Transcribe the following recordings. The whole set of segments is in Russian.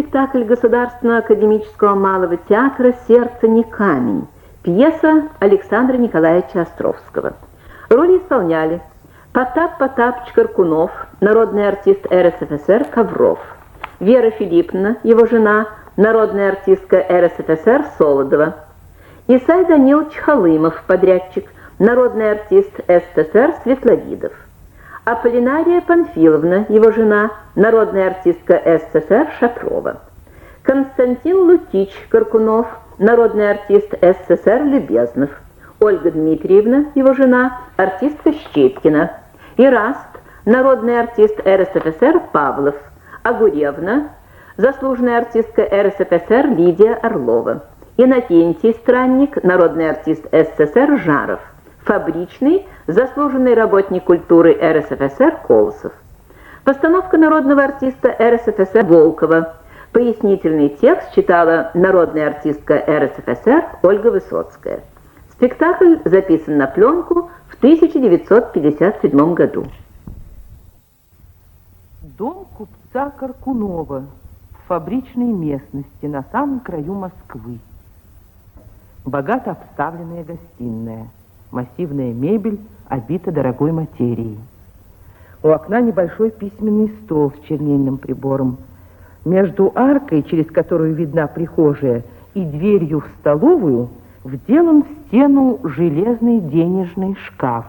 спектакль Государственного академического малого театра «Сердце не камень», пьеса Александра Николаевича Островского. Роли исполняли Потап Потапыч Каркунов, народный артист РСФСР Ковров, Вера Филипповна, его жена, народная артистка РСФСР Солодова, Исай Данилович Халымов, подрядчик, народный артист СССР Светловидов. Аполлинария Панфиловна, его жена, народная артистка СССР Шатрова. Константин Лутич Каркунов, народный артист СССР Любезнов. Ольга Дмитриевна, его жена, артистка Щепкина. Ираст, народный артист РСФСР Павлов. Агуревна, заслуженная артистка РСФСР Лидия Орлова. Иннокентий Странник, народный артист СССР Жаров. Фабричный, заслуженный работник культуры РСФСР Колосов. Постановка народного артиста РСФСР Волкова. Пояснительный текст читала народная артистка РСФСР Ольга Высоцкая. Спектакль записан на пленку в 1957 году. Дом купца Каркунова в фабричной местности на самом краю Москвы. Богато обставленная гостиная – Массивная мебель обита дорогой материей. У окна небольшой письменный стол с чернильным прибором. Между аркой, через которую видна прихожая, и дверью в столовую вделан в стену железный денежный шкаф.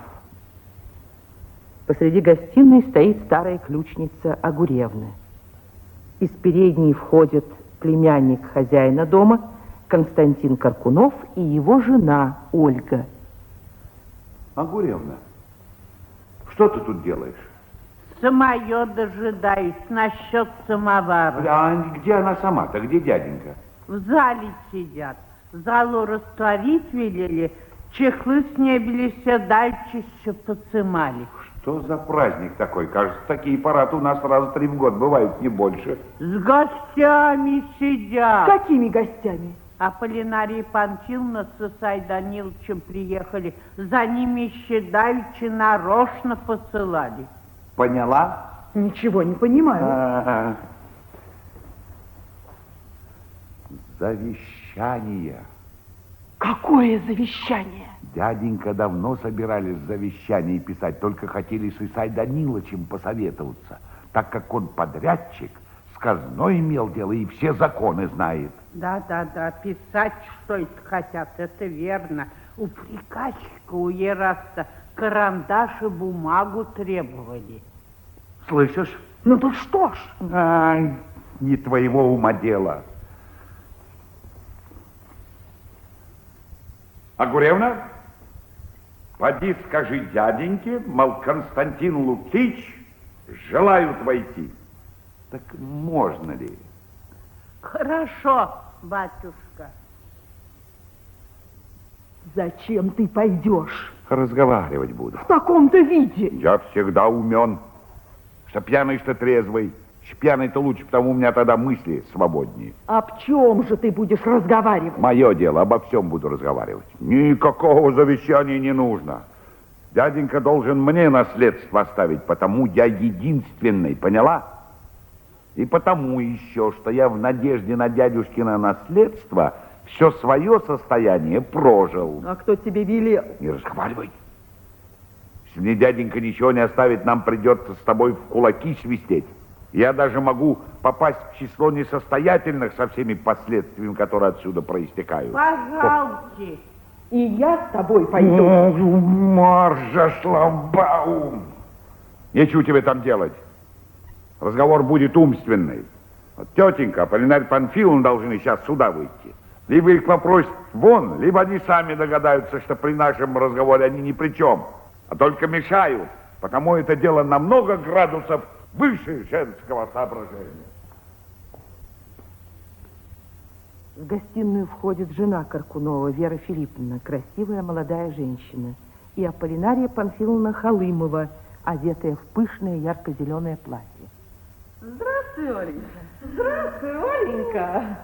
Посреди гостиной стоит старая ключница Огуревна. Из передней входит племянник хозяина дома Константин Каркунов и его жена Ольга – Агуревна, что ты тут делаешь? Самое дожидаюсь насчет самовара. А где она сама-то? Где дяденька? В зале сидят. Залу растворить велели, чехлы с небели все дальше еще поцемали. Что за праздник такой? Кажется, такие парады у нас сразу три в год бывают, не больше. С гостями сидят. Какими гостями? Аполлинария Панфиловна с Исай Даниловичем приехали. За ними Щедаевича нарочно посылали. Поняла? Ничего не понимаю. А -а -а. Завещание. Какое завещание? Дяденька давно собирались завещание писать, только хотели с Исай Даниловичем посоветоваться, так как он подрядчик, с казной имел дело и все законы знает. Да, да, да, писать, что это хотят, это верно. У приказчика, у Ераста карандаш и бумагу требовали. Слышишь? Ну то что ж? А, не твоего ума дело. Агуревна, поди скажи дяденьке, мол, Константин Лукич желают войти. Так можно ли? Хорошо, батюшка. Зачем ты пойдешь? Разговаривать буду. В таком-то виде. Я всегда умен. Что пьяный, что трезвый. Пьяный-то лучше, потому у меня тогда мысли свободнее. Об чем же ты будешь разговаривать? Мое дело, обо всем буду разговаривать. Никакого завещания не нужно. Дяденька должен мне наследство оставить, потому я единственный, поняла? И потому еще, что я в надежде на дядюшкино наследство все свое состояние прожил. А кто тебе велел? Не разговаривай. Если мне дяденька ничего не оставит, нам придется с тобой в кулаки свистеть. Я даже могу попасть в число несостоятельных со всеми последствиями, которые отсюда проистекают. Пожалуйте. И я с тобой пойду. Маржа Шламбаум! Нечего тебе там делать. Разговор будет умственный. Вот тетенька, Полинарь Панфиловна должны сейчас сюда выйти. Либо их попросят вон, либо они сами догадаются, что при нашем разговоре они ни при чем, а только мешают. Потому это дело на много градусов выше женского соображения. В гостиную входит жена Каркунова, Вера Филипповна, красивая молодая женщина, и Аполлинария Панфиловна Халымова, одетая в пышное ярко-зеленое платье. Здравствуй, Оленька. Здравствуй, Оленька.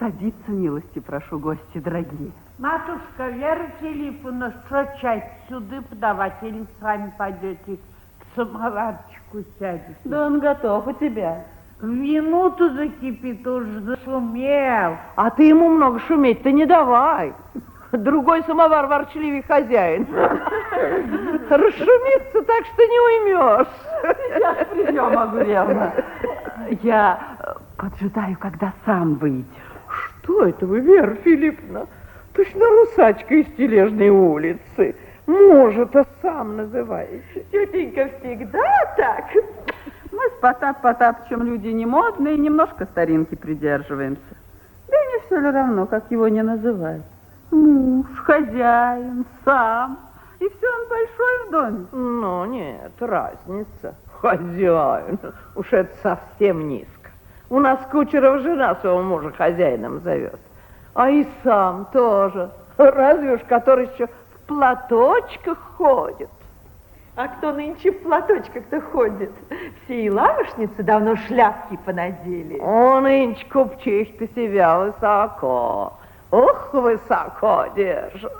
Садиться, милости прошу, гости дорогие. Матушка Вера Филипповна, что чай сюда подавать или сами пойдете к самоварчику сядете? Да он готов у тебя. В минуту закипит, уж зашумел. А ты ему много шуметь-то не давай. Другой самовар ворчливый хозяин. Расшумится так, что не уймешь. Сейчас придем, Огуревна. Я э, поджидаю, когда сам выйдешь. Что это вы, Вера Филипповна? Точно русачка из тележной улицы. Мужа-то сам называете. Тетенька всегда так. Мы с Потап Потапычем люди не модные, немножко старинки придерживаемся. Да и не все ли равно, как его не называют. Муж, хозяин, сам. И все он большой в доме. Ну, нет, разница. Хозяин. Уж это совсем низко. У нас Кучеров жена своего мужа хозяином зовет. А и сам тоже. Разве уж который еще в платочках ходит. А кто нынче в платочках-то ходит? Все и лавошницы давно шляпки понадели. Он нынче купчиха себя высоко. Ох, высоко держат.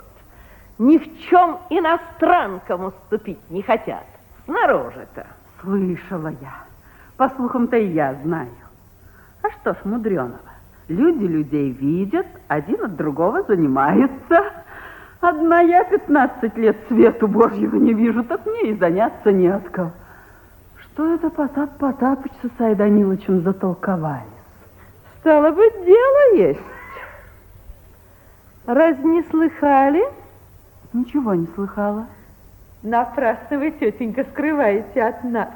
Ни в чем иностранкам уступить не хотят. Снаружи-то. Слышала я. По слухам-то и я знаю. А что ж мудреного? Люди людей видят, один от другого занимаются. Одна я 15 лет свету Божьего не вижу, так мне и заняться не от кого. Что это Потап Потапыч со Сай Даниловичем затолковались? Стало быть, дело есть. Раз не слыхали? Ничего не слыхала. Напрасно вы, тетенька, скрываете от нас.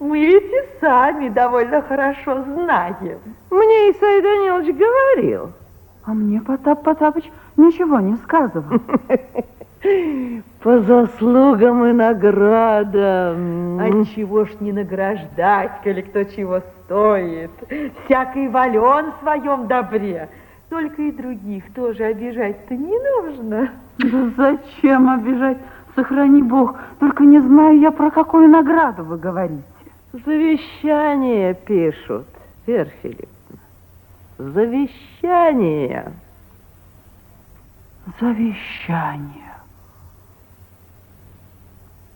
Мы ведь и сами довольно хорошо знаем. Мне Исай Данилович говорил. А мне Потап Потапыч ничего не сказывал. По заслугам и наградам. А чего ж не награждать, коли кто чего стоит? Всякий вален в своем добре. Только и других тоже обижать-то не нужно. Да зачем обижать? Сохрани Бог. Только не знаю я, про какую награду вы говорите. Завещание пишут, Вера Филипповна. Завещание. Завещание.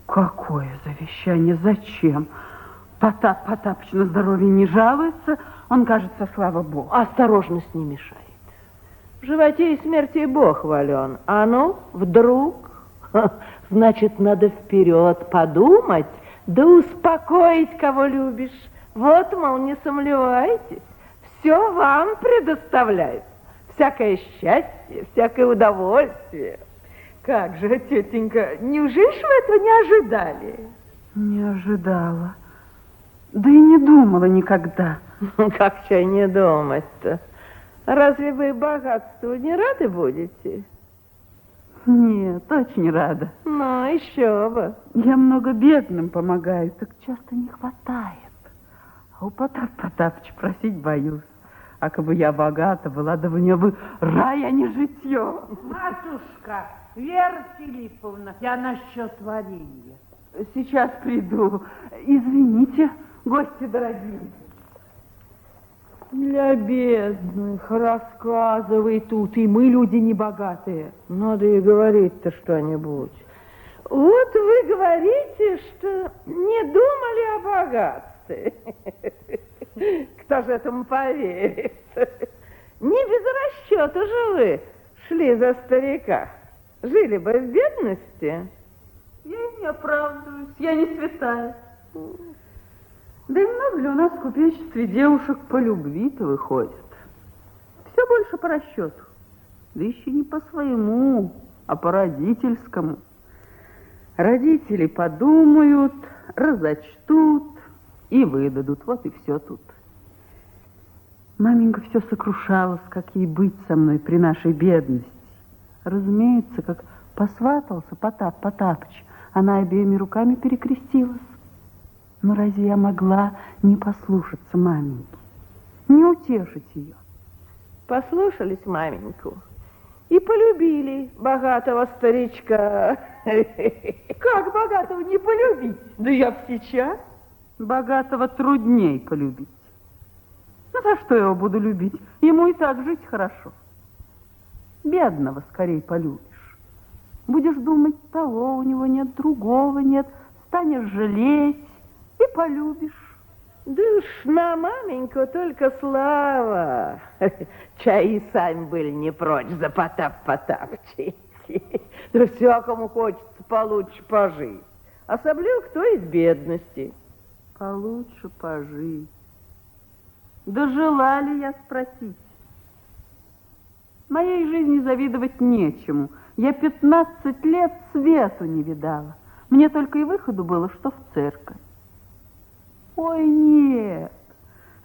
Какое завещание? Зачем? Потап Потапыч на здоровье не жалуется. Он, кажется, слава Богу. Осторожность не мешает. В животе и смерти Бог вален. А ну, вдруг? Ха, Значит, надо вперед подумать, да успокоить, кого любишь. Вот, мол, не сомневайтесь, все вам предоставляют. Всякое счастье, всякое удовольствие. Как же, тетенька, неужели ж вы этого не ожидали? Не ожидала. Да и не думала никогда. Как чай не думать-то? Разве вы богатству не рады будете? Нет, очень рада. Ну, еще бы. Я много бедным помогаю, так часто не хватает. А у Потап Потапыча просить боюсь. А как бы я богата была, да у нее бы рай, а не житье. Матушка, Вера Филипповна, я насчет варенья. Сейчас приду. Извините, гости дорогие. Для бедных рассказывай тут, и мы люди небогатые. Надо и говорить-то что-нибудь. Вот вы говорите, что не думали о богатстве. Кто же этому поверит? Не без расчета же вы шли за старика. Жили бы в бедности. Я не оправдываюсь, я не святая. Да и много ли у нас в купечестве девушек по любви-то выходит? Все больше по расчету. Да еще не по своему, а по родительскому. Родители подумают, разочтут и выдадут. Вот и все тут. Маменька все сокрушалась, как ей быть со мной при нашей бедности. Разумеется, как посватался Потап Потапыч, она обеими руками перекрестилась. Но разве я могла не послушаться маменьки, не утешить ее? Послушались маменьку и полюбили богатого старичка. Как богатого не полюбить? Да я б сейчас. Богатого трудней полюбить. Ну, за что я его буду любить? Ему и так жить хорошо. Бедного скорее полюбишь. Будешь думать, того у него нет, другого нет. Станешь жалеть и полюбишь. Да уж на маменьку только слава. Чай и сами были не прочь за Потап Потапчить. Да всякому хочется получше пожить. Особливо кто из бедности. Получше пожить. Дожила ли я спросить? Моей жизни завидовать нечему. Я пятнадцать лет свету не видала. Мне только и выходу было, что в церковь. Ой, нет,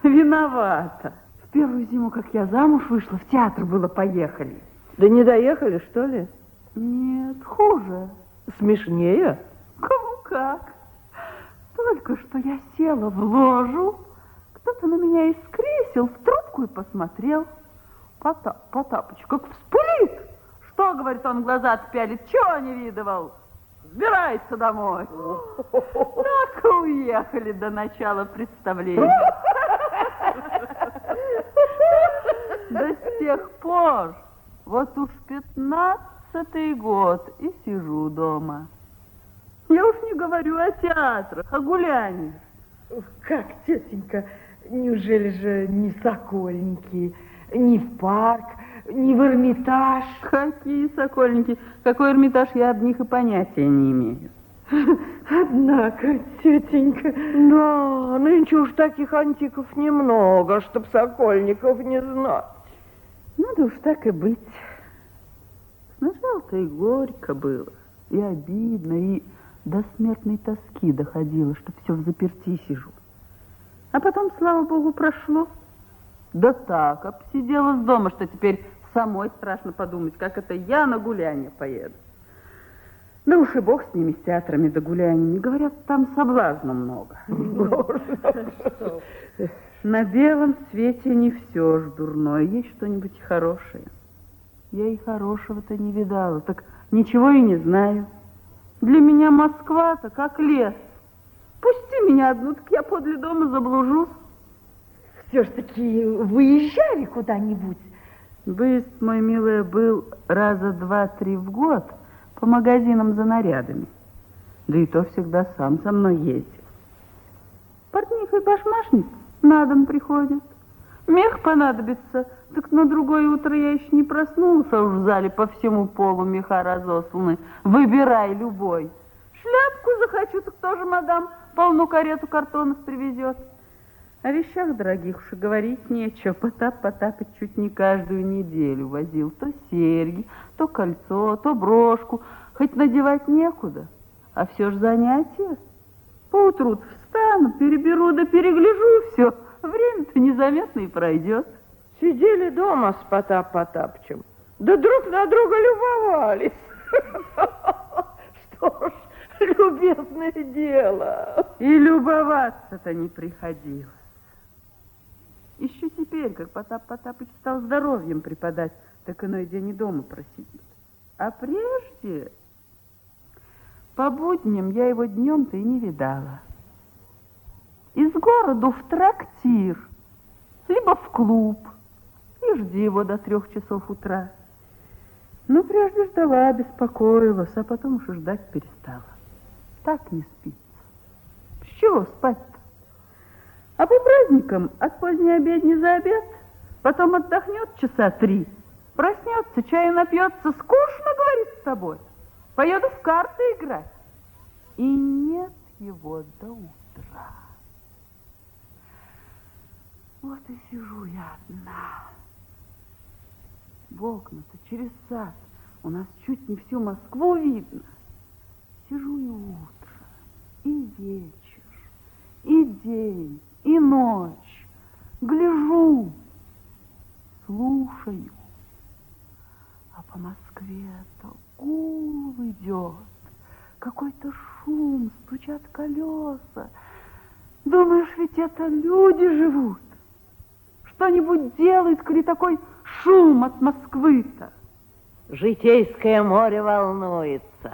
виновата. В первую зиму, как я замуж вышла, в театр было поехали. Да не доехали, что ли? Нет, хуже. Смешнее? Кому как. Только что я села в ложу, кто-то на меня из кресел в трубку и посмотрел. Потап, Потапыч, как вспылит. Что, говорит он, глаза отпялит, чего не видывал? Сбирайся домой. Так уехали до начала представления. Да с тех пор, вот уж пятнадцатый год, и сижу дома. Я уж не говорю о театрах, о гуляниях. Как, тетенька, неужели же не Сокольники, не в парк, не в Эрмитаж? Какие сокольники, какой Эрмитаж, я об них и понятия не имею. Однако, тетенька, да, нынче уж таких антиков немного, чтоб Сокольников не знать. Надо уж так и быть. Сначала-то и горько было, и обидно, и до смертной тоски доходило, что все в заперти сижу. А потом, слава богу, прошло. Да так, обсидела с дома, что теперь самой страшно подумать, как это я на гуляние поеду. Да уж и бог с ними, с театрами да гуляниями. Говорят, там соблазна много. На белом свете не все ж дурное, есть что-нибудь хорошее. Я и хорошего-то не видала, так ничего и не знаю. Для меня Москва-то как лес. Пусти меня одну, так я подле дома заблужусь. Все ж таки выезжали куда-нибудь? Выезд, мой милый, был раза два-три в год по магазинам за нарядами. Да и то всегда сам со мной ездил. Портних и башмашник на дом приходит. Мех понадобится, так на другое утро я еще не проснулась, а уж в зале по всему полу меха разосланы. Выбирай любой. Шляпку захочу, так тоже мадам полну карету картонов привезет. О вещах дорогих уж и говорить нечего. Потап Потапыч чуть не каждую неделю возил. То серьги, то кольцо, то брошку. Хоть надевать некуда, а все ж занятие. Поутру встану, переберу да перегляжу все. Время-то незаметно и пройдет. Сидели дома с Потап Потапычем, да друг на друга любовались. Что ж, любезное дело. И любоваться-то не приходилось. Еще теперь, как Потап Потапыч стал здоровьем преподать, так иной день и дома просидит. А прежде, по будням я его днем-то и не видала. Из города в трактир, либо в клуб, и жди его до трех часов утра. Ну, прежде ждала, беспокоилась, а потом уж ждать перестала. Так не спится. С чего спать-то? А по праздникам от поздней обедни за обед, потом отдохнет часа три, проснется, чаю напьется, скучно, говорит с тобой. Поеду в карты играть. И нет его до утра. Вот и сижу я одна. В окна-то через сад у нас чуть не всю Москву видно. Сижу и утро, и вечер, и день, и ночь. Гляжу, слушаю. А по Москве-то гул идет, какой-то шум, стучат колеса. Думаешь, ведь это люди живут? Что-нибудь делают, коли такой шум от Москвы-то? Житейское море волнуется.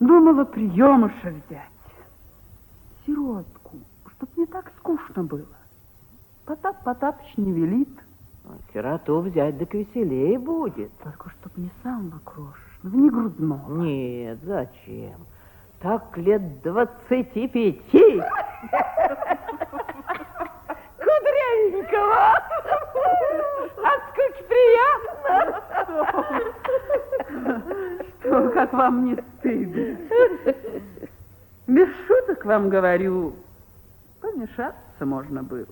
Думала приемыша взять. Сиротку, чтоб не так скучно было. Потап Потапыч не велит. Сироту взять, так веселее будет. Только чтоб не самого крошечного, не грудного. Нет, зачем? Так лет двадцати пяти. Кудрявенького. От скуки приятно. Что, как вам не стыдно? Без шуток вам говорю, помешаться можно было.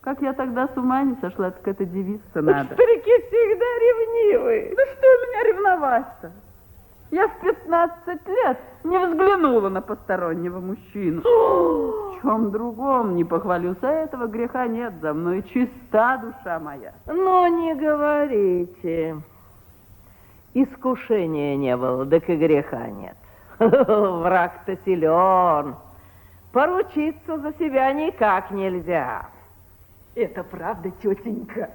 Как я тогда с ума не сошла, так это девица надо. Старики всегда ревнивы. Да что меня ревновать-то? Я в 15 лет не взглянула на постороннего мужчину. В чем другом не похвалюсь, а этого греха нет за мной. Чиста душа моя. Ну, не говорите. Искушения не было, так и греха нет. Враг-то силен. Поручиться за себя никак нельзя. Это правда, тетенька.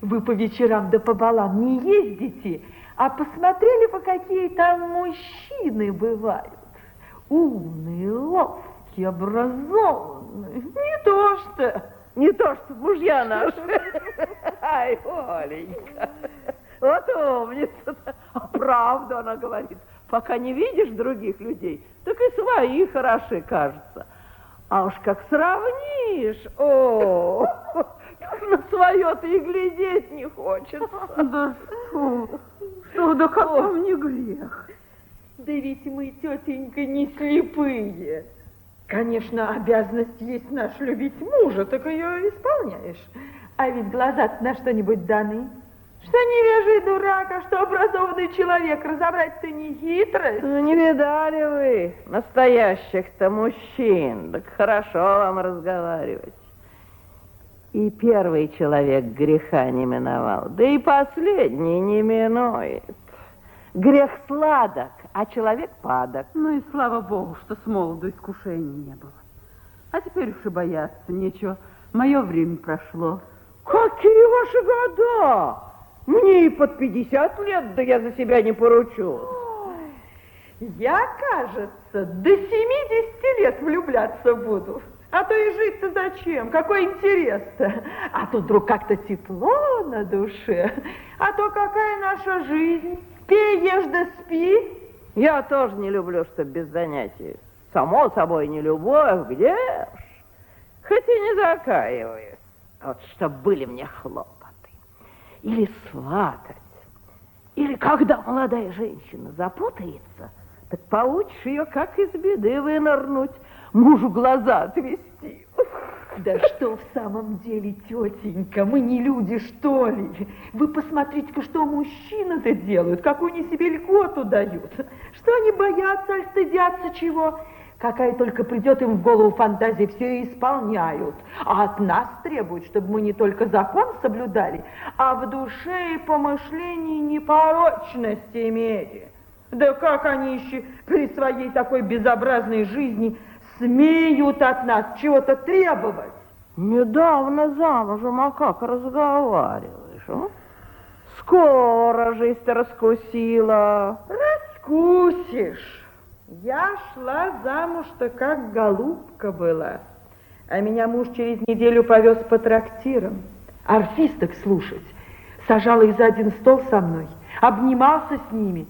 Вы по вечерам да по балам не ездите, а посмотрели бы, какие там мужчины бывают. Умные, ловкие, образованные. Не то что... Не то, что мужья наши. Ай, Оленька, вот умница. А правду она говорит. Пока не видишь других людей, так и свои хороши кажутся. А уж как сравнишь, о, на свое-то и глядеть не хочется. Да что, что, да как вам не грех? Да ведь мы, тетенька, не слепые. Конечно, обязанность есть наш любить мужа, так ее исполняешь. А ведь глаза на что-нибудь даны. Что невежий дурак, а что образованный человек, разобрать-то не хитрость. Ну, не видали вы настоящих-то мужчин, так хорошо вам разговаривать. И первый человек греха не миновал, да и последний не минует. Грех сладок, а человек падок. Ну и слава богу, что с молоду искушений не было. А теперь уж и бояться нечего. Мое время прошло. Какие ваши года? Мне и под 50 лет, да я за себя не поручу. Я, кажется, до 70 лет влюбляться буду. А то и жить-то зачем? Какой интерес-то? А то вдруг как-то тепло на душе. А то какая наша жизнь? Пей, ешь да спи. Я тоже не люблю, что без занятий. Само собой, не любовь, где ж? Хоть и не закаиваюсь. Вот чтоб были мне хлопоты. Или сватать. Или когда молодая женщина запутается, так поучишь ее, как из беды вынырнуть, мужу глаза отвести. Да что в самом деле, тетенька, мы не люди, что ли? Вы посмотрите-ка, что мужчины-то делают, какую они себе льготу дают. Что они боятся, аль стыдятся чего? Какая только придет им в голову фантазия, все и исполняют. А от нас требуют, чтобы мы не только закон соблюдали, а в душе и помышлении непорочность имели. Да как они еще при своей такой безобразной жизни смеют от нас чего-то требовать? Недавно замужем, а как разговариваешь, а? Скоро жизнь раскусила. Раскусишь. Я шла замуж-то как голубка была. А меня муж через неделю повез по трактирам. Орфисток слушать. Сажала и за один стол со мной. Обнимался с ними.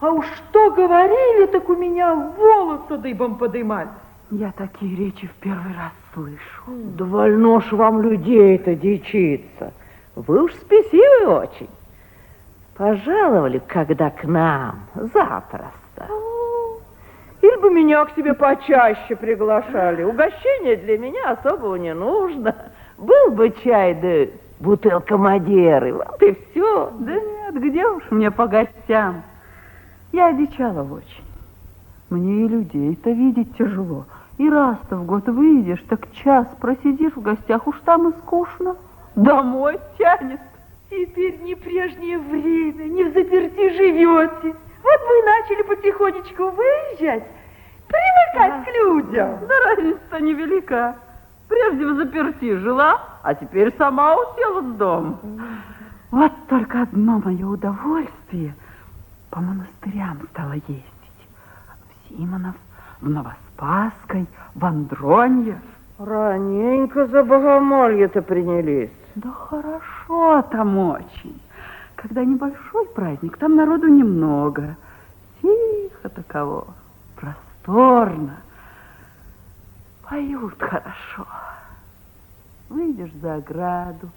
А уж что говорили, так у меня волосы дыбом подымались. Я такие речи в первый раз слышу. Да вольно ж вам людей-то дичиться. Вы уж спесивы очень. Пожаловали, когда к нам, запросто. Или бы меня к себе почаще приглашали. Угощения для меня особого не нужно. Был бы чай, да бутылка Мадеры, вот и все. Да нет, где уж мне по гостям. Я одичала очень. Мне и людей-то видеть тяжело. И раз-то в год выйдешь, так час просидишь в гостях, уж там и скучно. Домой тянет. Теперь не прежнее время, не в заперти живете. Вот вы начали потихонечку выезжать, привыкать к людям. Да разница невелика. Прежде в заперти жила, а теперь сама усела в дом. Вот только одно мое удовольствие по монастырям стало ездить. В Симонов, в Новоспасской, в Андронье. Раненько за богомолье-то принялись. Да хорошо там очень. Когда небольшой праздник, там народу немного. Тихо таково, просторно. Поют хорошо. Выйдешь за ограду,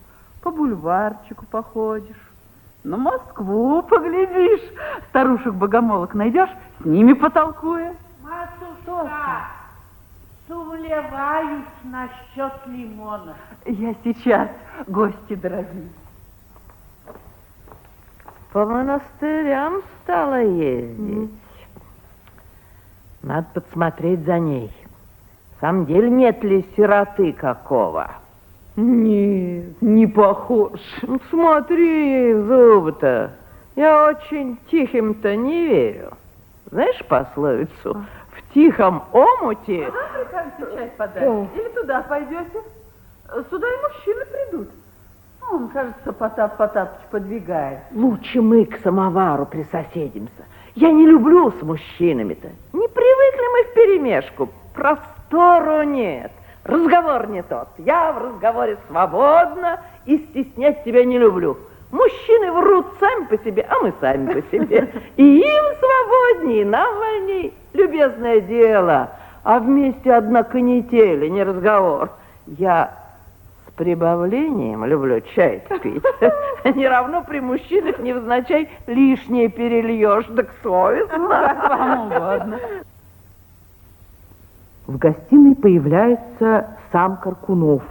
по бульварчику походишь, на Москву поглядишь, старушек-богомолок найдешь, с ними потолкуя. Матушка, сумлеваюсь насчет лимона. Я сейчас, гости дорогие. По монастырям стала ездить. Надо подсмотреть за ней. В самом деле нет ли сироты какого? Нет, не похож. Ну, Смотри, зубы-то. Я очень тихим-то не верю. Знаешь пословицу? В тихом омуте... Прикажете чай подать? Или туда пойдете? Сюда и мужчины придут. Ну, Он, кажется, Потап Потапыч подвигает. Лучше мы к самовару присоседимся. Я не люблю с мужчинами-то. Не привыкли мы в перемешку. Простору нет. Разговор не тот. Я в разговоре свободна и стеснять тебя не люблю. Мужчины врут сами по себе, а мы сами по себе. И им свободнее, и нам вольней. Любезное дело. А вместе одна канитель, и не разговор. Я прибавлением люблю чай пить. Не равно при мужчинах невзначай лишнее перельешь, так совестно. Вам угодно. В гостиной появляется сам Каркунов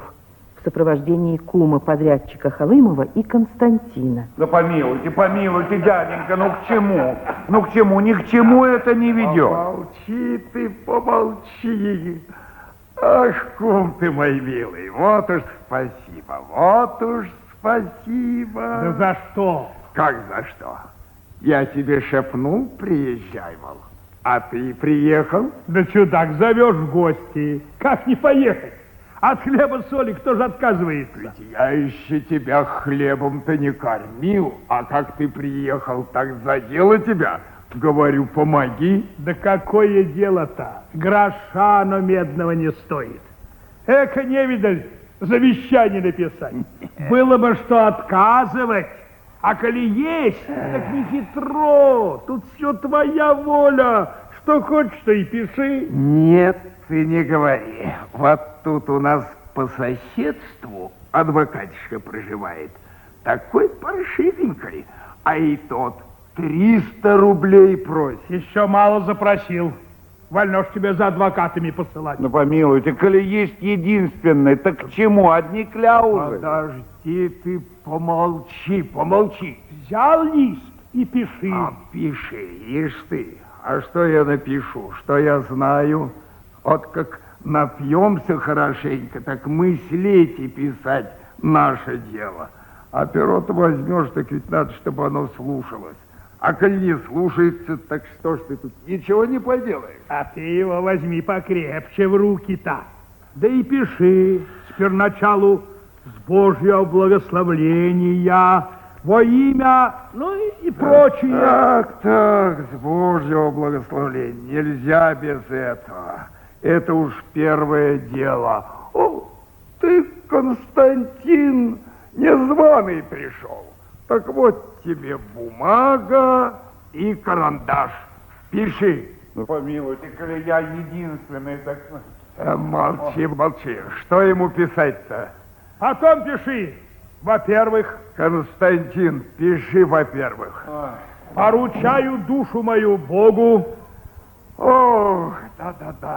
в сопровождении кума подрядчика Халымова и Константина. Да помилуйте, помилуйте, дяденька, ну к чему? Ну к чему? Ни к чему это не ведет. Помолчи ты, помолчи. Ах, кум ты мой милый, вот уж спасибо, вот уж спасибо. Да за что? Как за что? Я тебе шепнул, приезжай, мол. А ты приехал? Да чудак, зовешь в гости. Как не поехать? От хлеба соли кто же отказывается? Ведь я еще тебя хлебом-то не кормил, а как ты приехал, так задело тебя. Говорю, помоги. Да какое дело-то? Гроша оно медного не стоит. Эка невидаль завещание написать. Было бы что отказывать. А коли есть, так не хитро. Тут все твоя воля. Что хочешь, то и пиши. Нет, ты не говори. Вот тут у нас по соседству адвокатишка проживает. Такой паршивенькой, а и тот 300 рублей просит. Еще мало запросил. Вольно ж тебе за адвокатами посылать. Ну помилуйте, коли есть единственный, так к чему? Одни кляузы. Подожди ты, помолчи, помолчи. Взял лист и пиши. А пиши, ишь ты. А что я напишу? Что я знаю? Вот как напьемся хорошенько, так мыслить и писать наше дело. А перо-то возьмешь, так ведь надо, чтобы оно слушалось. А коль не слушается, так что ж ты тут ничего не поделаешь? А ты его возьми покрепче в руки-то. Да и пиши сперначалу с Божьего благословления во имя, ну и, и прочее. Так, так, с Божьего благословения. Нельзя без этого. Это уж первое дело. О, ты, Константин, незваный пришел. Так вот тебе бумага и карандаш. Пиши. Ну помилуйте, коли я единственный, так... Э, Молчи, молчи. Что ему писать-то? Потом пиши. Во-первых, Константин, пиши, во-первых. поручаю душу мою Богу, Ох, да-да-да.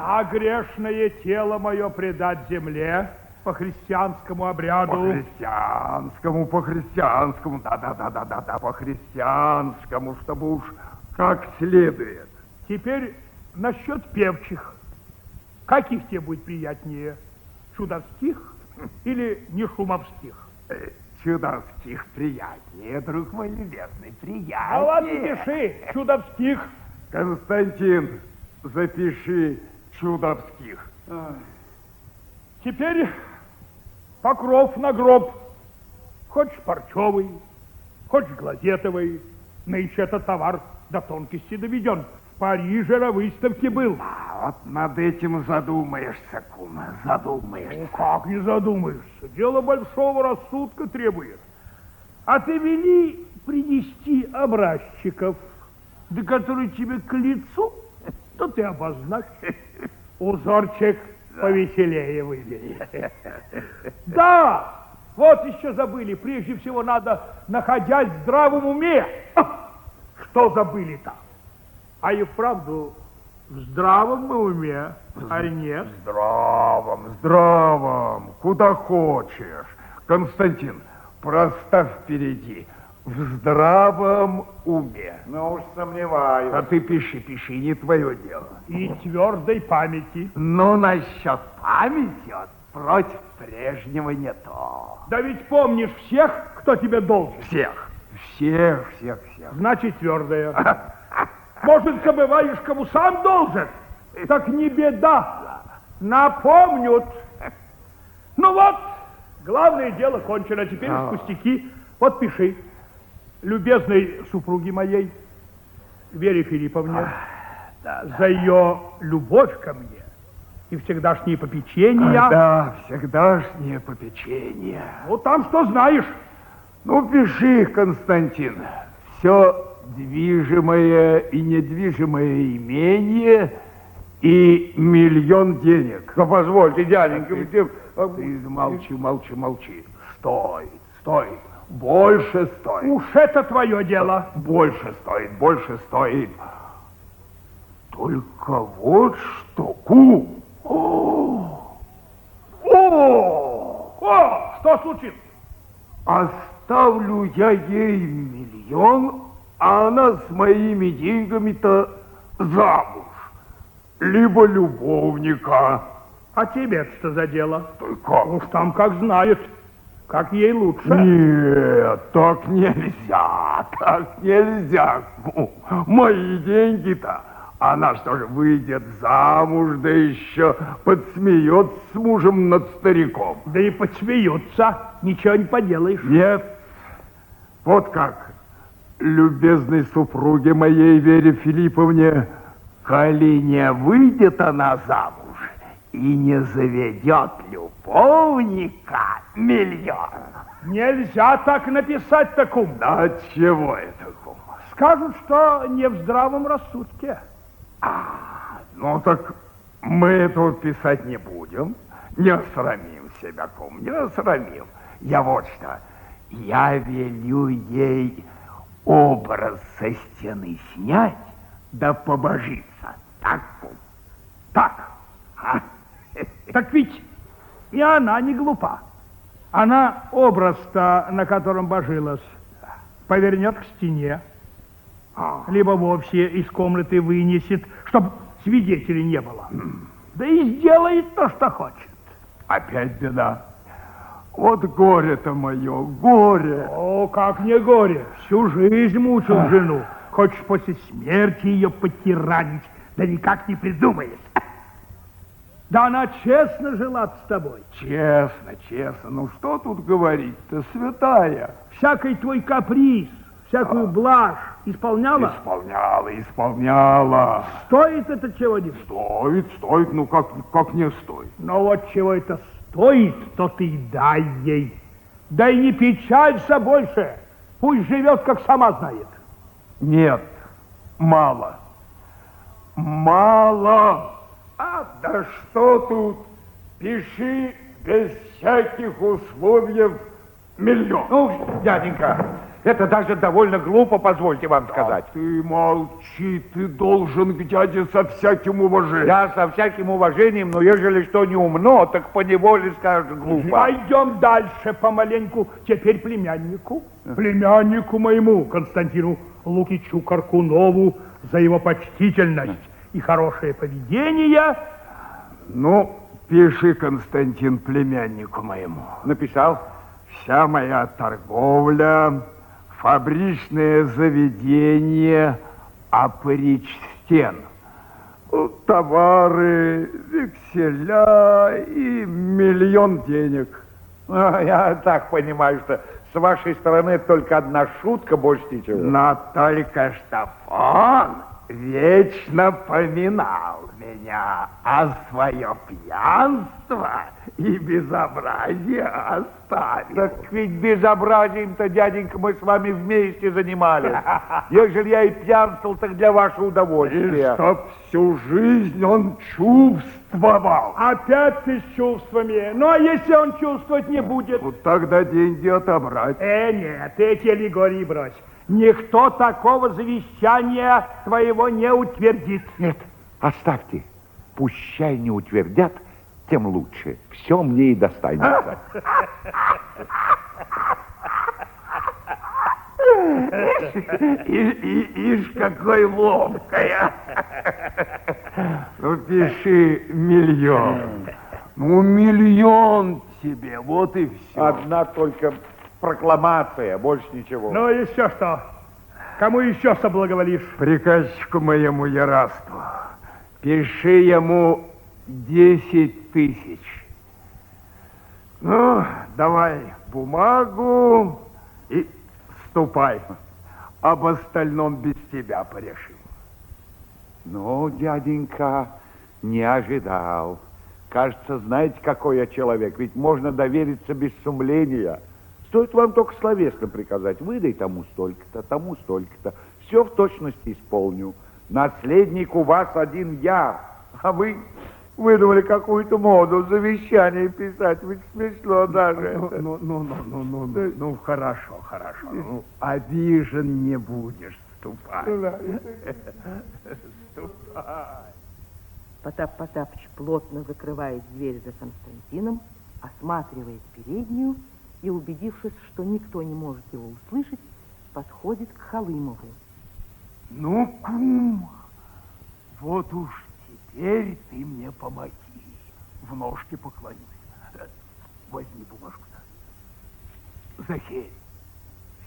а грешное тело мое предать земле по христианскому По обряду. христианскому, по христианскому, да-да-да-да-да, по христианскому, чтобы уж как следует. Теперь насчет певчих. Каких тебе будет приятнее? Чудовских или не шумовских? Э, Чудовских приятнее, друг мой любезный, приятнее. А ладно, пиши, чудовских. Константин, запиши чудовских. Теперь покров на гроб. Хочешь парчевый, хочешь глазетовый. Нынче этот товар до тонкости доведен. В Париже на выставке был. А вот над этим задумаешься, кума, задумаешься. Ну, как не задумаешься? Дело большого рассудка требует. А ты вели принести образчиков, да которые тебе к лицу Тут и обозначь. Узорчик повеселее выбери. Да, вот еще забыли. Прежде всего надо, находясь в здравом уме. Что забыли-то? А и вправду в здравом мы уме, а нет? Здравом, здравом, куда хочешь. Константин, проставь впереди. В здравом уме. Ну уж сомневаюсь. А ты пиши, пиши, не твое дело. И твердой памяти. Но насчет памяти, вот, против прежнего не то. Да ведь помнишь всех, кто тебе должен. Всех, всех, всех, всех. Значит, твердая. Может, забываешь, кому сам должен? Так не беда. Напомнят. Ну вот, главное дело кончено. Теперь А. пустяки. Вот пиши. Любезной супруге моей, Вере Филипповне, за ее любовь ко мне и всегдашние попечения. Да, всегдашнее попечение. Вот там что знаешь. Ну, пиши, Константин. Все движимое и недвижимое имение и миллион денег. Да позвольте, дяденька, вы те- Ты молчи, молчи, молчи. Стоит, стоит. Больше стоит. Уж это твое дело. Больше стоит, больше стоит. Только вот что, кум. О, о, О, что случилось? Оставлю я ей миллион, а она с моими деньгами-то замуж. Либо любовника. А тебе что за дело? Только Уж там как знают, как ей лучше. Нет, так нельзя, так нельзя. Мои деньги-то. Она что же выйдет замуж, да еще подсмеется с мужем над стариком. Да и подсмеются, ничего не поделаешь. Нет, вот как, любезной супруге моей Вере Филипповне, коли не выйдет она замуж и не заведет любовника миллион. Нельзя так написать такому. Да чего это, кум? Скажут, что не в здравом рассудке. Ну так мы этого писать не будем. Не осрамим себя, кум, не осрамим. Я вот что, я велю ей образ со стены снять, да побожиться. Так, кум? Так. А? Так ведь и она не глупа. Она образ-то, на котором божилась, повернет к стене, А. либо вовсе из комнаты вынесет, чтобы свидетелей не было. Да и сделает то, что хочет. Опять беда. Вот горе-то мое, горе. О, как не горе. Всю жизнь мучил жену. Хочешь после смерти ее потиранить, да никак не придумаешь. Да она честно жила с тобой. Честно, честно, ну что тут говорить-то, святая? Всякий твой каприз, всякую блажь исполняла. Исполняла, исполняла. Стоит это чего-нибудь? Стоит, стоит, ну как, как не стоит. Но вот чего это стоит, то ты и дай ей. Да и не печалься больше. Пусть живет, как сама знает. Нет, мало. Мало. А да что тут? Пиши без всяких условий миллион. Ну, дяденька, это даже довольно глупо, позвольте вам сказать. А ты молчи, ты должен к дяде со всяким уважением. Я со всяким уважением, но ежели что не умно, так поневоле скажешь глупо. Пойдем дальше помаленьку. Теперь племяннику. Племяннику моему, Константину Лукичу Каркунову, за его почтительность и хорошее поведение. Ну, пиши, Константин, племяннику моему. Написал? Вся моя торговля, фабричное заведение, опричь стен. Ну, Товары, векселя и миллион денег. А, Я так понимаю, что с вашей стороны только одна шутка, больше ничего. Но только что фон вечно поминал меня, а свое пьянство и безобразие оставил. Так ведь безобразием-то, дяденька, мы с вами вместе занимались. Ежели я и пьянствовал, так для вашего И удовольствия. чтоб всю жизнь он чувствовал. Опять ты с чувствами. Ну, а если он чувствовать не будет? Вот тогда деньги отобрать. Э, нет, эти аллегории брось. Никто такого завещания твоего не утвердит. Нет, оставьте. Пущай не утвердят, тем лучше. Все мне и достанется. И, и, ишь, какой ловкая. Ну, пиши миллион. Ну, миллион тебе, вот и все. Одна только прокламация, больше ничего. Ну, еще что? Кому еще соблаговолишь? Приказчику моему Ярасту, пиши ему 10 тысяч. Ну, давай бумагу и ступай. Об остальном без тебя порешим. Ну, дяденька, не ожидал. Кажется, знаете, какой я человек. Ведь можно довериться без сумления. Стоит вам только словесно приказать. Выдай тому столько-то, тому столько-то. Все в точности исполню. Наследник у вас один я. А вы выдумали какую-то моду завещание писать. Ведь смешно даже. Ну, ну, ну, ну, ну, ну, ну, ну, хорошо, хорошо. Ну, обижен не будешь, ступай. Потап Потапыч плотно закрывает дверь за Константином, осматривает переднюю и, убедившись, что никто не может его услышать, подходит к Халымову. Ну, кум, вот уж теперь ты мне помоги. В ножки поклонюсь. Э, Возьми бумажку-то. Захерь.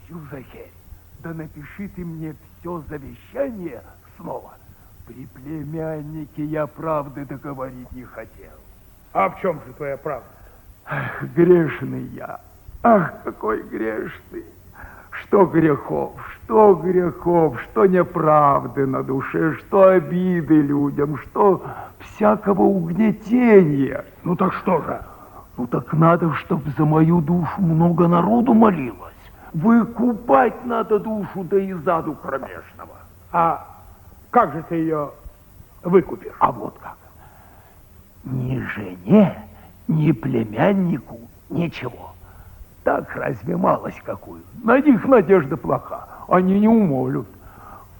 Всю захерь. Да напиши ты мне все завещание снова. При племяннике я правды договорить не хотел. А в чем же твоя правда? Ах, грешный я. Ах, какой грешный. Что грехов, что грехов, что неправды на душе, что обиды людям, что всякого угнетения. Ну так что же? Ну так надо, чтоб за мою душу много народу молилось. Выкупать надо душу да из аду кромешного. А как же ты ее выкупишь? А вот как. Ни жене, ни племяннику ничего. Так разве малость какую? На них надежда плоха. Они не умолют.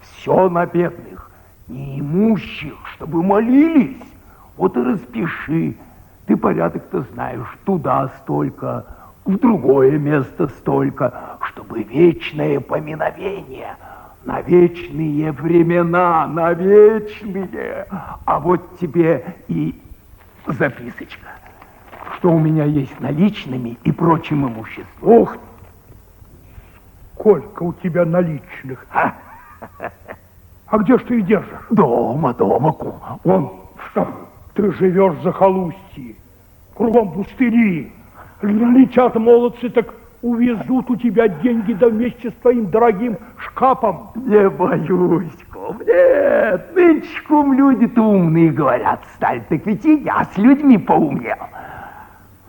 Все на бедных, неимущих, чтобы молились. Вот и распиши. Ты порядок-то знаешь. Туда столько, в другое место столько, чтобы вечное поминовение на вечные времена, на вечные. А вот тебе и записочка, что у меня есть наличными и прочим имуществом. Ох, сколько у тебя наличных. А где ж ты их держишь? Дома, дома, кум. Он шкафу. Ты живешь за захолустье, кругом пустыри. Летят молодцы, так увезут у тебя деньги да вместе с твоим дорогим шкафом. Не боюсь, кум, нет. Нынче, кум, люди-то умные, говорят, стали. Так ведь и я с людьми поумнел.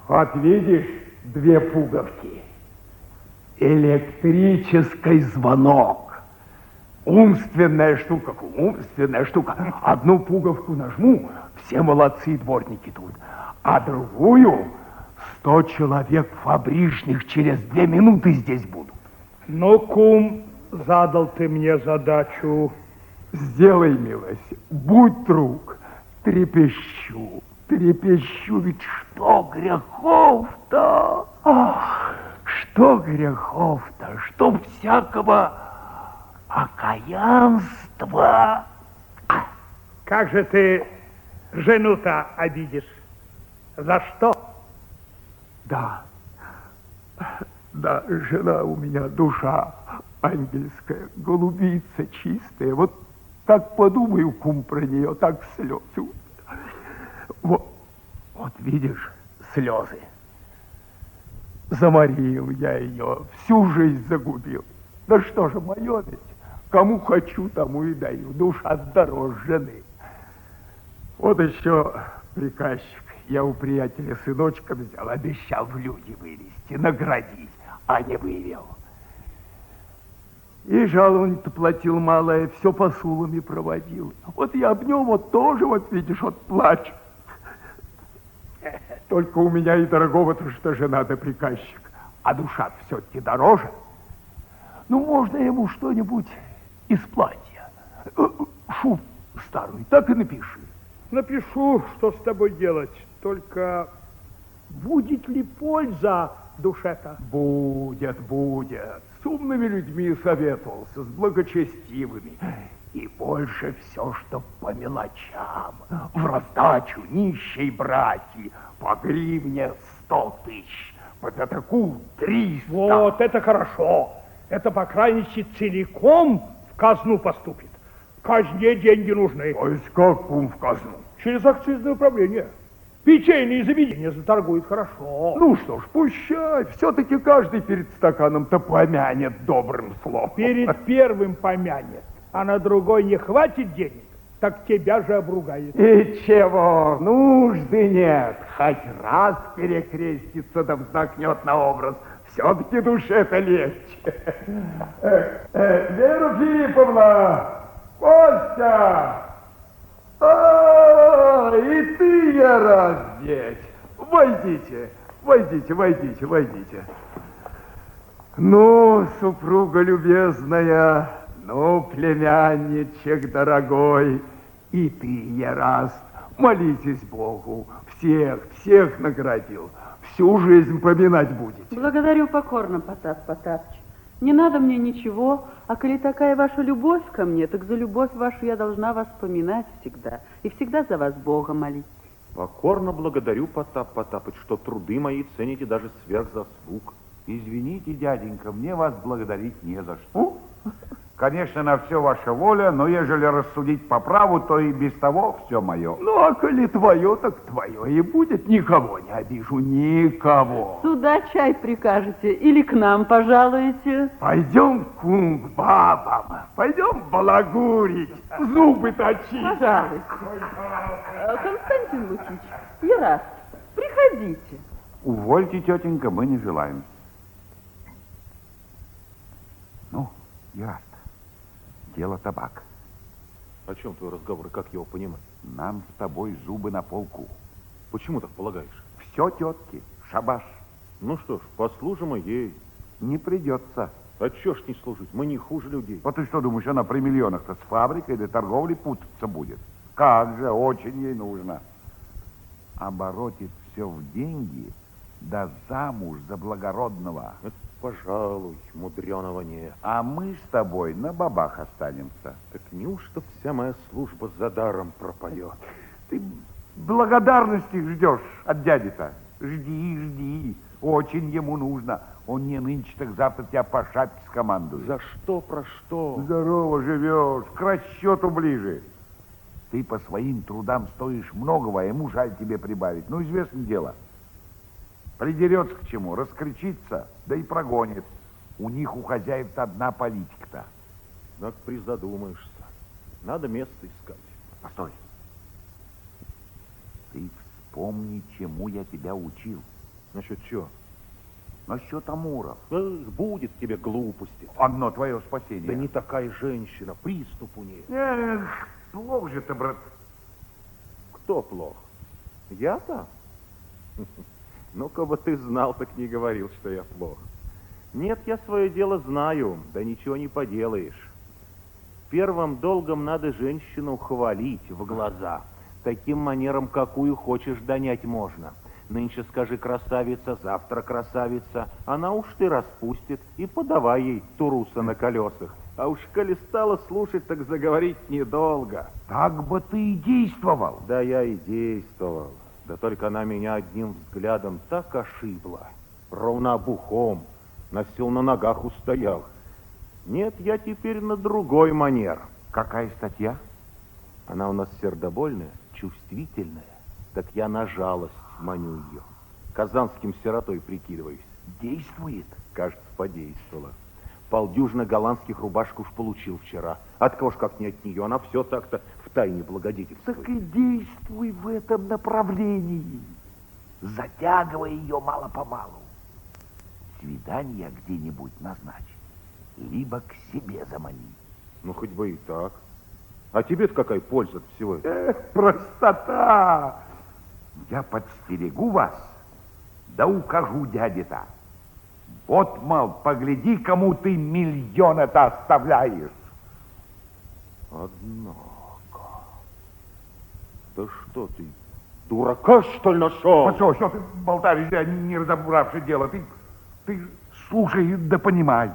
Вот видишь, две пуговки. Электрический звонок. Умственная штука, кум, умственная штука. Одну пуговку нажму, все молодцы дворники тут. А другую сто человек фабричных через две минуты здесь будут. Ну, кум, задал ты мне задачу. Сделай милость, будь друг, трепещу, трепещу, ведь что грехов-то? Ах, что грехов-то, что всякого окаянства. Как же ты жену-то обидишь? За что? Да, да, жена у меня душа ангельская, голубица чистая. Вот так подумаю, кум, про нее, так слезы. Вот, вот видишь, слезы. Заморил я ее, всю жизнь загубил. Да что же, мое ведь, Кому хочу, тому и даю. Душа дороже жены. Вот еще приказчик. Я у приятеля сыночка взял, обещал в люди вывести, наградить, а не вывел. И жалование-то платил малое, все посулами проводил. Вот я об нем вот тоже, вот видишь, вот плачу. Только у меня и дорогого-то, что жена да приказчик. А душа все-таки дороже. Ну, можно ему что-нибудь из платья. Э, Шуб старую, так и напиши. Напишу, что с тобой делать. Только будет ли польза душе-то? Будет, будет. С умными людьми советовался, с благочестивыми. И больше все, что по мелочам. В раздачу нищей братьи по гривне сто тысяч, по пятаку триста. Вот это хорошо. Это, по крайней мере, целиком в казну поступит. Казне деньги нужны. То есть как кум в казну? Через акцизное управление. Питейные заведения заторгуют хорошо. Ну что ж, пущай. Все-таки каждый перед стаканом-то помянет добрым словом. Перед первым помянет, а на другой не хватит денег, так тебя же обругает. И чего? Нужды нет. Хоть раз перекрестится, да вздохнет на образ. Все-таки душе-то легче. Э, э, Вера Филипповна! Костя! А, и ты, я раз здесь. Войдите, войдите, войдите, войдите. Ну, супруга любезная, ну, племянничек дорогой, и ты, Ераст, молитесь Богу, всех, всех наградил, всю жизнь поминать будете. Благодарю покорно, Потап Потапыч. Не надо мне ничего, а коли такая ваша любовь ко мне, так за любовь вашу я должна вас поминать всегда. И всегда за вас Бога молить. Покорно благодарю, Потап Потапыч, что труды мои цените даже сверх заслуг. Извините, дяденька, мне вас благодарить не за что. Конечно, на все ваша воля, но ежели рассудить по праву, то и без того все мое. Ну, а коли твое, так твое и будет. Никого не обижу, никого. Сюда чай прикажете или к нам пожалуете? Пойдем, кум, к бабам. Пойдем балагурить, зубы точить. Пожалуйста. Константин Лукич, Ераст, приходите. Увольте, тетенька, мы не желаем. Ну, Яст, дело табак. О чем твой разговор и как его понимать? Нам с тобой зубы на полку. Почему так полагаешь? Все, тетки, шабаш. Ну что ж, послужим и ей. Не придется. А чё ж не служить? Мы не хуже людей. Вот ты что думаешь, она при миллионах-то с фабрикой до торговли путаться будет? Как же, очень ей нужно. Оборотит все в деньги, да замуж за благородного. Это, пожалуй, мудреного нет. А мы с тобой на бабах останемся. Так неужто вся моя служба за даром пропадет? Ты благодарности ждешь от дяди-то. Жди, жди. Очень ему нужно. Он не нынче, так завтра тебя по шапке скомандует. За что, про что? Здорово живешь, к расчету ближе. Ты по своим трудам стоишь многого, а ему жаль тебе прибавить. Ну, известное дело. Придерется к чему, раскричится, да и прогонит. У них, у хозяев-то одна политика-то. Так призадумаешься. Надо место искать. Постой. Ты вспомни, чему я тебя учил. Насчет чего? Насчет Амуров. Эх, будет тебе глупости. Одно твое спасение. Да не такая женщина, приступ у нее. Эх, плохо же ты, брат. Кто плох? Я-то? Ну-ка бы ты знал, так не говорил, что я плох. Нет, я свое дело знаю, да ничего не поделаешь. Первым долгом надо женщину хвалить в глаза. Таким манером, какую хочешь, донять можно. Нынче скажи красавица, завтра красавица. Она уж ты распустит и подавай ей туруса на колесах. А уж коли стала слушать, так заговорить недолго. Так бы ты и действовал. Да я и действовал. Да только она меня одним взглядом так ошибла. Ровно обухом. На сил на ногах устоял. Нет, я теперь на другой манер. Какая статья? Она у нас сердобольная, чувствительная. Так я на жалость маню ее. Казанским сиротой прикидываюсь. Действует. Кажется, подействовала. Полдюжины голландских рубашек уж получил вчера. От кого ж как не от нее, она все так-то тайне благодетельствует. Так и действуй в этом направлении, затягивая ее мало-помалу. Свидание где-нибудь назначь, либо к себе замани. Ну, хоть бы и так. А тебе-то какая польза от всего этого? Эх, простота! Я подстерегу вас, да укажу дяде-то. Вот, мол, погляди, кому ты миллион это оставляешь. Однако. Да что ты, дурака, что ли, нашел? Вот что, что ты болтаешь, я не разобравши дело. Ты, ты слушай да понимай.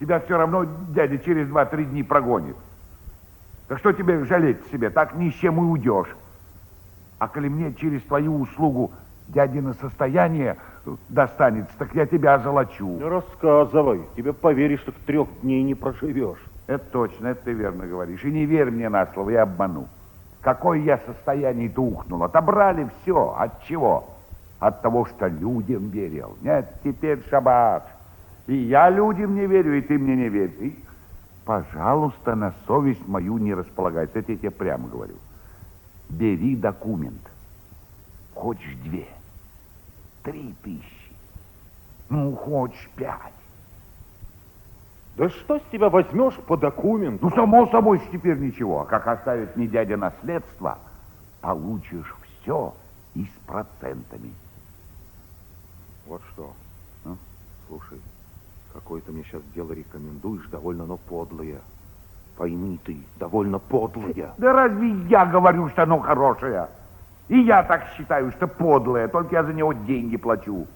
Тебя все равно дядя через два-три дни прогонит. Так что тебе жалеть себе? Так ни с чем и уйдешь. А коли мне через твою услугу дядино состояние достанется, так я тебя озолочу. Ну, рассказывай. Тебе поверишь, что трех дней не проживешь. Это точно, это ты верно говоришь. И не верь мне на слово, я обману. Какое я состояние-то ухнул. Отобрали все. От чего? От того, что людям верил. Нет, теперь шабаш. И я людям не верю, и ты мне не верь. Ты, пожалуйста, на совесть мою не располагайся. Это я тебе прямо говорю. Бери документ. Хочешь две, три тысячи. Ну, хочешь пять. Да что с тебя возьмешь по документу? Ну, само собой, теперь ничего. А как оставит мне дядя наследство, получишь все и с процентами. Вот что. Ну? Слушай, какое ты мне сейчас дело рекомендуешь, довольно оно подлое. Пойми ты, довольно подлое. Да разве я говорю, что оно хорошее? И я так считаю, что подлое, только я за него деньги плачу.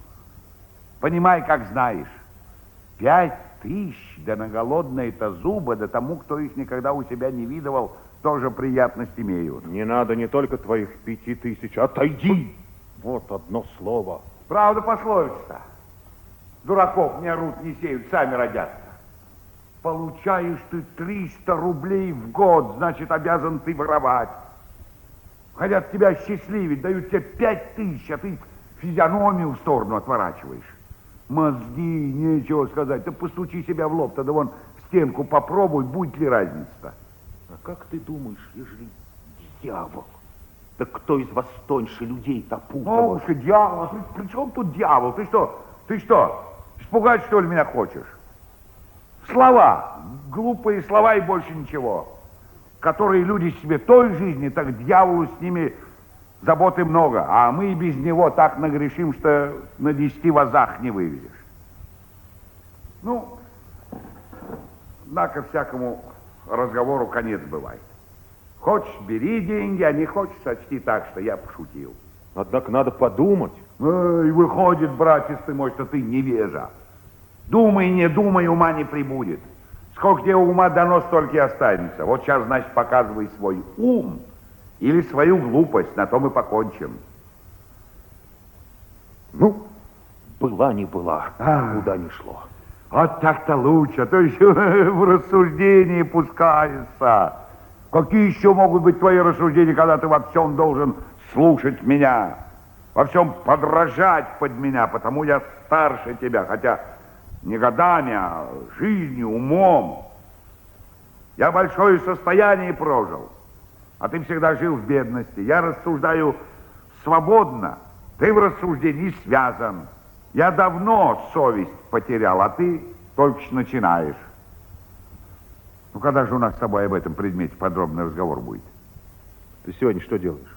Понимай, как знаешь. Пять тысяч, да на голодные-то зубы, да тому, кто их никогда у себя не видывал, тоже приятность имеют. Не надо не только твоих пяти тысяч, отойди. Вот одно слово. Правда пословица. Дураков не орут, не сеют, сами родятся. Получаешь ты 300 рублей в год, значит, обязан ты воровать. Хотят тебя счастливить, дают тебе 5 тысяч, а ты физиономию в сторону отворачиваешь. Мозги, нечего сказать. Ты постучи себя в лоб, тогда вон стенку попробуй, будет ли разница-то. А как ты думаешь, ежели дьявол? Да кто из вас тоньше людей-то путал? Ох, дьявол, а при, при чем тут дьявол? Ты что, ты что, испугать что ли меня хочешь? Слова, глупые слова и больше ничего, которые люди себе той жизни, так дьяволу с ними заботы много, а мы и без него так нагрешим, что на десяти вазах не вывезешь. Ну, однако всякому разговору конец бывает. Хочешь, бери деньги, а не хочешь, сочти так, что я пошутил. Однако надо подумать. Эй, выходит, братец ты мой, что ты невежа. Думай, не думай, ума не прибудет. Сколько тебе ума дано, столько и останется. Вот сейчас, значит, показывай свой ум или свою глупость, на том и покончим. Ну, была не была, А. куда ни шло. Вот так-то лучше, а то еще в рассуждении пускается. Какие еще могут быть твои рассуждения, когда ты во всем должен слушать меня, во всем подражать под меня, потому я старше тебя, хотя не годами, а жизнью, умом. Я большое состояние прожил, а ты всегда жил в бедности. Я рассуждаю свободно, ты в рассуждении связан. Я давно совесть потерял, а ты только начинаешь. Ну, когда же у нас с тобой об этом предмете подробный разговор будет? Ты сегодня что делаешь?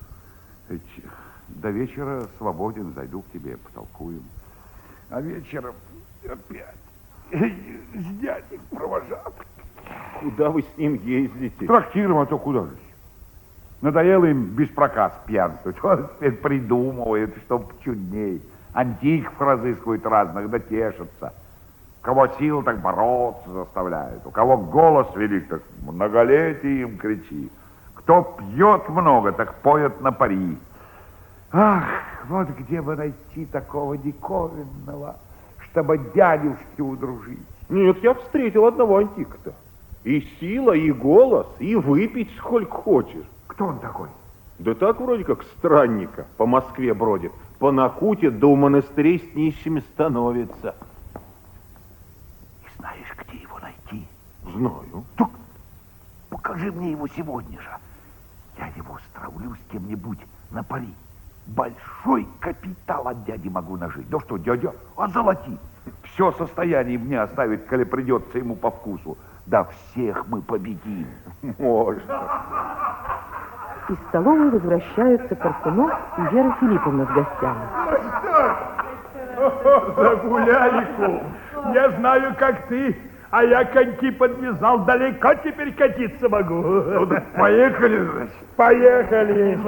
До вечера свободен, зайду к тебе, потолкуем. А вечером опять с дядей провожат. Куда вы с ним ездите? Трактиром, а то куда же? Надоело им без проказ пьянствовать. Вот теперь придумывают, чтоб чудней. Антиков разыскивают разных, да тешатся. Кого сил, так бороться заставляют. У кого голос велик, так многолетие им кричи. Кто пьет много, так поет на пари. Ах, вот где бы найти такого диковинного, чтобы дядюшки удружить. Нет, я встретил одного антика-то. И сила, и голос, и выпить сколько хочешь. Кто он такой? Да так вроде как странника по Москве бродит. По Накуте до у монастырей с нищими становится. С Знаю. Так покажи мне его сегодня же. Я его стравлю с кем-нибудь на пари. Большой капитал от дяди могу нажить. Да что, дядя, озолоти. Все состояние мне оставит, коли придется ему по вкусу. Да всех мы победим. Можно. Из столовой возвращаются Парфенов и Вера Филипповна с гостями. Загуляли, кум. Я знаю, как ты, а я коньки подвязал. Далеко теперь катиться могу. Ну, поехали, значит. Поехали.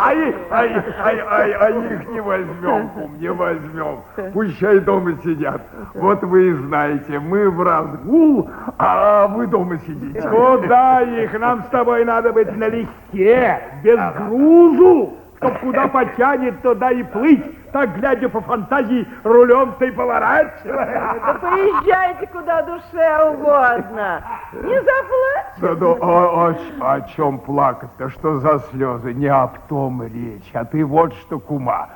А их, а, их- а, а- а их не возьмем, кум, не возьмем. Пущай дома сидят. Вот вы и знаете, мы в разгул, а вы дома сидите. Куда их? Нам с тобой надо быть налегке, без грузу. Чтоб куда потянет, туда и плыть. Так, глядя по фантазии, рулем-то и поворачивай. Да поезжайте куда душе угодно. Не заплачь. Да, а, а ч- о чем плакать-то? Что за слезы? Не об том речь. А ты вот что, кума,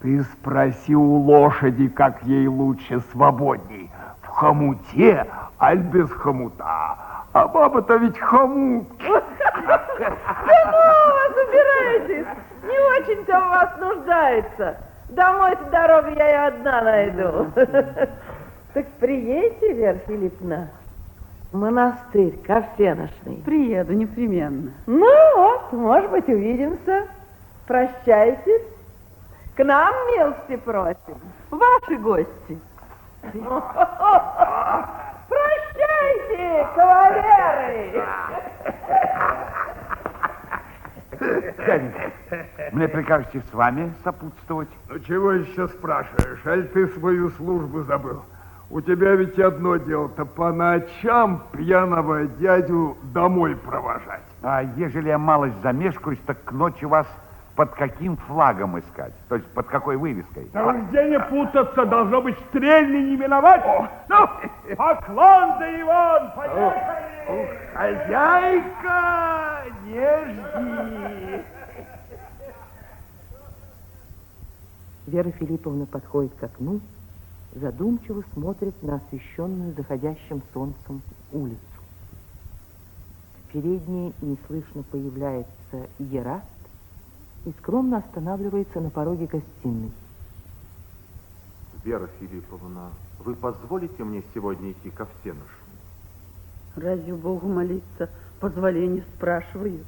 ты спроси у лошади, как ей лучше, свободней. В хомуте, аль без хомута. А баба-то ведь хомут. Да ну вас, убирайтесь. Не очень-то в вас нуждается. Домой-то дорогу я и одна найду. Так приедьте, Вера Филипповна, в монастырь Ковсеношный. Приеду непременно. Ну вот, может быть, увидимся. Прощайтесь. К нам милости просим. Ваши гости. Прощайте, кавалеры! Дяденька, мне прикажете с вами сопутствовать? Ну чего еще спрашиваешь? Аль ты свою службу забыл? У тебя ведь одно дело-то по ночам пьяного дядю домой провожать. А ежели я малость замешкаюсь, так к ночи вас под каким флагом искать? То есть под какой вывеской? Да где не путаться, должно быть стрельни не миновать. Ну, поклон да Иван, поехали. Хозяйка, не жди. Вера Филипповна подходит к окну, задумчиво смотрит на освещенную заходящим солнцем улицу. В передней неслышно появляется Ераст и скромно останавливается на пороге гостиной. Вера Филипповна, вы позволите мне сегодня идти ко всеношам? Разве Богу молиться позволение спрашивают?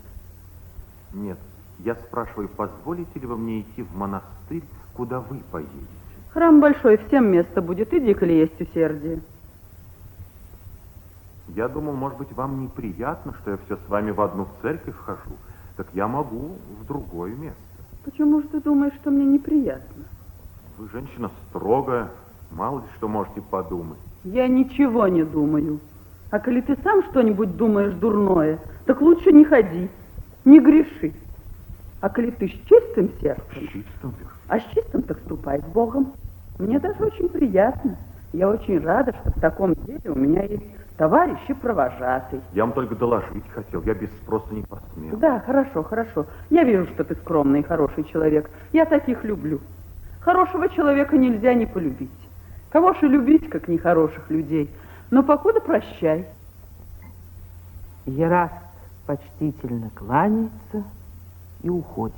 Нет, я спрашиваю, позволите ли вы мне идти в монастырь, куда вы поедете? Храм большой, всем место будет. Иди, коли есть усердие. Я думал, может быть, вам неприятно, что я все с вами в одну церковь хожу. Так я могу в другое место. Почему же ты думаешь, что мне неприятно? Вы женщина строгая, мало ли что можете подумать. Я ничего не думаю. А коли ты сам что-нибудь думаешь дурное, так лучше не ходи, не греши. А коли ты с чистым сердцем, Чистым, Вера. а с чистым так ступай с Богом. Мне даже очень приятно. Я очень рада, что в таком деле у меня есть товарищ и провожатый. Я вам только доложить хотел, я без спроса не посмел. Да, хорошо, хорошо. Я вижу, что ты скромный и хороший человек. Я таких люблю. Хорошего человека нельзя не полюбить. Кого же любить, как нехороших людей? Но покуда прощай. Ераст почтительно кланяется и уходит.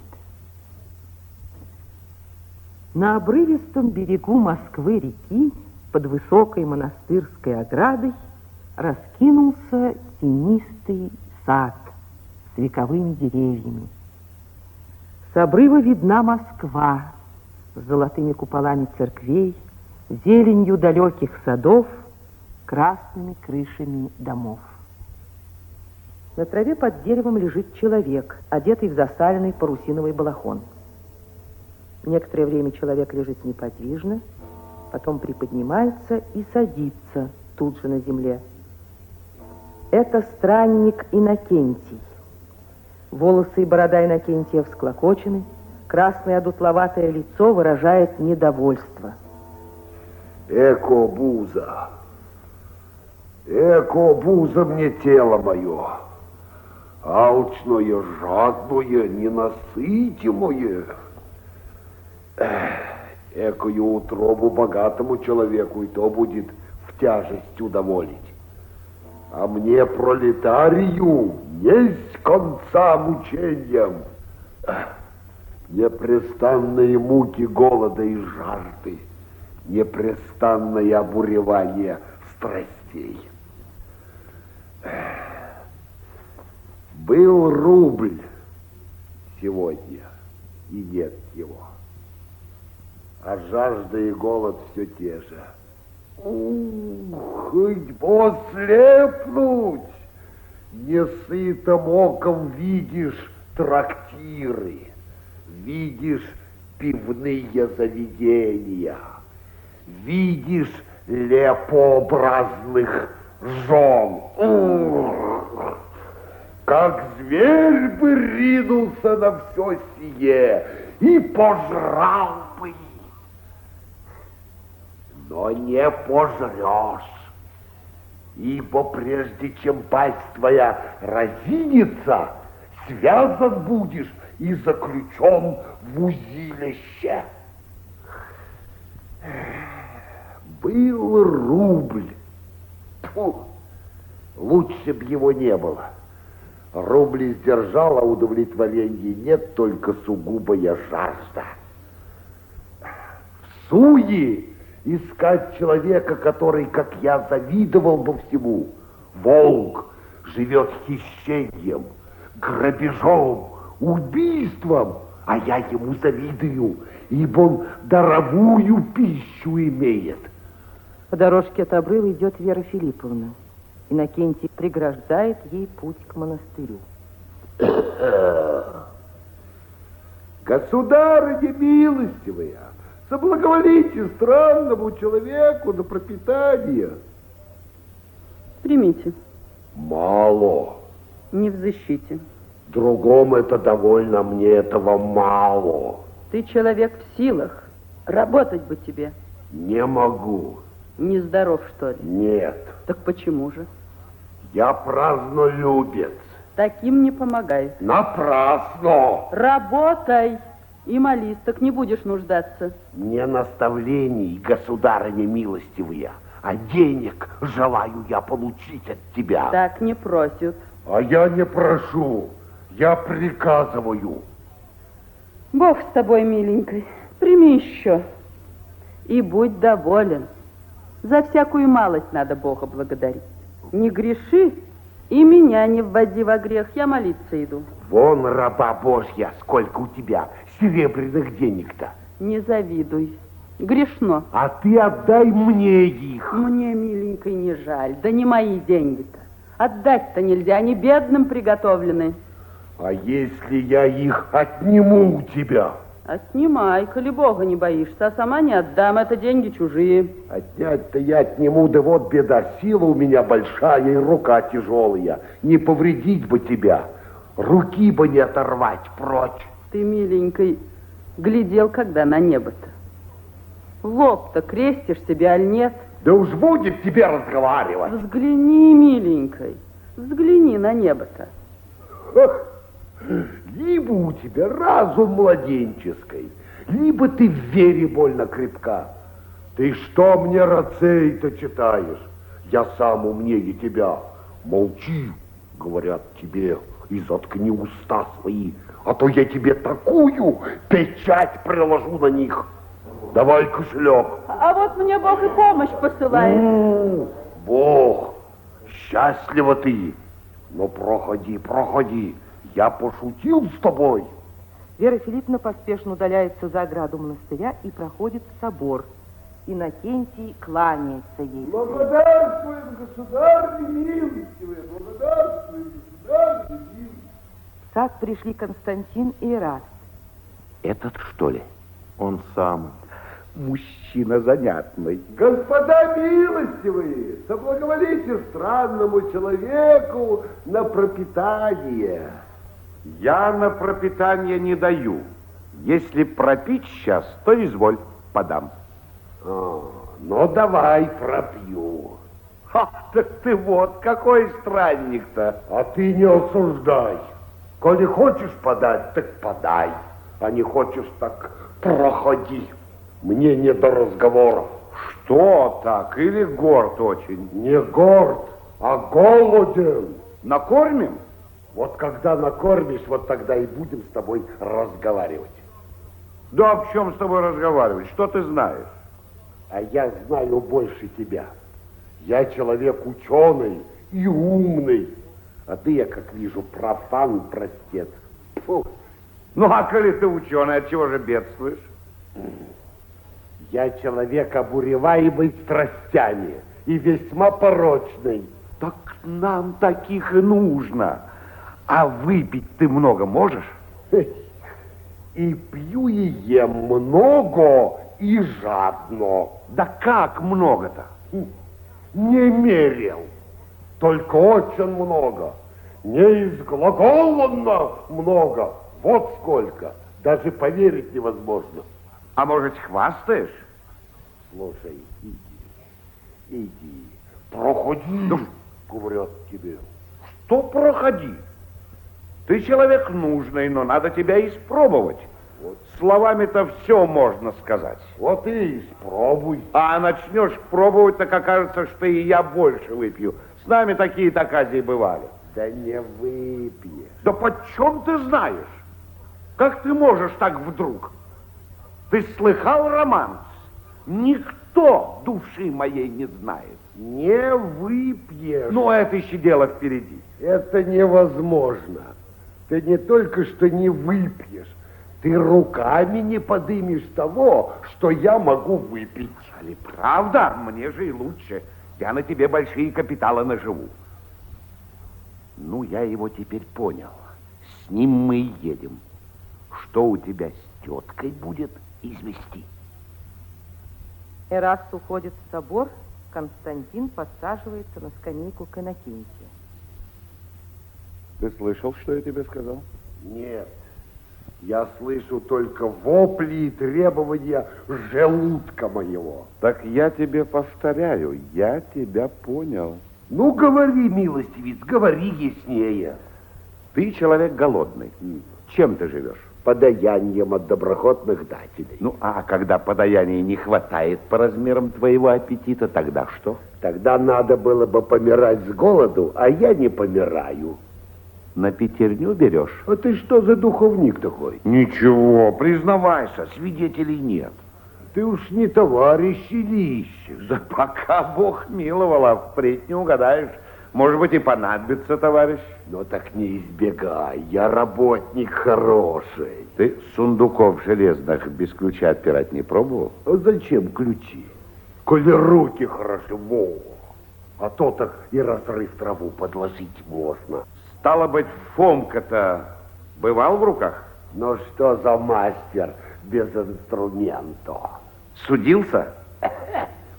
На обрывистом берегу Москвы-реки под высокой монастырской оградой раскинулся тенистый сад с вековыми деревьями. С обрыва видна Москва с золотыми куполами церквей, зеленью далеких садов, красными крышами домов. На траве под деревом лежит человек, одетый в засаленный парусиновый балахон. Некоторое время человек лежит неподвижно, потом приподнимается и садится тут же на земле. Это странник Иннокентий. Волосы и борода Иннокентия всклокочены, красное одутловатое лицо выражает недовольство. Эко буза, эко буза мне тело мое, алчное, жадное, ненасытимое. Экую утробу богатому человеку и то будет в тяжесть удоволить. А мне, пролетарию, есть конца мучениям. Непрестанные муки голода и жажды, непрестанное обуревание страстей. Был рубль сегодня, и нет его. А жажда и голод все те же. Хоть бы ослепнуть! Несытым оком видишь трактиры, видишь пивные заведения, видишь лепообразных жен. Как зверь бы ринулся на все сие и пожрал. Но не пожрешь, ибо прежде чем пасть твоя разинится, связан будешь и заключен в узилище. Был рубль. Фу, лучше б его не было. Рубль сдержал, а удовлетворения нет, только сугубая жажда. В суе искать человека, который, как я, завидовал бы всему. Волк живет хищением, грабежом, убийством, а я ему завидую, ибо он даровую пищу имеет. По дорожке от обрыва идет Вера Филипповна. Иннокентий преграждает ей путь к монастырю. Государыня милостивая, соблаговолите странному человеку на пропитание. Примите. Мало. Не взыщите. Другому это довольно, мне этого мало. Ты человек в силах. Работать бы тебе. Не могу. Нездоров, что ли? Нет. Так почему же? Я празднолюбец. Таким не помогай. Напрасно. Работай и молись, так не будешь нуждаться. Не наставлений, государыня милостивая, а денег желаю я получить от тебя. Так не просят. А я не прошу, я приказываю. Бог с тобой, миленькой, прими еще и будь доволен. За всякую малость надо Бога благодарить. Не греши и меня не вводи во грех, я молиться иду. Вон, раба Божья, сколько у тебя серебряных денег-то. Не завидуй, грешно. А ты отдай мне их. Мне, миленькой, не жаль, да не мои деньги-то. Отдать-то нельзя, они бедным приготовлены. А если я их отниму у тебя? Отнимай, коли Бога не боишься, а сама не отдам, это деньги чужие. Отнять-то я отниму, да вот беда, сила у меня большая и рука тяжелая. Не повредить бы тебя, руки бы не оторвать прочь. Ты, миленькой, глядел когда на небо-то? Лоб-то крестишь себе, аль нет? Да уж будет тебе разговаривать. Взгляни, миленькой, взгляни на небо-то. Либо у тебя разум младенческий, либо ты в вере больно крепка. Ты что мне рацей-то читаешь? Я сам умнее тебя. Молчи, говорят тебе, и заткни уста свои, а то я тебе такую печать приложу на них. Давай кошелек. А вот мне Бог и помощь посылает. Ну, Бог, счастлива ты. Ну, проходи, проходи. Я пошутил с тобой. Вера Филипповна поспешно удаляется за ограду монастыря и проходит в собор. Иннокентий кланяется ей. Благодарствуем, государь милостивый, благодарствуем, государь милостивый. Сад пришли Константин и Эраст. Этот, что ли? Он сам. Мужчина занятный. Господа милостивые, соблаговолите странному человеку на пропитание. Я на пропитание не даю. Если пропить сейчас, то изволь, подам. А, ну, давай пропью. Ха, так ты вот какой странник-то. А ты не осуждай. Коли хочешь подать, так подай. А не хочешь, так проходи. Мне не до разговоров. Что так? Или горд очень? Не горд, а голоден. Накормим? Вот когда накормишь, вот тогда и будем с тобой разговаривать. Да об чем с тобой разговаривать? Что ты знаешь? А я знаю больше тебя. Я человек ученый и умный. А ты, я как вижу, профан, простец. Фу. Ну, а коли ты ученый, от чего же бедствуешь? Я человек, обуреваемый страстями и весьма порочный. Так нам таких и нужно. А выпить ты много можешь? И пью и ем много и жадно. Да как много-то? Не мерил, только очень много. Неизглаголанно много. Вот сколько. Даже поверить невозможно. А может, хвастаешь? Слушай, иди, иди, проходи, Ну, говорят тебе. Что проходи? Ты человек нужный, но надо тебя испробовать. Вот. Словами-то все можно сказать. Вот и испробуй. А начнешь пробовать, так окажется, что и я больше выпью. С нами такие-то оказии бывали. Да не выпьешь. Да почем ты знаешь? Как ты можешь так вдруг? Ты слыхал романс? Никто души моей не знает. Не выпьешь. Ну, это еще дело впереди. Это невозможно. Ты не только что не выпьешь, ты руками не подымешь того, что я могу выпить. Али правда? Мне же и лучше. Я на тебе большие капиталы наживу. Ну, я его теперь понял. С ним мы и едем. Что у тебя с теткой будет, извести. Эраст уходит в собор, Константин подсаживается на скамейку к Иннокентию. Ты слышал, что я тебе сказал? Нет. Я слышу только вопли и требования желудка моего. Так я тебе повторяю, я тебя понял. Ну, говори, милостивец, говори яснее. Ты человек голодный. Чем ты живешь? Подаянием от доброхотных дателей. Ну, а когда подаяния не хватает по размерам твоего аппетита, тогда что? Тогда надо было бы помирать с голоду, а я не помираю. На пятерню берешь? А ты что за духовник такой? Ничего, признавайся, свидетелей нет. Ты уж не товарищ или ищешь? Да пока Бог миловал, а впредь не угадаешь. Может быть, и понадобится, товарищ. Ну так не избегай, я работник хороший. Ты сундуков железных без ключа отпирать не пробовал? А зачем ключи? Коли руки хороши, во. А то так и разрыв траву подложить можно. Стало быть, Фомка-то бывал в руках? Ну что за мастер без инструмента? Судился?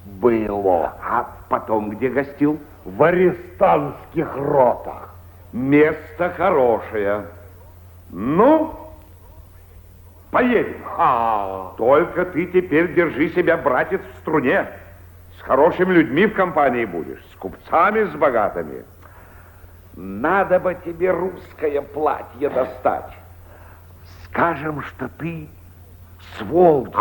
Было. А потом где гостил? В арестантских ротах. Место хорошее. Ну, поедем. А, Только ты теперь держи себя, братец, в струне. С хорошими людьми в компании будешь, с купцами, с богатыми. Надо бы тебе русское платье достать. Скажем, что ты с Волги,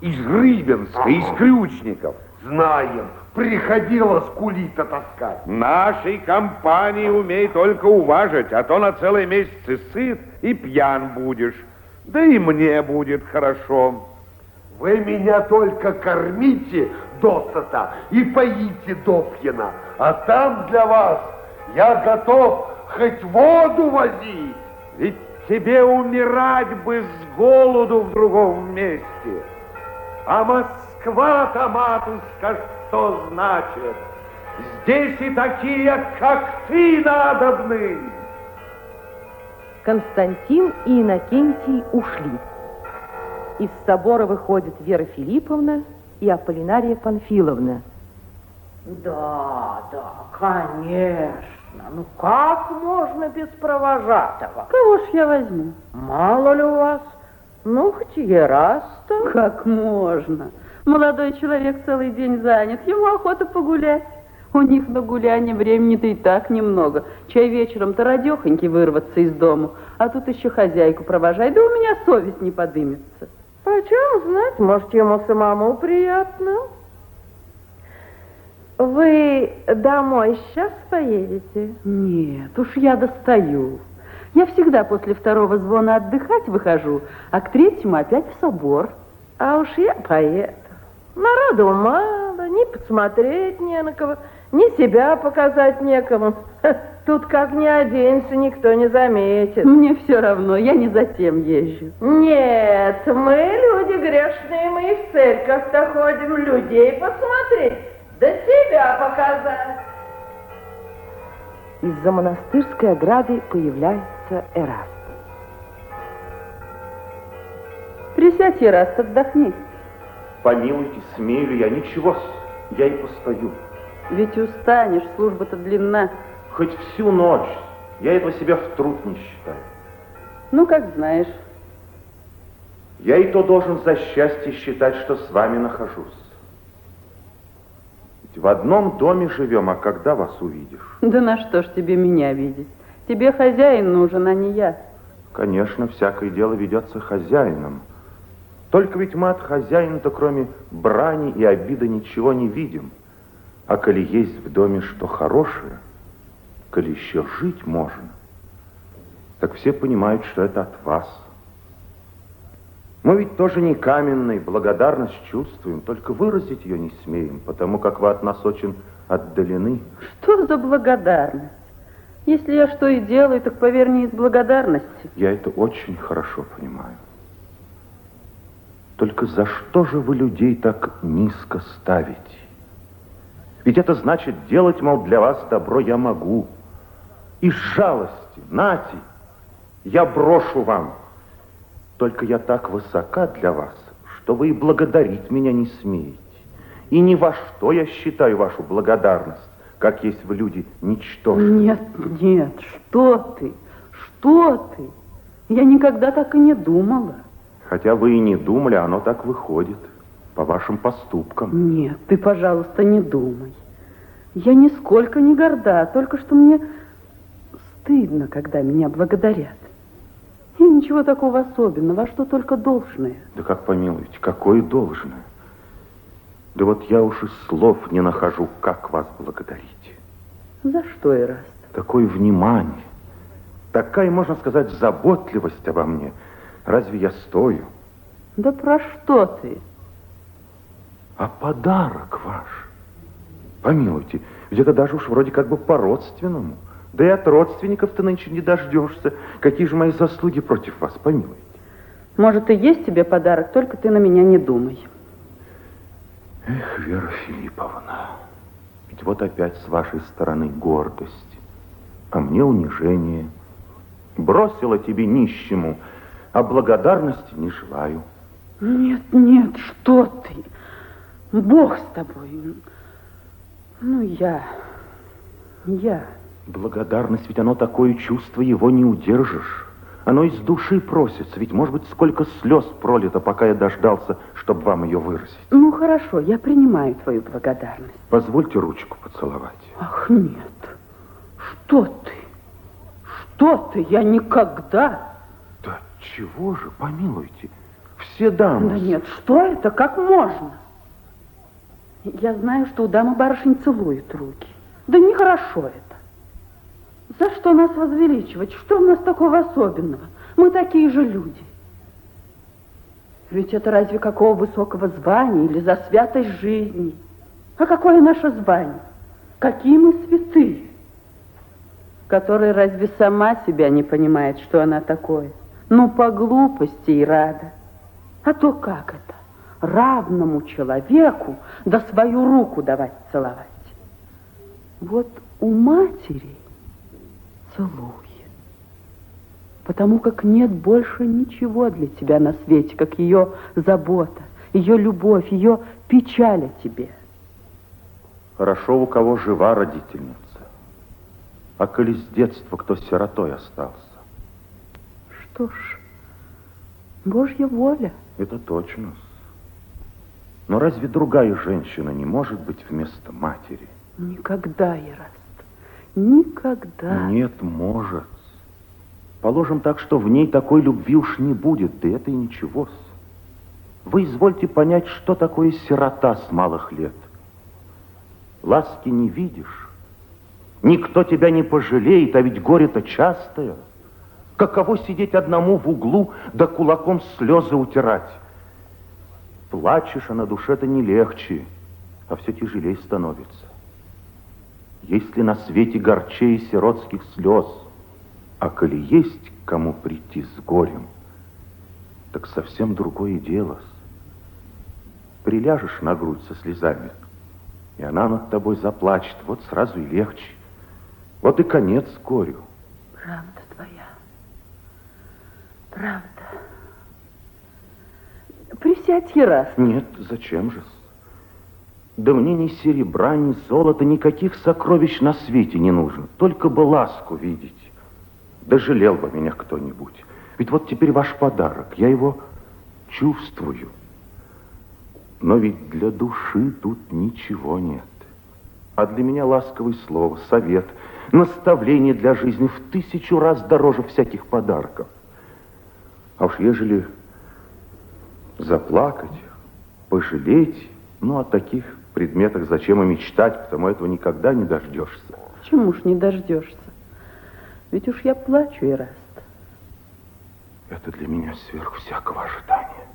из Рыбинска, из Крючников. знаем, приходилось кулита таскать. Нашей компании умей только уважить, а то на целый месяц и сыт, и пьян будешь. Да и мне будет хорошо. Вы меня только кормите досыта и поите допьяно, а там для вас я готов хоть воду возить. Ведь тебе умирать бы с голоду в другом месте. А Москва-то, матушка, что значит? Здесь и такие, как ты, надобны. Константин и Иннокентий ушли. Из собора выходят Вера Филипповна и Аполлинария Панфиловна. Да, да, конечно. Ну как можно без провожатого? Кого ж я возьму? Мало ли у вас? Ну, хоть Ераста. Как можно? Молодой человек целый день занят, ему охота погулять. У них на гуляние времени-то и так немного. Чай вечером-то радехоньки вырваться из дому, а тут еще хозяйку провожай, да у меня совесть не подымется. Почем знать, может, ему самому приятно. Вы домой сейчас поедете? Нет, уж я достаю. Я всегда после второго звона отдыхать выхожу, а к третьему опять в собор. А уж я поеду. Народу мало, ни посмотреть не на кого, ни себя показать некому. Тут как ни оденься, никто не заметит. Мне все равно, я не затем езжу. Нет, мы люди грешные, мы и в церковь-то ходим людей посмотреть, да себя показать. Из-за монастырской ограды появляется Эраст. Присядь, Ераст, отдохни. Помилуйте, смею ли я? Ничего, я и постою. Ведь устанешь, служба-то длинна. Хоть всю ночь. Я этого себя в труд не считаю. Ну, как знаешь. Я и то должен за счастье считать, что с вами нахожусь. В одном доме живем, а когда вас увидишь? Да на что ж тебе меня видеть? Тебе хозяин нужен, а не я. Конечно, всякое дело ведется хозяином. Только ведь мы от хозяина-то кроме брани и обиды ничего не видим. А коли есть в доме что хорошее, коли еще жить можно, так все понимают, что это от вас. Мы ведь тоже не каменные, благодарность чувствуем, только выразить ее не смеем, потому как вы от нас очень отдалены. Что за благодарность? Если я что и делаю, так поверь не из благодарности. Я это очень хорошо понимаю. Только за что же вы людей так низко ставите? Ведь это значит делать, мол, для вас добро я могу. Из жалости, нате, я брошу вам. Только я так высока для вас, что вы и благодарить меня не смеете. И ни во что я считаю вашу благодарность, как есть в люди ничтожные. Нет, нет, что ты, что ты? Я никогда так и не думала. Хотя вы и не думали, оно так выходит по вашим поступкам. Нет, ты, пожалуйста, не думай. Я нисколько не горда, только что мне стыдно, когда меня благодарят. И ничего такого особенного, а что только должное. Да как помилуете, какое должное? Да вот я уж и слов не нахожу, как вас благодарить. За что, Ираст? Такое внимание, такая, можно сказать, заботливость обо мне – Разве я стою? Да про что ты? А подарок ваш. Помилуйте, ведь это даже уж вроде как бы по-родственному. Да и от родственников ты нынче не дождешься. Какие же мои заслуги против вас, помилуйте. Может, и есть тебе подарок, только ты на меня не думай. Эх, Вера Филипповна, ведь вот опять с вашей стороны гордость, а мне унижение. Бросила тебе нищему, а благодарности не желаю. Нет, нет, что ты? Бог с тобой. Ну, я... Я... Благодарность, ведь оно такое чувство, его не удержишь. Оно из души просится, ведь, может быть, сколько слез пролито, пока я дождался, чтобы вам ее выразить. Ну, хорошо, я принимаю твою благодарность. Позвольте ручку поцеловать. Ах, нет. Что ты? Что ты? Я никогда... Чего же, помилуйте, все дамы... Да нет, что это, как можно? Я знаю, что у дамы барышень целуют руки. Да нехорошо это. За что нас возвеличивать? Что у нас такого особенного? Мы такие же люди. Ведь это разве какого высокого звания или за святость жизни? А какое наше звание? Какие мы святые? Которая разве сама себя не понимает, что она такое? Ну, по глупости и рада. А то как это? Равному человеку да свою руку давать целовать. Вот у матери целуй. Потому как нет больше ничего для тебя на свете, как ее забота, ее любовь, ее печаль о тебе. Хорошо, у кого жива родительница. А коли с детства кто сиротой остался? Что ж, Божья воля. Это точно. Но разве другая женщина не может быть вместо матери? Никогда, Ераст, никогда. Нет, может. Положим так, что в ней такой любви уж не будет, да это и ничего. Вы извольте понять, что такое сирота с малых лет. Ласки не видишь, никто тебя не пожалеет, а ведь горе-то частое. Каково сидеть одному в углу, да кулаком слезы утирать? Плачешь, а на душе-то не легче, а все тяжелее становится. Если на свете горчее сиротских слез, а коли есть кому прийти с горем, так совсем другое дело. Приляжешь на грудь со слезами, и она над тобой заплачет, вот сразу и легче. Вот и конец горю. Правда твоя. Правда. Присядь, Ерас. Нет, зачем же? Да мне ни серебра, ни золота, никаких сокровищ на свете не нужно. Только бы ласку видеть. Да жалел бы меня кто-нибудь. Ведь вот теперь ваш подарок, я его чувствую. Но ведь для души тут ничего нет. А для меня ласковое слово, совет, наставление для жизни в тысячу раз дороже всяких подарков. А уж ежели заплакать, пожалеть, ну, о таких предметах зачем и мечтать, потому этого никогда не дождешься. Почему ж не дождешься? Ведь уж я плачу, и раз. Это для меня сверх всякого ожидания.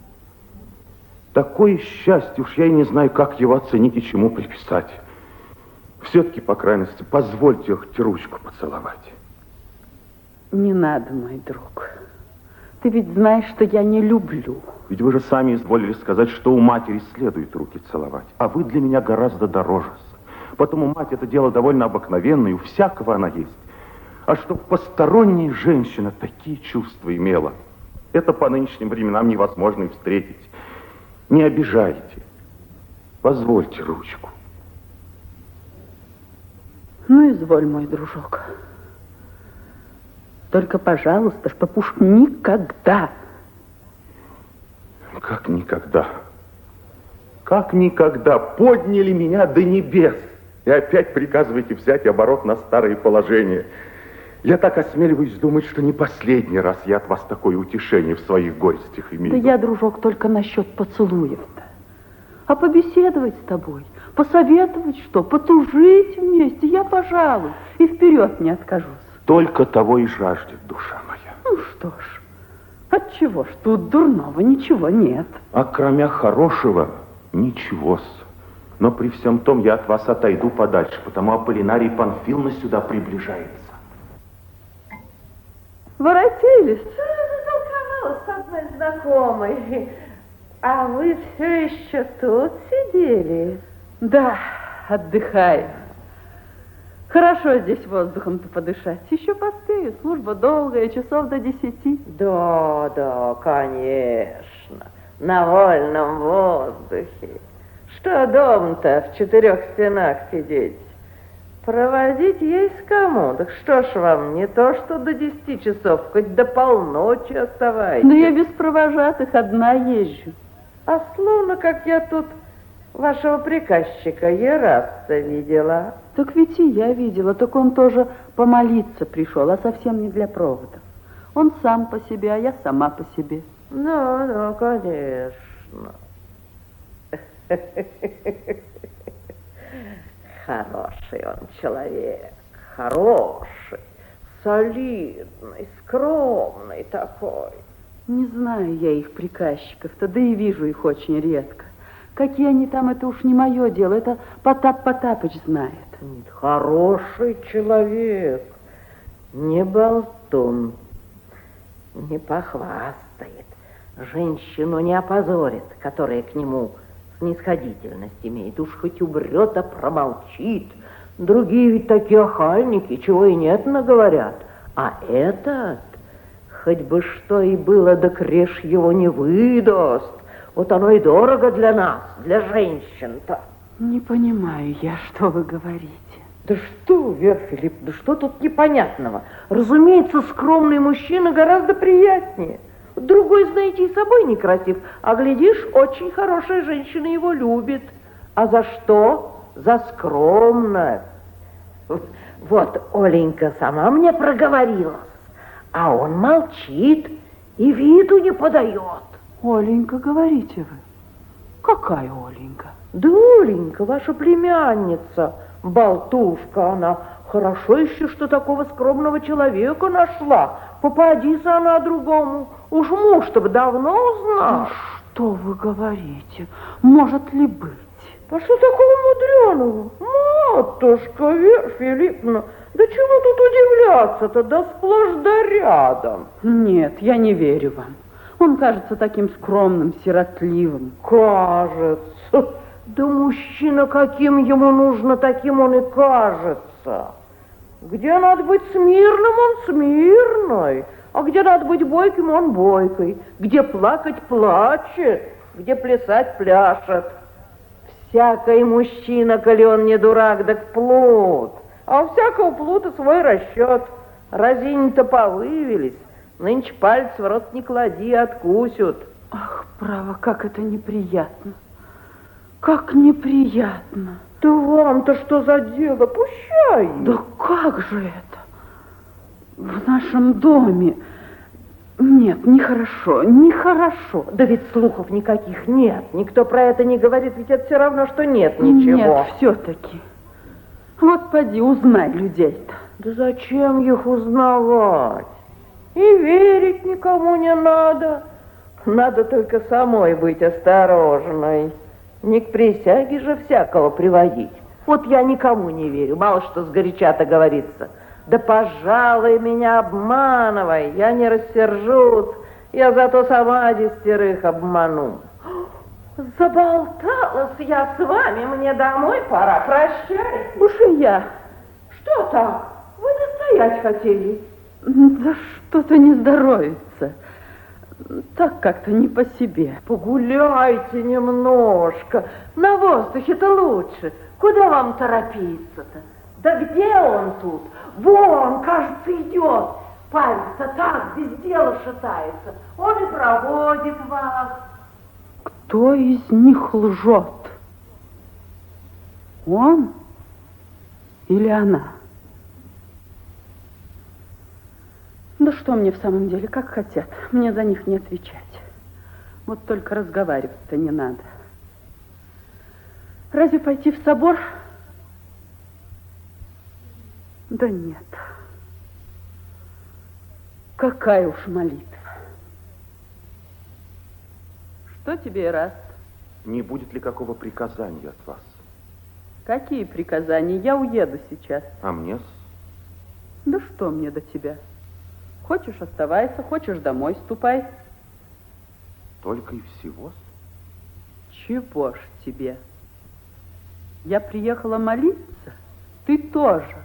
Такое счастье, уж я и не знаю, как его оценить и чему приписать. Все-таки, по крайности, позвольте хоть ручку поцеловать. Не надо, мой друг. Ты ведь знаешь, что я не люблю. Ведь вы же сами изволили сказать, что у матери следует руки целовать. А вы для меня гораздо дороже. Потому мать это дело довольно обыкновенное, у всякого она есть. А чтоб посторонняя женщина такие чувства имела, это по нынешним временам невозможно и встретить. Не обижайте. Позвольте ручку. Ну, изволь, мой дружок. Только, пожалуйста, чтоб уж никогда. Как никогда. Как никогда подняли меня до небес. И опять приказываете взять оборот на старые положения. Я так осмеливаюсь думать, что не последний раз я от вас такое утешение в своих горестях имею. Да я, дружок, только насчет поцелуев-то. А побеседовать с тобой, посоветовать что, потужить вместе, я, пожалуй, и вперед не откажусь. Только того и жаждет душа моя. Ну что ж, от чего ж тут дурного ничего нет. А кроме хорошего ничего-с. Но при всем том я от вас отойду подальше, потому Аполлинарий Панфиловна сюда приближается. Воротились? Затолковалась с одной знакомой. А вы все еще тут сидели? Да, отдыхаем. Хорошо здесь воздухом-то подышать. Еще поспею, служба долгая, часов до десяти. Да, да, конечно. На вольном воздухе. Что дом-то в четырех стенах сидеть? Проводить есть кому. Так что ж вам, не то что до десяти часов, хоть до полночи оставайтесь. Да я без провожатых одна езжу. А словно как я тут вашего приказчика Ерасца видела. Так ведь и я видела, так он тоже помолиться пришел, а совсем не для проводов. Он сам по себе, а я сама по себе. Ну, ну, конечно. Хороший он человек, хороший, солидный, скромный такой. Не знаю я их приказчиков-то, да и вижу их очень редко. Какие они там, это уж не мое дело, это Потап Потапыч знает. Хороший человек, не болтун, не похвастает, женщину не опозорит, которая к нему снисходительность имеет. Уж хоть убрет, а промолчит. Другие ведь такие охальники, чего и нет наговорят. А этот, хоть бы что и было, да креш его не выдаст. Вот оно и дорого для нас, для женщин-то. Не понимаю я, что вы говорите. Да что, Вера Филипп, да что тут непонятного? Разумеется, скромный мужчина гораздо приятнее. Другой, знаете, и собой некрасив, а глядишь, очень хорошая женщина его любит. А за что? За скромность. Вот Оленька сама мне проговорилась, а он молчит и виду не подает. Оленька, говорите вы. Какая Оленька? Да Оленька, ваша племянница, болтушка она. Хорошо еще, что такого скромного человека нашла. Попадись она другому. Уж муж-то давно узнал. Что вы говорите? Может ли быть? А что такого мудреного? Матушка Вера Филипповна, да чего тут удивляться-то? Да сплошь да рядом. Нет, я не верю вам. Он кажется таким скромным, сиротливым. Кажется. Да мужчина каким ему нужно, таким он и кажется. Где надо быть смирным, он смирный. А где надо быть бойким, он бойкой. Где плакать, плачет. Где плясать, пляшет. Всякий мужчина, коли он не дурак, так плут. А у всякого плута свой расчет. Разини-то повывелись. Нынче палец в рот не клади, откусят. Ах, право, как это неприятно. Как неприятно. Да вам-то что за дело? Пущай. Да как же это? В нашем доме. Нет, нехорошо, нехорошо. Да ведь слухов никаких нет. Никто про это не говорит, ведь это все равно, что нет ничего. Нет, все-таки. Вот поди, узнай людей-то. Да зачем их узнавать? И верить никому не надо. Надо только самой быть осторожной. Не к присяге же всякого приводить. Вот я никому не верю, мало что сгоряча-то говорится. Да, пожалуй, меня обманывай, я не рассержусь, я зато сама десятерых обману. Заболталась я с вами, мне домой пора, прощай. Уж и я. Что так? Вы настоять хотели? Да что-то не здоровится. Так как-то не по себе. Погуляйте немножко. На воздухе-то лучше. Куда вам торопиться-то? Да где он тут? Вон, кажется, идет. Павел-то так без дела шатается. Он и проводит вас. Кто из них лжет? Он или она? Да что мне в самом деле, как хотят. Мне за них не отвечать. Вот только разговаривать-то не надо. Разве пойти в собор? Да нет. Какая уж молитва. Что тебе, раз? Не будет ли какого приказания от вас? Какие приказания? Я уеду сейчас. А мне? Да что мне до тебя? Хочешь, оставайся, хочешь, домой ступай. Только и всего? Чего ж тебе? Я приехала молиться, ты тоже.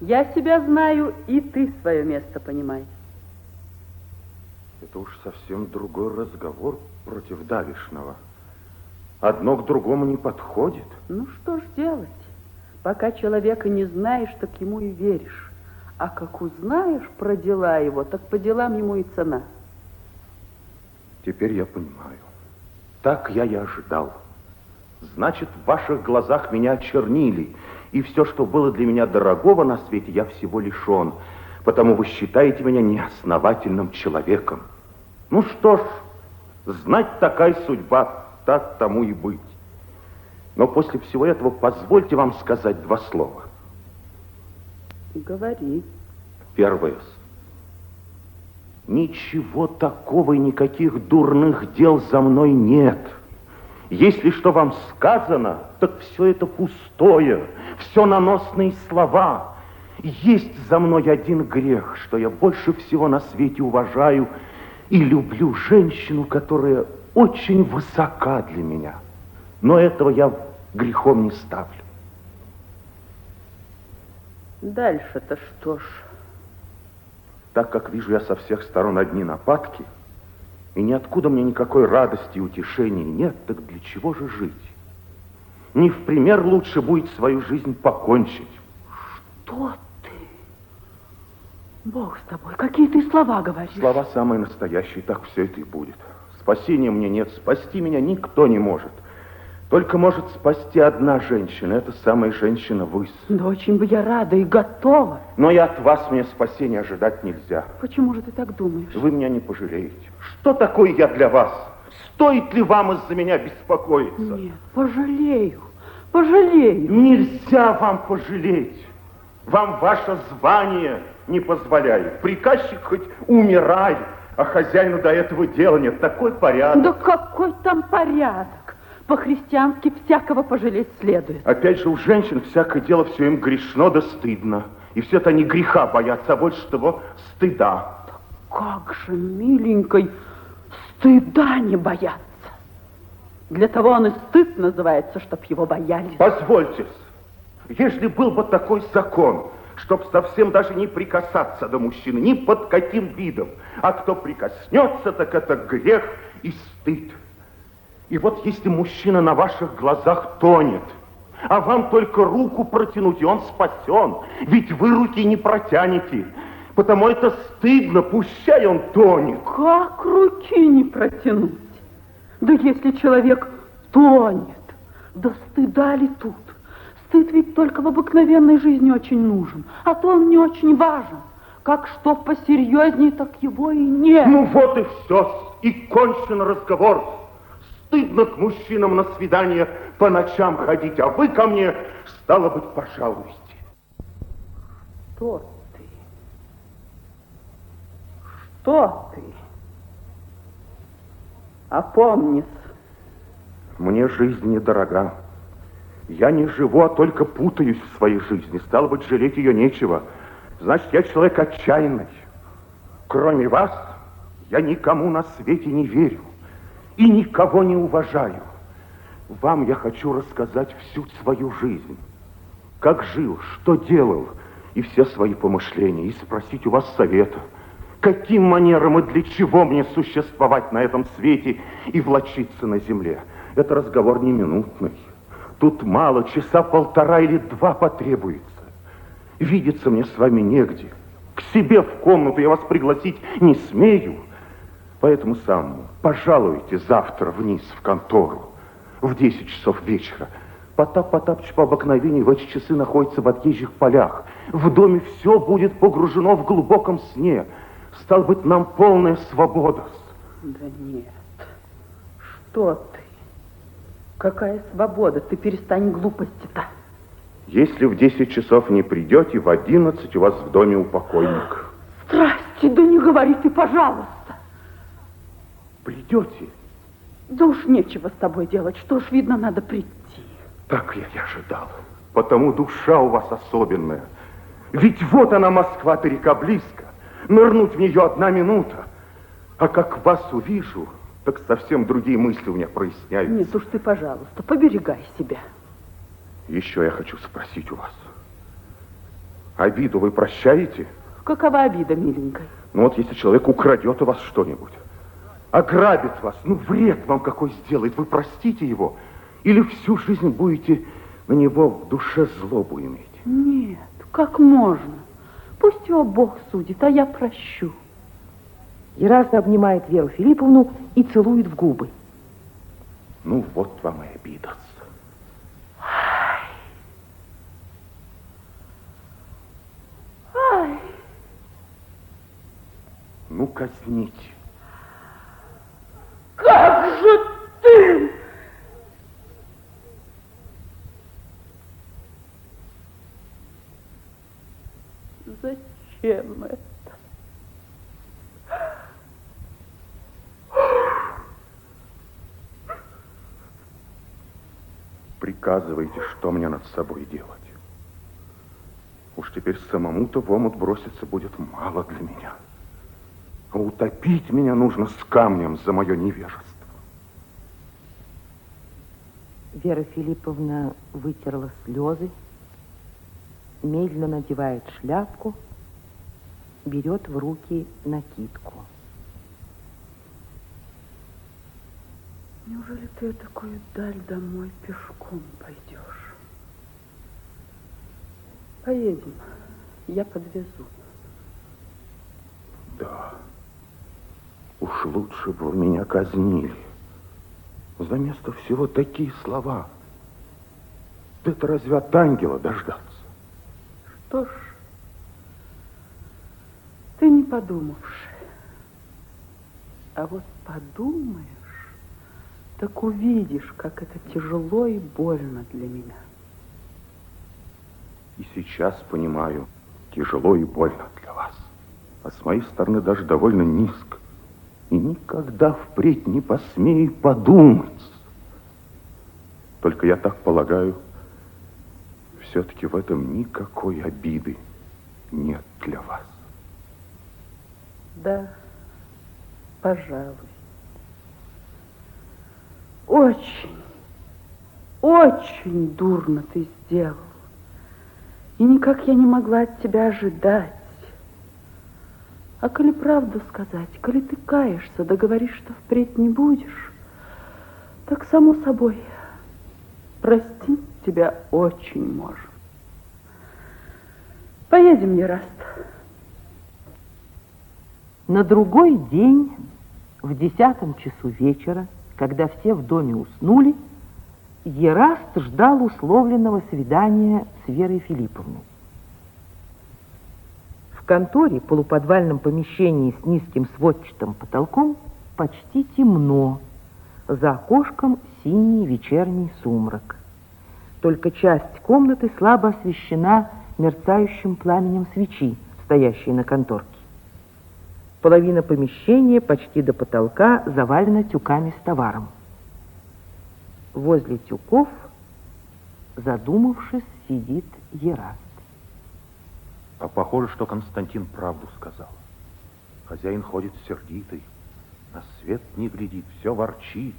Я себя знаю, и ты свое место понимай. Это уж совсем другой разговор против давишного. Одно к другому не подходит. Ну что ж делать? Пока человека не знаешь, так ему и веришь. А как узнаешь про дела его, так по делам ему и цена. Теперь я понимаю. Так я и ожидал. Значит, в ваших глазах меня очернили, и все, что было для меня дорогого на свете, я всего лишен. Потому вы считаете меня неосновательным человеком. Ну что ж, знать такая судьба, так тому и быть. Но после всего этого позвольте вам сказать два слова. Говори. Первое. Ничего такого и никаких дурных дел за мной нет. Если что вам сказано, так все это пустое, все наносные слова. Есть за мной один грех, что я больше всего на свете уважаю и люблю женщину, которая очень высока для меня. Но этого я грехом не ставлю. Дальше-то что ж? Так как вижу я со всех сторон одни нападки, и ниоткуда мне никакой радости и утешения нет, так для чего же жить? Не в пример лучше будет свою жизнь покончить. Что ты? Бог с тобой, какие ты слова говоришь? Слова самые настоящие, так все это и будет. Спасения мне нет, спасти меня никто не может. Только может спасти одна женщина. Эта самая женщина вы. Да очень бы я рада и готова. Но и от вас мне спасения ожидать нельзя. Почему же ты так думаешь? Вы меня не пожалеете. Что такое я для вас? Стоит ли вам из-за меня беспокоиться? Нет, пожалею, пожалею. Нельзя вам пожалеть. Вам ваше звание не позволяет. Приказчик хоть умирай, а хозяину до этого дела нет. Такой порядок. Да какой там порядок? По-христиански всякого пожалеть следует. Опять же, у женщин всякое дело все им грешно да стыдно. И все-то они греха боятся, а больше того стыда. Как же, миленькой, стыда не бояться. Для того он и стыд называется, чтоб его боялись. Позвольте, если был бы такой закон, чтоб совсем даже не прикасаться до мужчины, ни под каким видом, а кто прикоснется, так это грех и стыд. И вот если мужчина на ваших глазах тонет, а вам только руку протянуть, и он спасен, ведь вы руки не протянете, потому это стыдно, пущай он тонет. Как руки не протянуть? Да если человек тонет, да стыда ли тут? Стыд ведь только в обыкновенной жизни очень нужен, а то он не очень важен. Как что посерьезнее, так его и нет. Ну вот и все, и кончен разговор стыдно к мужчинам на свидание по ночам ходить, а вы ко мне, стало быть, пожалуйте. Что ты? Что ты? Опомнись. Мне жизнь недорога. Я не живу, а только путаюсь в своей жизни. Стало быть, жалеть ее нечего. Значит, я человек отчаянный. Кроме вас, я никому на свете не верю и никого не уважаю. Вам я хочу рассказать всю свою жизнь. Как жил, что делал, и все свои помышления, и спросить у вас совета. Каким манером и для чего мне существовать на этом свете и влочиться на земле? Это разговор не минутный. Тут мало, часа полтора или два потребуется. Видеться мне с вами негде. К себе в комнату я вас пригласить не смею. Поэтому сам пожалуйте завтра вниз в контору в 10 часов вечера. Потап Потапыч по обыкновению в эти часы находится в отъезжих полях. В доме все будет погружено в глубоком сне. Стал быть, нам полная свобода. Да нет. Что ты? Какая свобода? Ты перестань глупости-то. Если в 10 часов не придете, в 11 у вас в доме упокойник. Страсти, да не говори ты, пожалуйста. Придете? Да уж нечего с тобой делать. Что ж, видно, надо прийти. Так я и ожидал. Потому душа у вас особенная. Ведь вот она, Москва-то река близко. Нырнуть в нее одна минута. А как вас увижу, так совсем другие мысли у меня проясняются. Нет уж ты, пожалуйста, поберегай себя. Еще я хочу спросить у вас. Обиду вы прощаете? Какова обида, миленькая? Ну вот если человек украдет у вас что-нибудь, ограбит вас, ну вред вам какой сделает, вы простите его? Или всю жизнь будете на него в душе злобу иметь? Нет, как можно? Пусть его Бог судит, а я прощу. Ераса обнимает Веру Филипповну и целует в губы. Ну вот вам и обида. Ай. Ну, казните. Как же ты? Зачем это? Приказывайте, что мне над собой делать. Уж теперь самому-то в омут броситься будет мало для меня. А утопить меня нужно с камнем за мое невежество. Вера Филипповна вытерла слезы, медленно надевает шляпку, берет в руки накидку. Неужели ты такую даль домой пешком пойдешь? Поедем, я подвезу. Да. Уж лучше бы вы меня казнили. За место всего такие слова. Да это разве от ангела дождаться? Что ж, ты не подумавши. А вот подумаешь, так увидишь, как это тяжело и больно для меня. И сейчас понимаю, тяжело и больно для вас. А с моей стороны даже довольно низко. И никогда впредь не посмею подумать. Только я так полагаю, все-таки в этом никакой обиды нет для вас. Да, пожалуй. Очень, очень дурно ты сделал. И никак я не могла от тебя ожидать. А коли правду сказать, коли ты каешься, да говоришь, что впредь не будешь, так само собой простить тебя очень можем. Поедем, Ераст. На другой день, в десятом часу вечера, когда все в доме уснули, Ераст ждал условленного свидания с Верой Филипповной. Конторе, полуподвальном помещении с низким сводчатым потолком, почти темно. За окошком синий вечерний сумрак. Только часть комнаты слабо освещена мерцающим пламенем свечи, стоящей на конторке. Половина помещения почти до потолка завалена тюками с товаром. Возле тюков, задумавшись, сидит Ераст. А похоже, что Константин правду сказал. Хозяин ходит сердитый, на свет не глядит, все ворчит.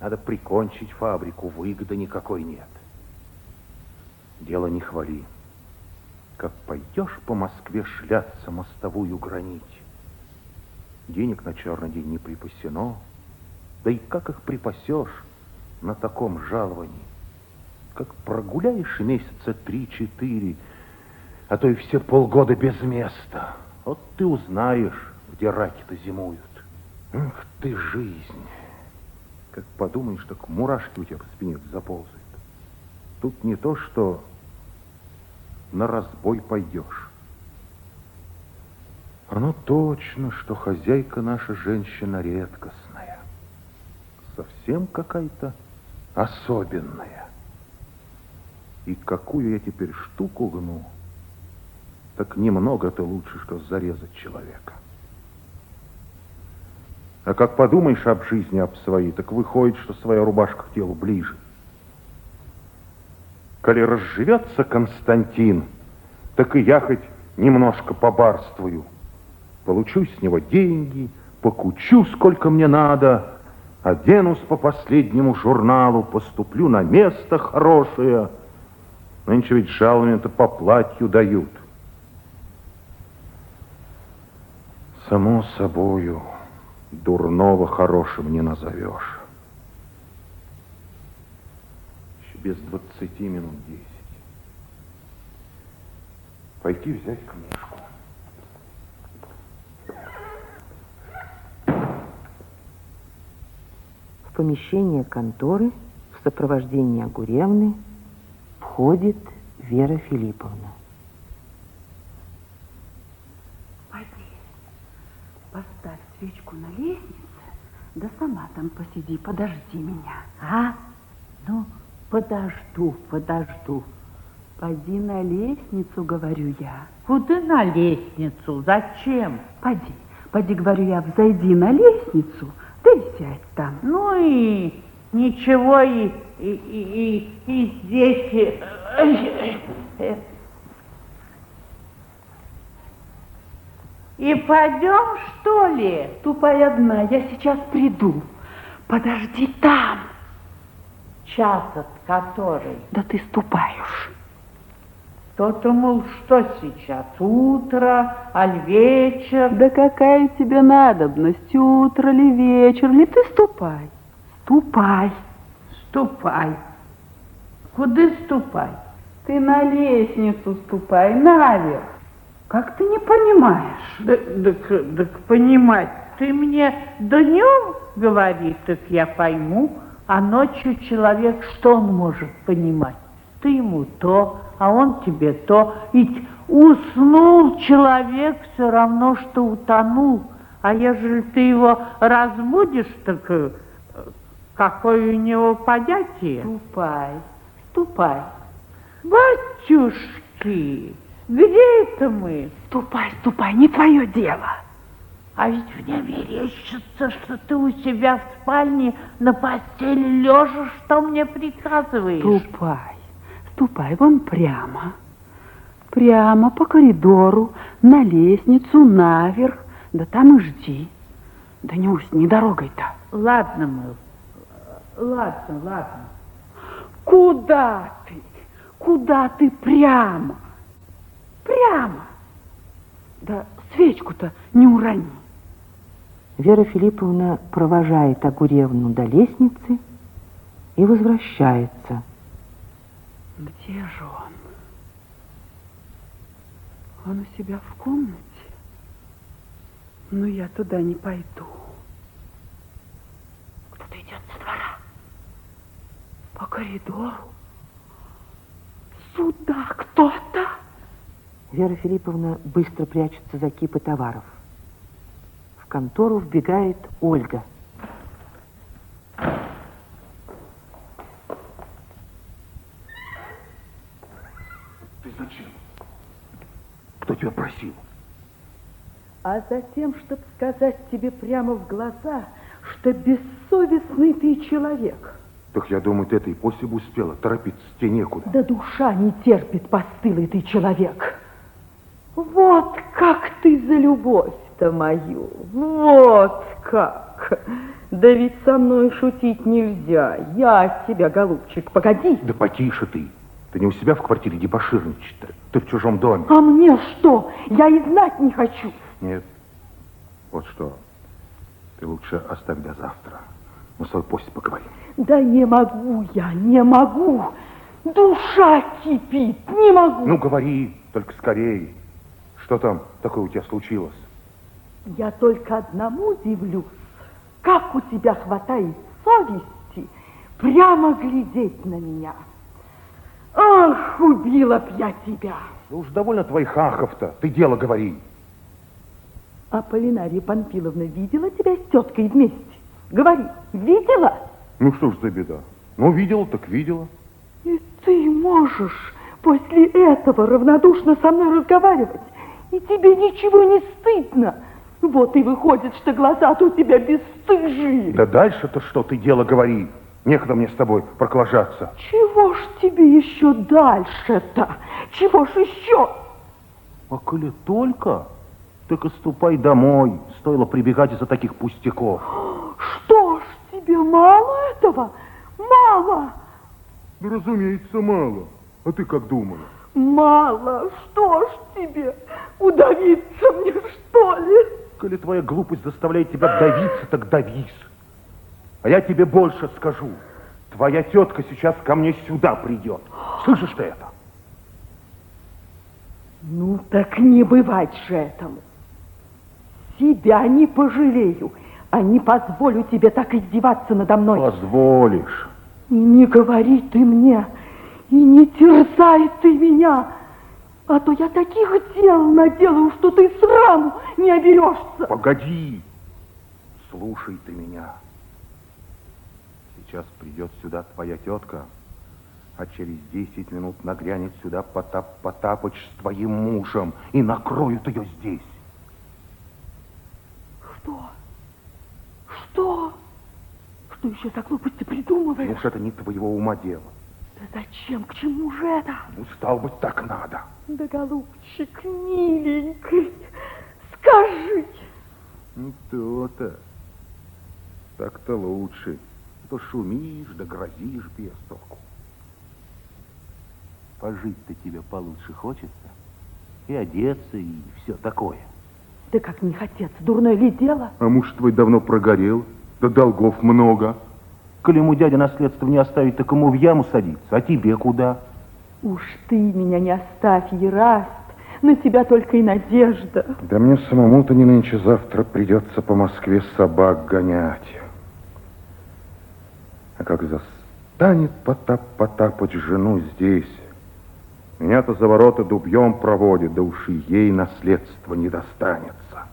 Надо прикончить фабрику, выгоды никакой нет. Дело не хвали. Как пойдешь по Москве шляться, мостовую гранить. Денег на черный день не припасено. Да и как их припасешь на таком жаловании? Как прогуляешь месяца три-четыре, а то и все полгода без места. Вот ты узнаешь, где раки-то зимуют. Ах ты, жизнь! Как подумаешь, так мурашки у тебя по спине заползают. Тут не то, что на разбой пойдешь. Оно точно, что хозяйка наша женщина редкостная. Совсем какая-то особенная. И какую я теперь штуку гну, так немного-то лучше, что зарезать человека. А как подумаешь об жизни, об своей, так выходит, что своя рубашка к телу ближе. Коли разживется Константин, так и я хоть немножко побарствую. Получу с него деньги, покучу, сколько мне надо, оденусь по последнему журналу, поступлю на место хорошее. Нынче ведь жалование-то по платью дают. Само собою, дурного хорошим не назовешь. Еще без двадцати минут десять. Пойти взять книжку. В помещение конторы в сопровождении Огуревны входит Вера Филипповна. Свечку на лестнице, да сама там посиди, подожди меня. А? Ну, подожду, подожду. Поди на лестницу, говорю я. Куда на лестницу? Зачем? Поди, поди, говорю я, взойди на лестницу, да и сядь там. Ну и ничего, и, и, и, и, здесь... э, э, И пойдем, что ли? Ступай одна, я сейчас приду. Подожди там. Час от который? Да ты ступаешь. То-то, мол, что сейчас, утро, аль вечер? Да какая тебе надобность, утро ли, вечер ли, ты ступай. Ступай. Ступай. Куда ступай? Ты на лестницу ступай, наверх. Как ты не понимаешь? Да, так, так понимать, ты мне днем говори, так я пойму. А ночью человек, что он может понимать? Ты ему то, а он тебе то. Ведь уснул человек все равно, что утонул. А ежели ты его разбудишь, так э, какое у него понятие? Ступай, ступай. Батюшки, где это мы? Ступай, ступай, не твое дело. А ведь мне мерещится, что ты у себя в спальне на постели лежа, что мне приказываешь. Ступай, ступай вон прямо. Прямо по коридору, на лестницу, наверх. Да там и жди. Да не усни дорогой-то. Ладно, мы. Ладно, ладно. Куда ты? Куда ты прямо? Прямо. Да свечку-то не урони. Вера Филипповна провожает Огуревну до лестницы и возвращается. Где же он? Он у себя в комнате? Но я туда не пойду. Кто-то идет со двора. По коридору. Сюда кто-то. Вера Филипповна быстро прячется за кипы товаров. В контору вбегает Ольга. Ты зачем? Кто тебя просил? А затем, чтобы сказать тебе прямо в глаза, что бессовестный ты человек. Так я думаю, ты это и после бы успела. Торопиться тебе некуда. Да душа не терпит постылый ты человек. Вот как ты за любовь-то мою, вот как. Да ведь со мной шутить нельзя. Я от тебя, голубчик, погоди. Да потише ты. Ты не у себя в квартире дебоширничать-то. Ты в чужом доме. А мне что? Я и знать не хочу. Нет. Вот что. Ты лучше оставь до завтра. Мы с тобой после поговорим. Да не могу я, не могу. Душа кипит, не могу. Ну, говори, только скорее. Что там такое у тебя случилось? Я только одному удивлюсь. Как у тебя хватает совести прямо глядеть на меня? Ах, убила б я тебя. Ну уж довольно твоих ахов-то. Ты дело говори. А Полинария Панфиловна видела тебя с теткой вместе? Говори, видела? Ну что ж за беда? Ну, видела, так видела. И ты можешь после этого равнодушно со мной разговаривать? И тебе ничего не стыдно? Вот и выходит, что глаза-то у тебя бесстыжие. Да дальше-то что ты дело говори. Некогда мне с тобой проклажаться. Чего ж тебе еще дальше-то? Чего ж еще? А коли только, так и ступай домой. Стоило прибегать из-за таких пустяков. Что ж тебе мало этого? Мало? Да разумеется, мало. А ты как думала? Мало. Что ж тебе? Удавиться мне, что ли? Коли твоя глупость заставляет тебя давиться, так давись. А я тебе больше скажу. Твоя тетка сейчас ко мне сюда придет. Слышишь ты это? Ну, так не бывать же этому. Себя не пожалею, а не позволю тебе так издеваться надо мной. Позволишь. И не говори ты мне, и не терзай ты меня, а то я таких дел наделаю, что ты сраму не оберешься. Погоди, слушай ты меня. Сейчас придет сюда твоя тетка, а через 10 минут нагрянет сюда Потап Потапыч с твоим мужем и накроют ее здесь. Что? Что? Что еще за глупости придумываешь? Ну уж это не твоего ума дело. Да зачем? К чему же это? Ну, стал быть, так надо. Да, голубчик, миленький, скажи. Ну, то-то. Так-то лучше. А То шумишь да грозишь без толку. Пожить-то тебе получше хочется. И одеться, и все такое. Да как не хотеться, дурное ли дело? А муж твой давно прогорел, да долгов много. Коли ему дядя наследство не оставить, так ему в яму садиться. А тебе куда? Уж ты меня не оставь, Ераст. На тебя только и надежда. Да мне самому-то не нынче завтра придется по Москве собак гонять. А как застанет Потап Потапыч жену здесь, меня-то за ворота дубьем проводит, да уж и ей наследство не достанется.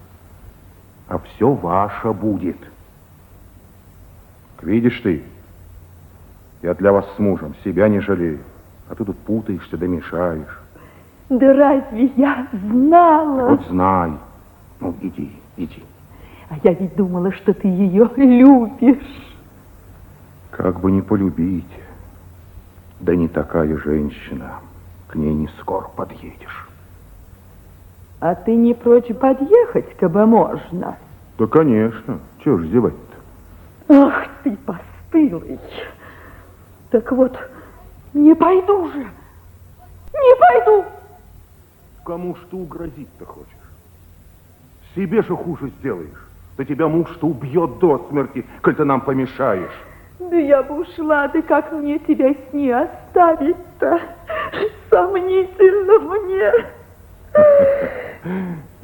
А все ваше будет. Видишь ты, я для вас с мужем себя не жалею, а ты тут путаешься да мешаешь. Да разве я знала? Вот знай. Ну, иди, иди. А я ведь думала, что ты ее любишь. Как бы не полюбить, да не такая женщина, к ней не скоро подъедешь. А ты не прочь подъехать, кабы можно? Да, конечно. Чего ж зевать-то? Ах ты, постылый. Так вот, не пойду же. Не пойду. Кому что угрозить-то хочешь? Себе же хуже сделаешь. Да тебя муж-то убьет до смерти, коль ты нам помешаешь. Да я бы ушла, да как мне тебя с ней оставить-то? Сомнительно мне.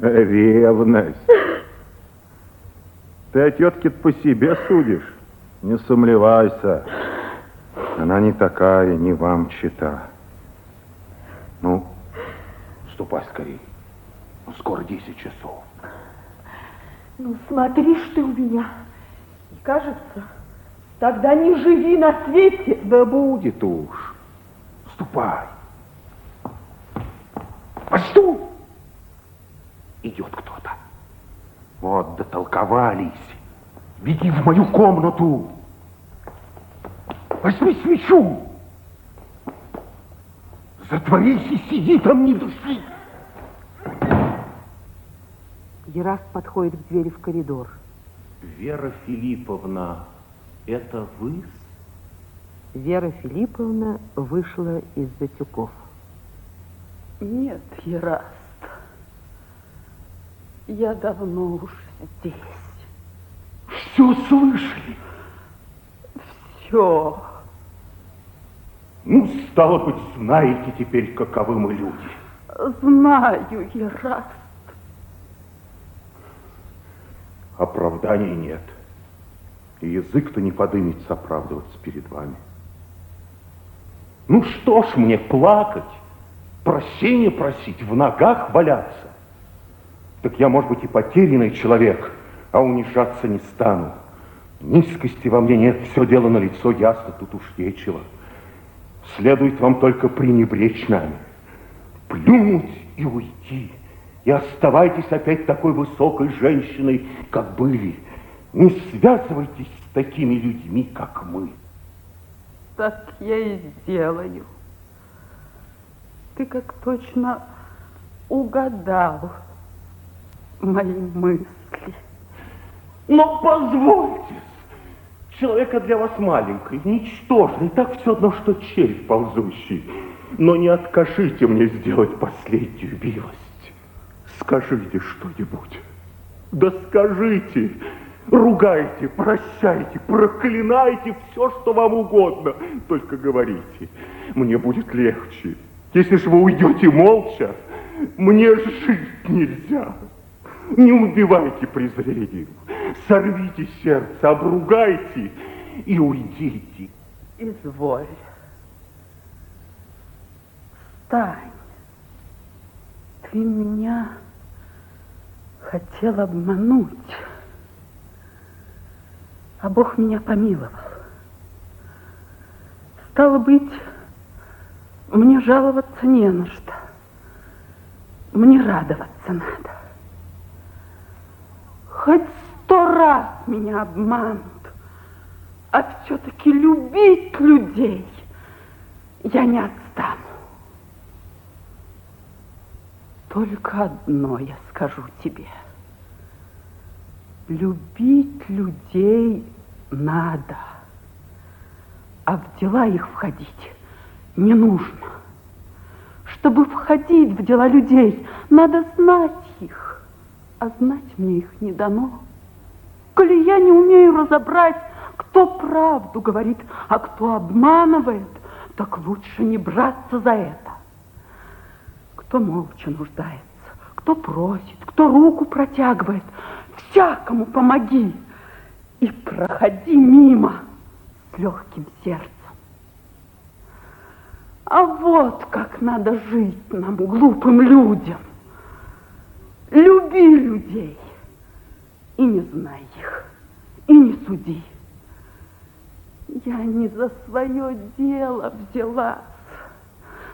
Ревность. Ты о тетке по себе судишь? Не сомневайся. Она не такая, не вам чита. Ну, ступай скорей. Ну, скоро 10 часов. Ну, смотришь ты у меня. И кажется, тогда не живи на свете. Да будет уж. Ступай. Постой! Идет кто-то. Вот, дотолковались. Беги в мою комнату. Возьми свечу. Затворись и сиди там, не дыши. Ераст подходит к двери в коридор. Вера Филипповна, это вы? Вера Филипповна вышла из затюков. Нет, Ераст, я давно уж здесь. Все слышали? Все. Ну, стало быть, знаете теперь, каковы мы люди. Знаю, Ераст. Оправданий нет. И язык-то не подымется оправдываться перед вами. Ну что ж мне плакать, прощения просить, в ногах валяться? Так я, может быть, и потерянный человек, а унижаться не стану. Низкости во мне нет, все дело на лицо ясно, тут уж нечего. Следует вам только пренебречь нами, плюнуть и уйти. И оставайтесь опять такой высокой женщиной, как были. Не связывайтесь с такими людьми, как мы. Так я и сделаю. Ты как точно угадал мои мысли. Но позвольте, человека для вас маленький, ничтожный, так все одно, что червь ползущий. Но не откажите мне сделать последнюю милость. Скажите что-нибудь. Да скажите. Ругайте, прощайте, проклинайте все, что вам угодно. Только говорите. Мне будет легче. Если же вы уйдете молча, мне жить нельзя. Не убивайте презрением. Сорвите сердце, обругайте и уйдите. Изволь. Встань. Ты меня хотел обмануть, а Бог меня помиловал. Стало быть, мне жаловаться не на что. Мне радоваться надо. Хоть сто раз меня обманут, а все-таки любить людей я не отстану. Только одно я скажу тебе. Любить людей надо, а в дела их входить не нужно. Чтобы входить в дела людей, надо знать а знать мне их не дано. Коли я не умею разобрать, кто правду говорит, а кто обманывает, так лучше не браться за это. Кто молча нуждается, кто просит, кто руку протягивает, всякому помоги и проходи мимо с легким сердцем. А вот как надо жить нам, глупым людям. Люби людей и не знай их, и не суди. Я не за свое дело взялась.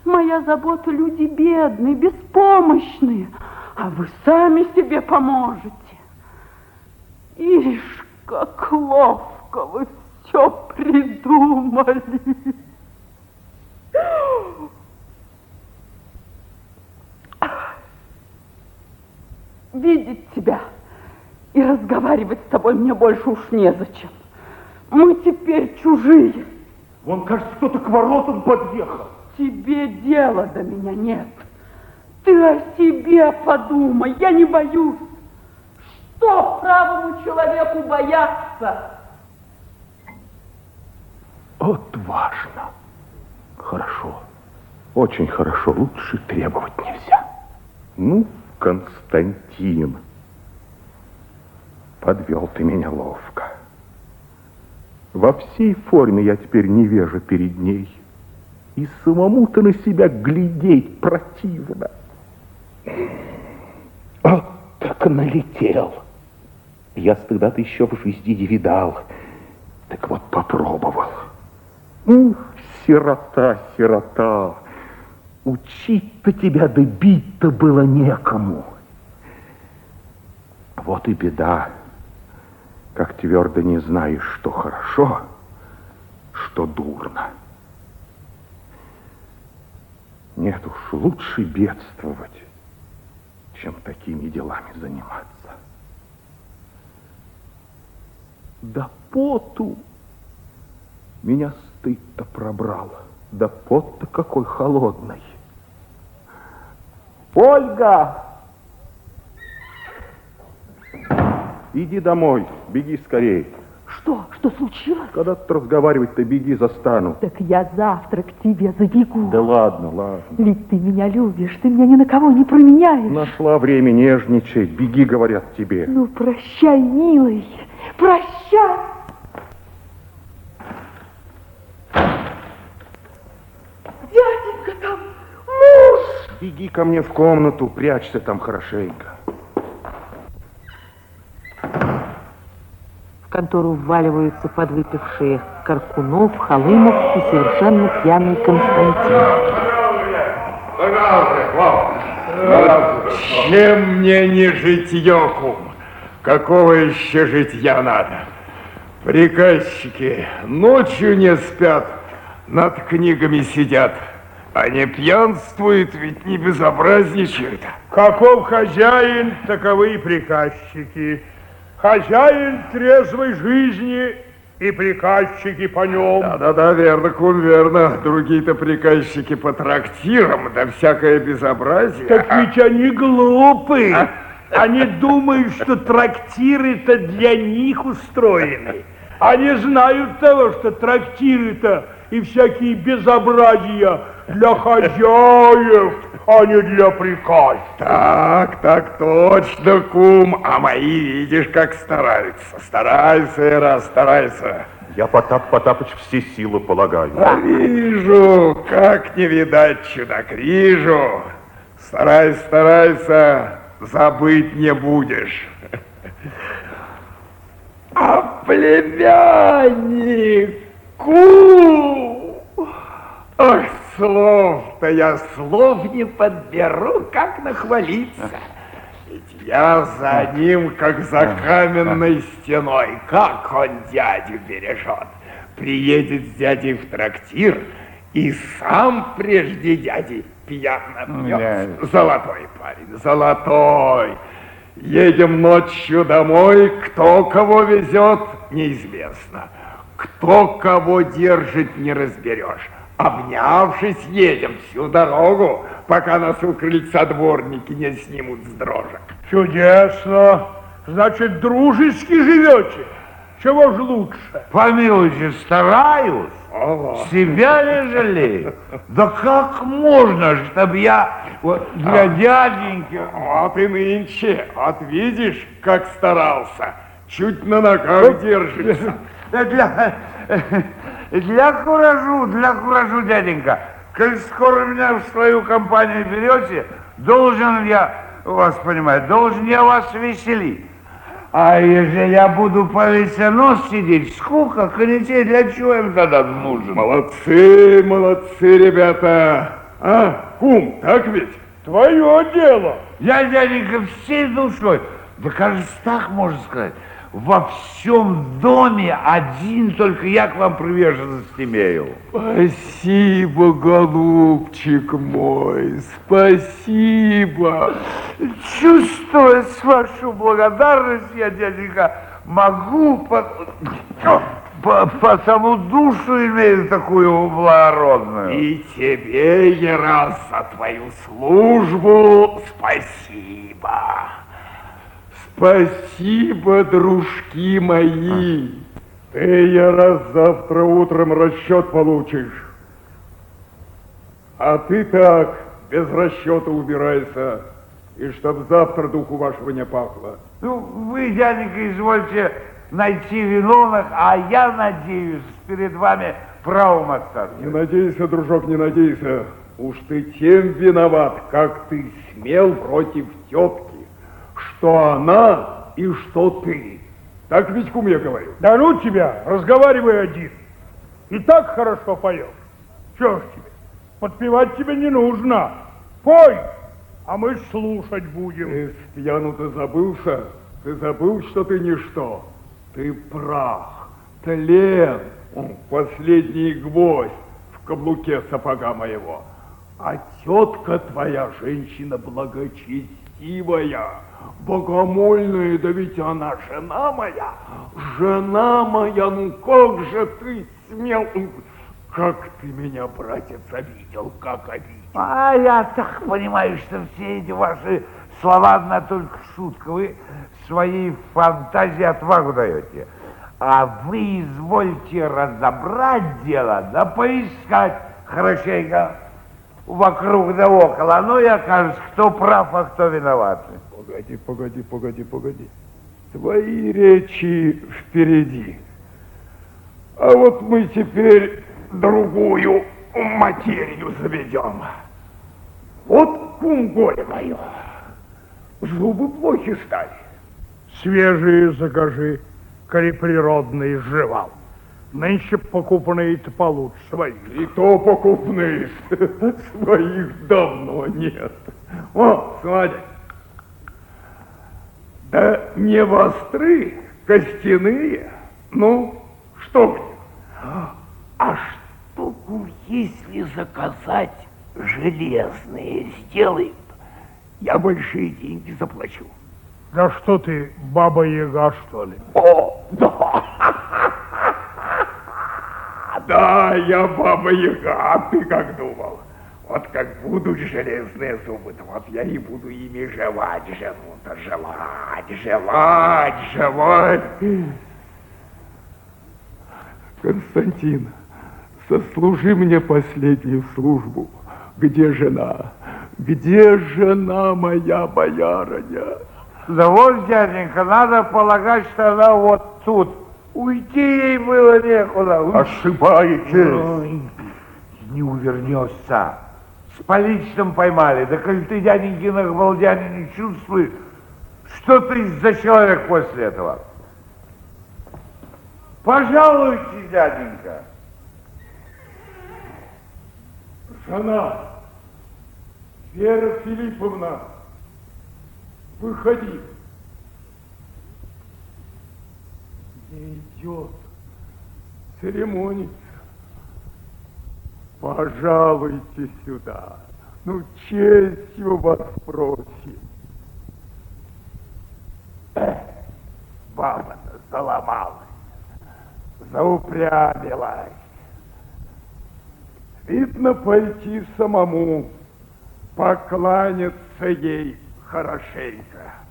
Моя забота люди бедные, беспомощные, а вы сами себе поможете. Ишь, как ловко вы все придумали. Видеть тебя и разговаривать с тобой мне больше уж незачем. Мы теперь чужие. Вон, кажется, кто-то к воротам подъехал. Тебе дела до меня нет. Ты о себе подумай, я не боюсь. Что правому человеку бояться? Отважно. Хорошо. Очень хорошо. Лучше требовать нельзя. Ну, Константин, подвел ты меня ловко. Во всей форме я теперь невежа перед ней. И самому-то на себя глядеть противно. Вот так налетел. Я стыда-то еще в жизни не видал. Так вот попробовал. Ух, сирота, сирота. Учить-то тебя да бить-то было некому. Вот и беда, как твердо не знаешь, что хорошо, что дурно. Нет уж, лучше бедствовать, чем такими делами заниматься. Да поту меня стыд-то пробрал, да пот-то какой холодный. Ольга! Иди домой, беги скорей. Что? Что случилось? Когда тут разговаривать-то беги, застану. Так я завтра к тебе забегу. Да ладно, ладно. Ведь ты меня любишь, ты меня ни на кого не променяешь. Нашла время нежничать, беги, говорят тебе. Ну, прощай, милый, прощай. Дяденька там, муж! Беги ко мне в комнату, прячься там хорошенько. В контору вваливаются подвыпившие Каркунов, Халымов и совершенно пьяный Константин. Чем мне не житье, кум? Какого еще житья надо? Приказчики ночью не спят, над книгами сидят. Они пьянствуют, ведь не безобразничают. Каков хозяин, таковы и приказчики. Хозяин трезвой жизни и приказчики по нем. Да-да-да, верно, кум, верно. Другие-то приказчики по трактирам, да всякое безобразие. Так ведь они глупы. Они думают, что трактиры-то для них устроены. Они знают того, что трактиры-то и всякие безобразия для хозяев, а не для приказчиков. Так, так точно, кум. А мои, видишь, как стараются. Стараются, Ира, стараются. Я, Потап Потапыч, все силы полагаю. А вижу, как не видать чудак, вижу. Старайся, старайся, забыть не будешь. А племянник, кум! Ох, слов-то я слов не подберу, как нахвалиться. Ведь я за ним, как за каменной стеной. Как он дядю бережет. Приедет с дядей в трактир и сам прежде дяди пьяно пьет. Золотой парень, золотой. Едем ночью домой, кто кого везет, неизвестно. Кто кого держит, не разберешь. Обнявшись, едем всю дорогу, пока нас у крыльца дворники не снимут с дрожек. Чудесно. Значит, дружески живете. Чего ж лучше? Помилуйте, стараюсь. Себя не жалею. Да как можно, чтобы я вот для дяденьки... Вот и нынче, вот видишь, как старался. Чуть на ногах держится. Для, Для куражу, для куражу, дяденька. Коль скоро меня в свою компанию берете, должен я вас понимать, должен я вас веселить. А если я буду повеся нос сидеть, скука, канитель, для чего им тогда нужен? Молодцы, молодцы, ребята. А, кум, так ведь? Твое дело. Я, дяденька, всей душой, да кажется, так можно сказать, во всем доме один только я к вам приверженность имею. Спасибо, голубчик мой, спасибо. Чувствуя вашу благодарность, я, дяденька, могу по, по, по саму душу имею такую благородную. И тебе, за твою службу спасибо. Спасибо, дружки мои. Ты, я раз завтра утром расчет получишь. А ты так, без расчета убирайся. И чтоб завтра духу вашего не пахло. Ну, вы, дяденька, извольте найти виновных, а я надеюсь перед вами правом остаться. Не надейся, дружок, не надейся. Уж ты тем виноват, как ты смел против тетки, что она и что ты. Так ведь, кум, я говорю? Да ну тебя, разговаривай один. И так хорошо поешь. Что ж тебе, подпевать тебе не нужно. Пой, а мы слушать будем. С пьяну ты забылся? Ты забыл, что ты ничто? Ты прах, тлен, последний гвоздь в каблуке сапога моего. А тетка твоя женщина благочестивая, богомольная, да ведь она жена моя, жена моя, ну как же ты смел, как ты меня, братец, обидел, как обидел. А я так понимаю, что все эти ваши слова одна только шутка. Вы своей фантазии отвагу даете. А вы извольте разобрать дело, да поискать хорошенько вокруг да около. Ну и окажется, кто прав, а кто виноват. Погоди, погоди, погоди, погоди. Твои речи впереди. А вот мы теперь другую материю заведем. Вот кум горе мое. Зубы плохи стали. Свежие закажи, коли природный жевал. Нынче покупные-то получше своих. И то покупные. Своих давно нет. О, смотри. Да не востры, костяные. Ну, что мне? А штуку, если заказать железные сделают, я большие деньги заплачу. Да что ты, баба-яга, что ли? О, да. Да, я баба-яга, а ты как думал? Вот как будут железные зубы, то вот я и буду ими жевать жену-то, жевать, жевать, жевать. Константин, сослужи мне последнюю службу. Где жена? Где жена моя, боярыня? Да вот, дяденька, надо полагать, что она вот тут. Уйти ей было некуда. Ошибаетесь. Ой, не увернешься. С поличным поймали. Да коль ты, дяденькиных балдяне, не чувствуешь, что ты за человек после этого? Пожалуйте, дяденька. Жена, Вера Филипповна, выходи. Не идет, церемонится. Пожалуйте сюда. Ну, честью вас просим. Эх, баба-то заломалась, заупрямилась. Видно, пойти самому, покланяться ей хорошенько.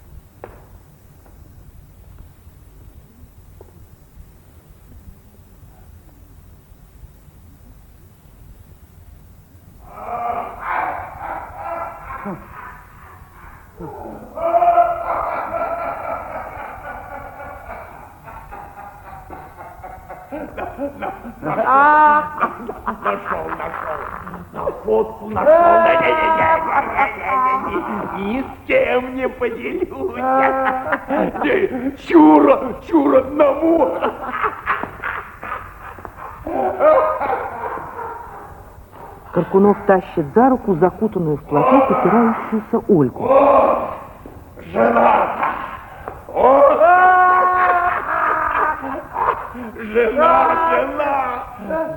Ах! Нашел, нашел. На фотку нашел. Ни с кем не поделюсь. Чура, чура одному. Каркунов тащит за руку закутанную в платок упирающуюся Ольгу. О, жена! О, жена, жена!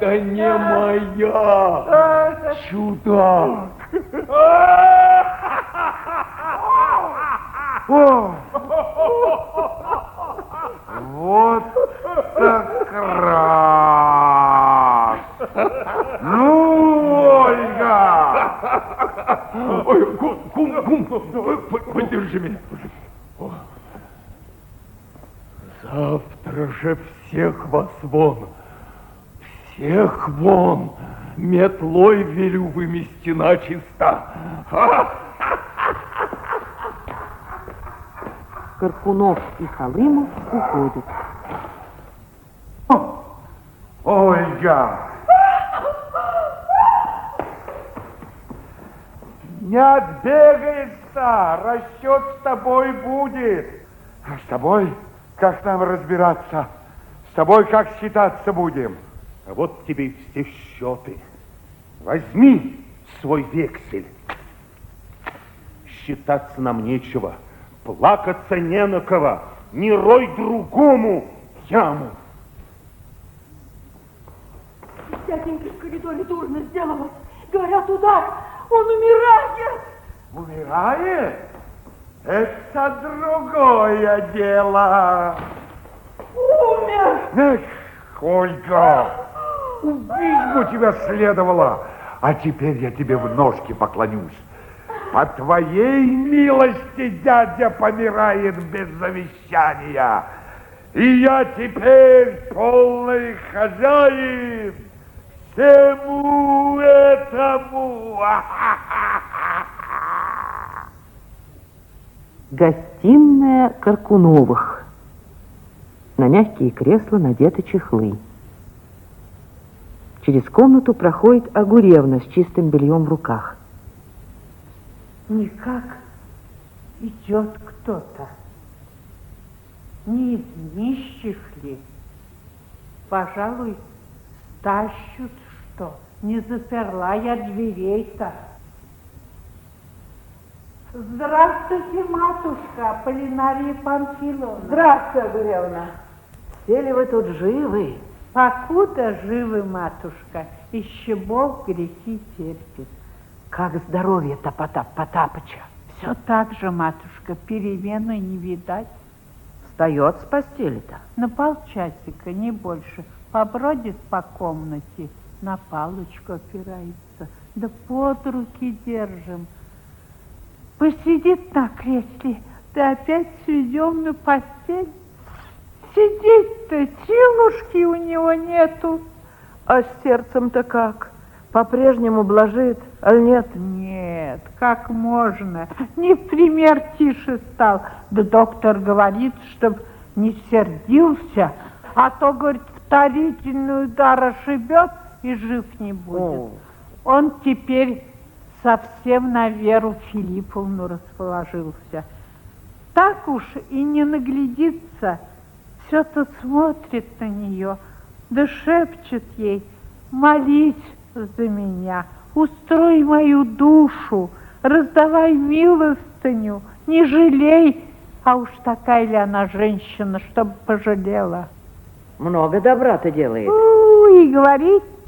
Да не моя! Чудак! О! Вот так раз! Ну, Ольга! Ой, кум, кум, кум, подержи меня. Завтра же всех вас вон, всех вон, метлой велю вымести на чисто. Каркунов и Халымов уходят. Ольга! Не отбегаешься, расчет с тобой будет. А с тобой как нам разбираться? С тобой как считаться будем? А вот тебе и все счеты. Возьми свой вексель. Считаться нам нечего, плакаться не на кого. Не рой другому яму. Дяденька в коридоре дурно сделалось. Говорят, удар. Он умирает. Умирает? Это другое дело. Умер. Эх, Ольга, убить бы тебя следовало. А теперь я тебе в ножки поклонюсь. По твоей милости дядя помирает без завещания. И я теперь полный хозяин всему этому. Гостиная Каркуновых. На мягкие кресла надеты чехлы. Через комнату проходит Агуревна с чистым бельем в руках. Никак идет кто-то. Не из нищих ли? Пожалуй, тащут что. Не заперла я дверей-то. Здравствуйте, матушка, Полинария Памфиловна. Здравствуй, Агуревна. Все ли вы тут живы? Покуда живы, матушка, еще Бог грехи терпит. Как здоровье-то Потап Потапыча? Все так же, матушка, перемены не видать. Встает с постели-то? На полчасика, не больше. Побродит по комнате, на палочку опирается. Да под руки держим. Посидит на кресле, да опять сведем на постель. Сидеть-то силушки у него нету. А с сердцем-то как? По-прежнему блажит, аль нет? Нет, как можно? Не в пример тише стал. Да доктор говорит, чтоб не сердился, а то, говорит, вторительный удар ошибет и жив не будет. О. Он теперь совсем на Веру Филипповну расположился. Так уж и не наглядится, все-то смотрит на нее, да шепчет ей, молись за меня, устрой мою душу, раздавай милостыню, не жалей, а уж такая ли она женщина, чтобы пожалела. Много добра ты делаешь. Ой,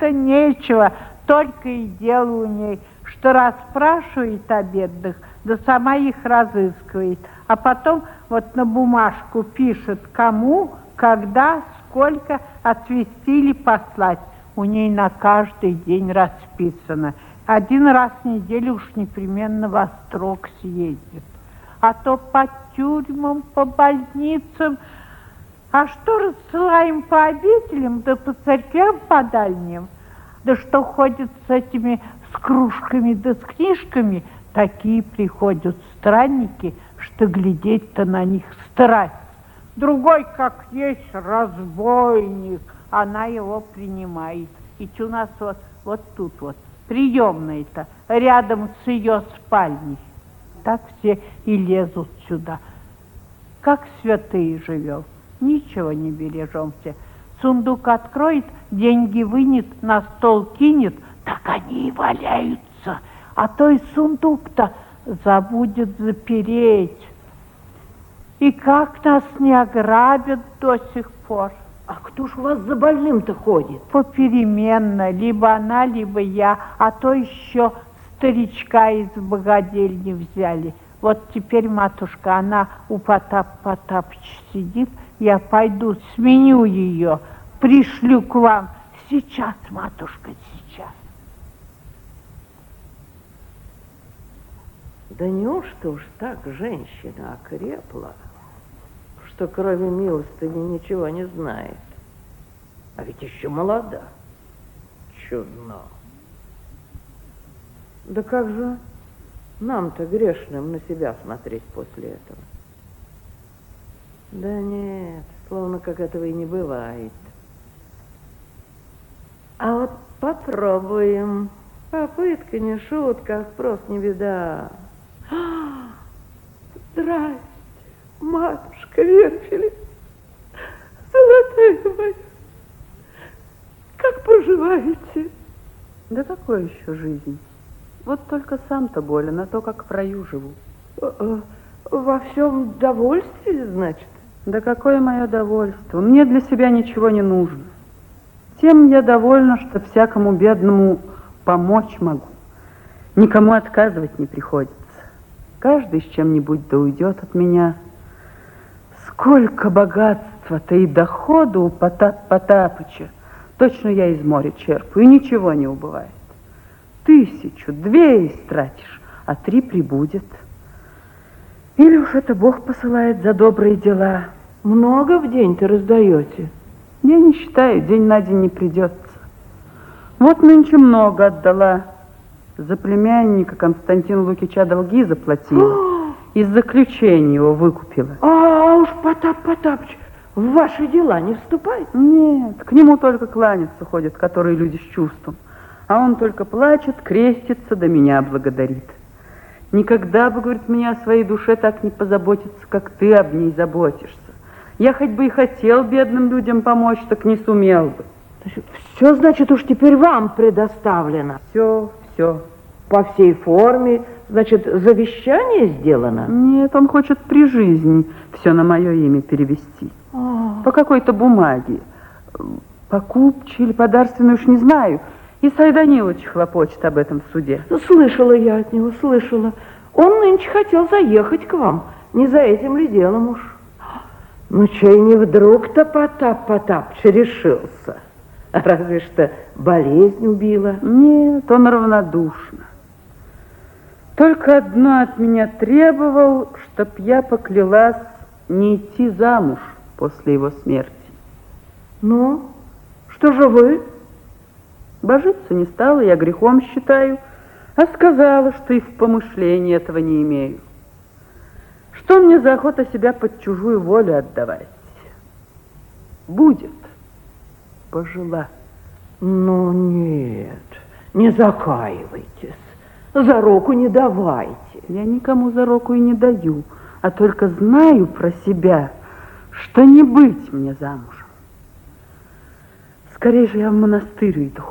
говорить-то нечего, только и дело у ней, что расспрашивает о бедных, да сама их разыскивает, а потом вот на бумажку пишет, кому, когда, сколько отвезти или послать. У ней на каждый день расписано. Один раз в неделю уж непременно во строк съездит. А то по тюрьмам, по больницам. А что рассылаем по обителям, да по церквям по дальним? Да что ходят с этими с кружками да с книжками, такие приходят странники, что глядеть-то на них страсть. Другой, как есть, разбойник, она его принимает. Ведь у нас вот, вот тут вот, приемная-то, рядом с ее спальней. Так все и лезут сюда. Как святые живем, ничего не бережем все. Сундук откроет, деньги вынет, на стол кинет, так они и валяются. А то и сундук-то забудет запереть. И как нас не ограбят до сих пор. А кто ж у вас за больным-то ходит? Попеременно, либо она, либо я, а то еще старичка из богадельни взяли. Вот теперь, матушка, она у Потап Потапыч сидит, я пойду сменю ее, пришлю к вам. Сейчас, матушка, сейчас. Да неужто уж так женщина окрепла, что кроме милостыни ничего не знает? А ведь еще молода. Чудно. Да как же нам-то грешным на себя смотреть после этого? Да нет, словно как этого и не бывает. А вот попробуем. Попытка не шутка, а спрос не беда. Здрасте, матушка Верфили, золотая моя. Как поживаете? Да какой еще жизнь? Вот только сам-то болен, а то как в раю живу. Э, э, во всем довольствие, значит? Да какое мое довольство? Мне для себя ничего не нужно. Тем я довольна, что всякому бедному помочь могу. Никому отказывать не приходится. Каждый с чем-нибудь да уйдет от меня. Сколько богатства-то и доходу у Потап Потапыча. Точно я из моря черпаю, и ничего не убывает. Тысячу, две истратишь, а три прибудет. Или уж это Бог посылает за добрые дела. Много в день ты раздаете? Я не считаю, день на день не придется. Вот нынче много отдала. За племянника Константина Лукича долги заплатила. Из заключения его выкупила. А уж Потап Потапыч в ваши дела не вступает? Нет, к нему только кланяться ходят, которые люди с чувством. А он только плачет, крестится, да меня благодарит. Никогда бы, говорит, мне о своей душе так не позаботиться, как ты об ней заботишься. Я хоть бы и хотел бедным людям помочь, так не сумел бы. Все, значит, уж теперь вам предоставлено. Все, все. По всей форме, значит, завещание сделано? Нет, он хочет при жизни все на мое имя перевести. А. По какой-то бумаге. Покупче или подарственную уж не знаю. Исай Данилович хлопочет об этом в суде. Слышала я от него, слышала. Он нынче хотел заехать к вам. Не за этим ли делом уж? Ну, чай не вдруг-то Потап Потапыч решился. Разве что болезнь убила. Нет, он равнодушно. Только одно от меня требовал, чтоб я поклялась не идти замуж после его смерти. Ну, что же вы? Божиться не стала, я грехом считаю, а сказала, что и в помышлении этого не имею. Что мне за охота себя под чужую волю отдавать? Будет. Пожила. Ну, нет, не закаивайтесь. За руку не давайте. Я никому за руку и не даю, а только знаю про себя, что не быть мне замужем. Скорее же я в монастырь иду.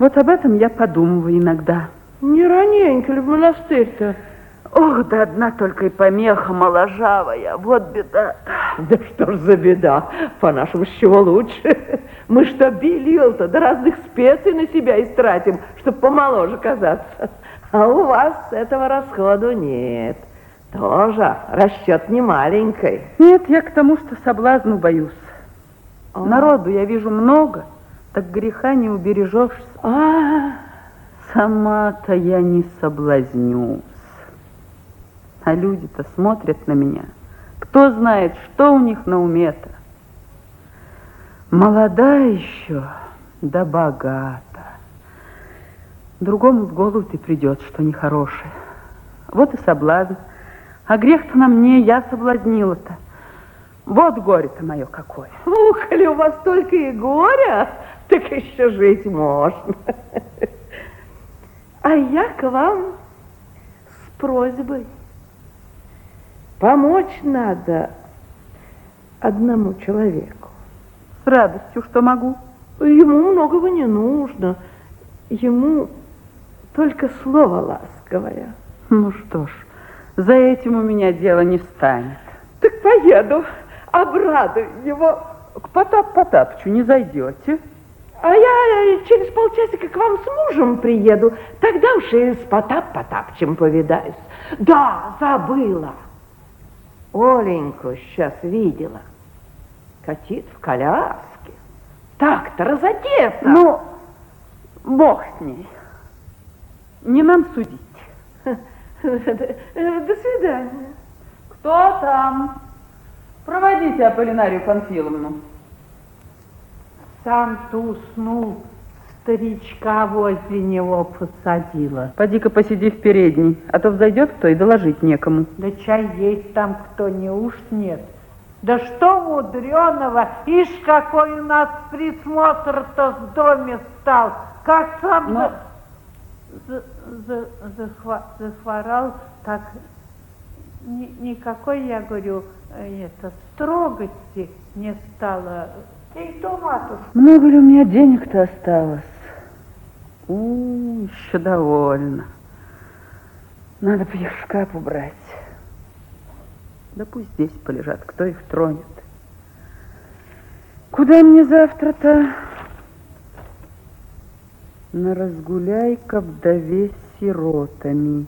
Вот об этом я подумываю иногда. Не раненько ли в монастырь-то? Ох, да одна только и помеха моложавая, вот беда. Да что ж за беда, по-нашему, с чего лучше? Мы что, белье-то до разных специй на себя истратим, чтобы помоложе казаться. А у вас этого расходу нет. Тоже расчет не маленький. Нет, я к тому, что соблазну боюсь. О. Народу я вижу много, так греха не убережешься. А, сама-то я не соблазнюсь. А люди-то смотрят на меня. Кто знает, что у них на уме-то. Молода еще, да богата. Другому в голову ты придет, что нехорошее. Вот и соблазн. А грех-то на мне, я соблазнила-то. Вот горе-то мое какое. Ух, коли у вас только и горя, так еще жить можно. А я к вам с просьбой. Помочь надо одному человеку. С радостью, что могу. Ему многого не нужно. Ему только слово ласковое. Ну что ж, за этим у меня дело не станет. Так поеду, обрадую его. К Потап Потапычу не зайдете? А я через полчасика к вам с мужем приеду. Тогда уж и с Потап Потапчем повидаюсь. Да, забыла. Оленьку сейчас видела. Катит в коляске. Так-то разодета. Ну, бог с ней. Не нам судить. До свидания. Кто там? Проводите Аполлинарию Панфиловну. Сам-то уснул, старичка возле него посадила. Поди-ка посиди в передней, а то взойдет кто и доложить некому. Да чай есть там кто, не уж нет. Да что мудреного, ишь какой у нас присмотр-то в доме стал, как сам Но... за, за, захва, захворал, так ни, никакой, я говорю, это строгости не стало. И то, матушка. Много ли у меня денег-то осталось? У, еще довольно. Надо бы их в шкаф убрать. Да пусть здесь полежат, кто их тронет. Куда мне завтра-то? На разгуляй-ка вдове с сиротами.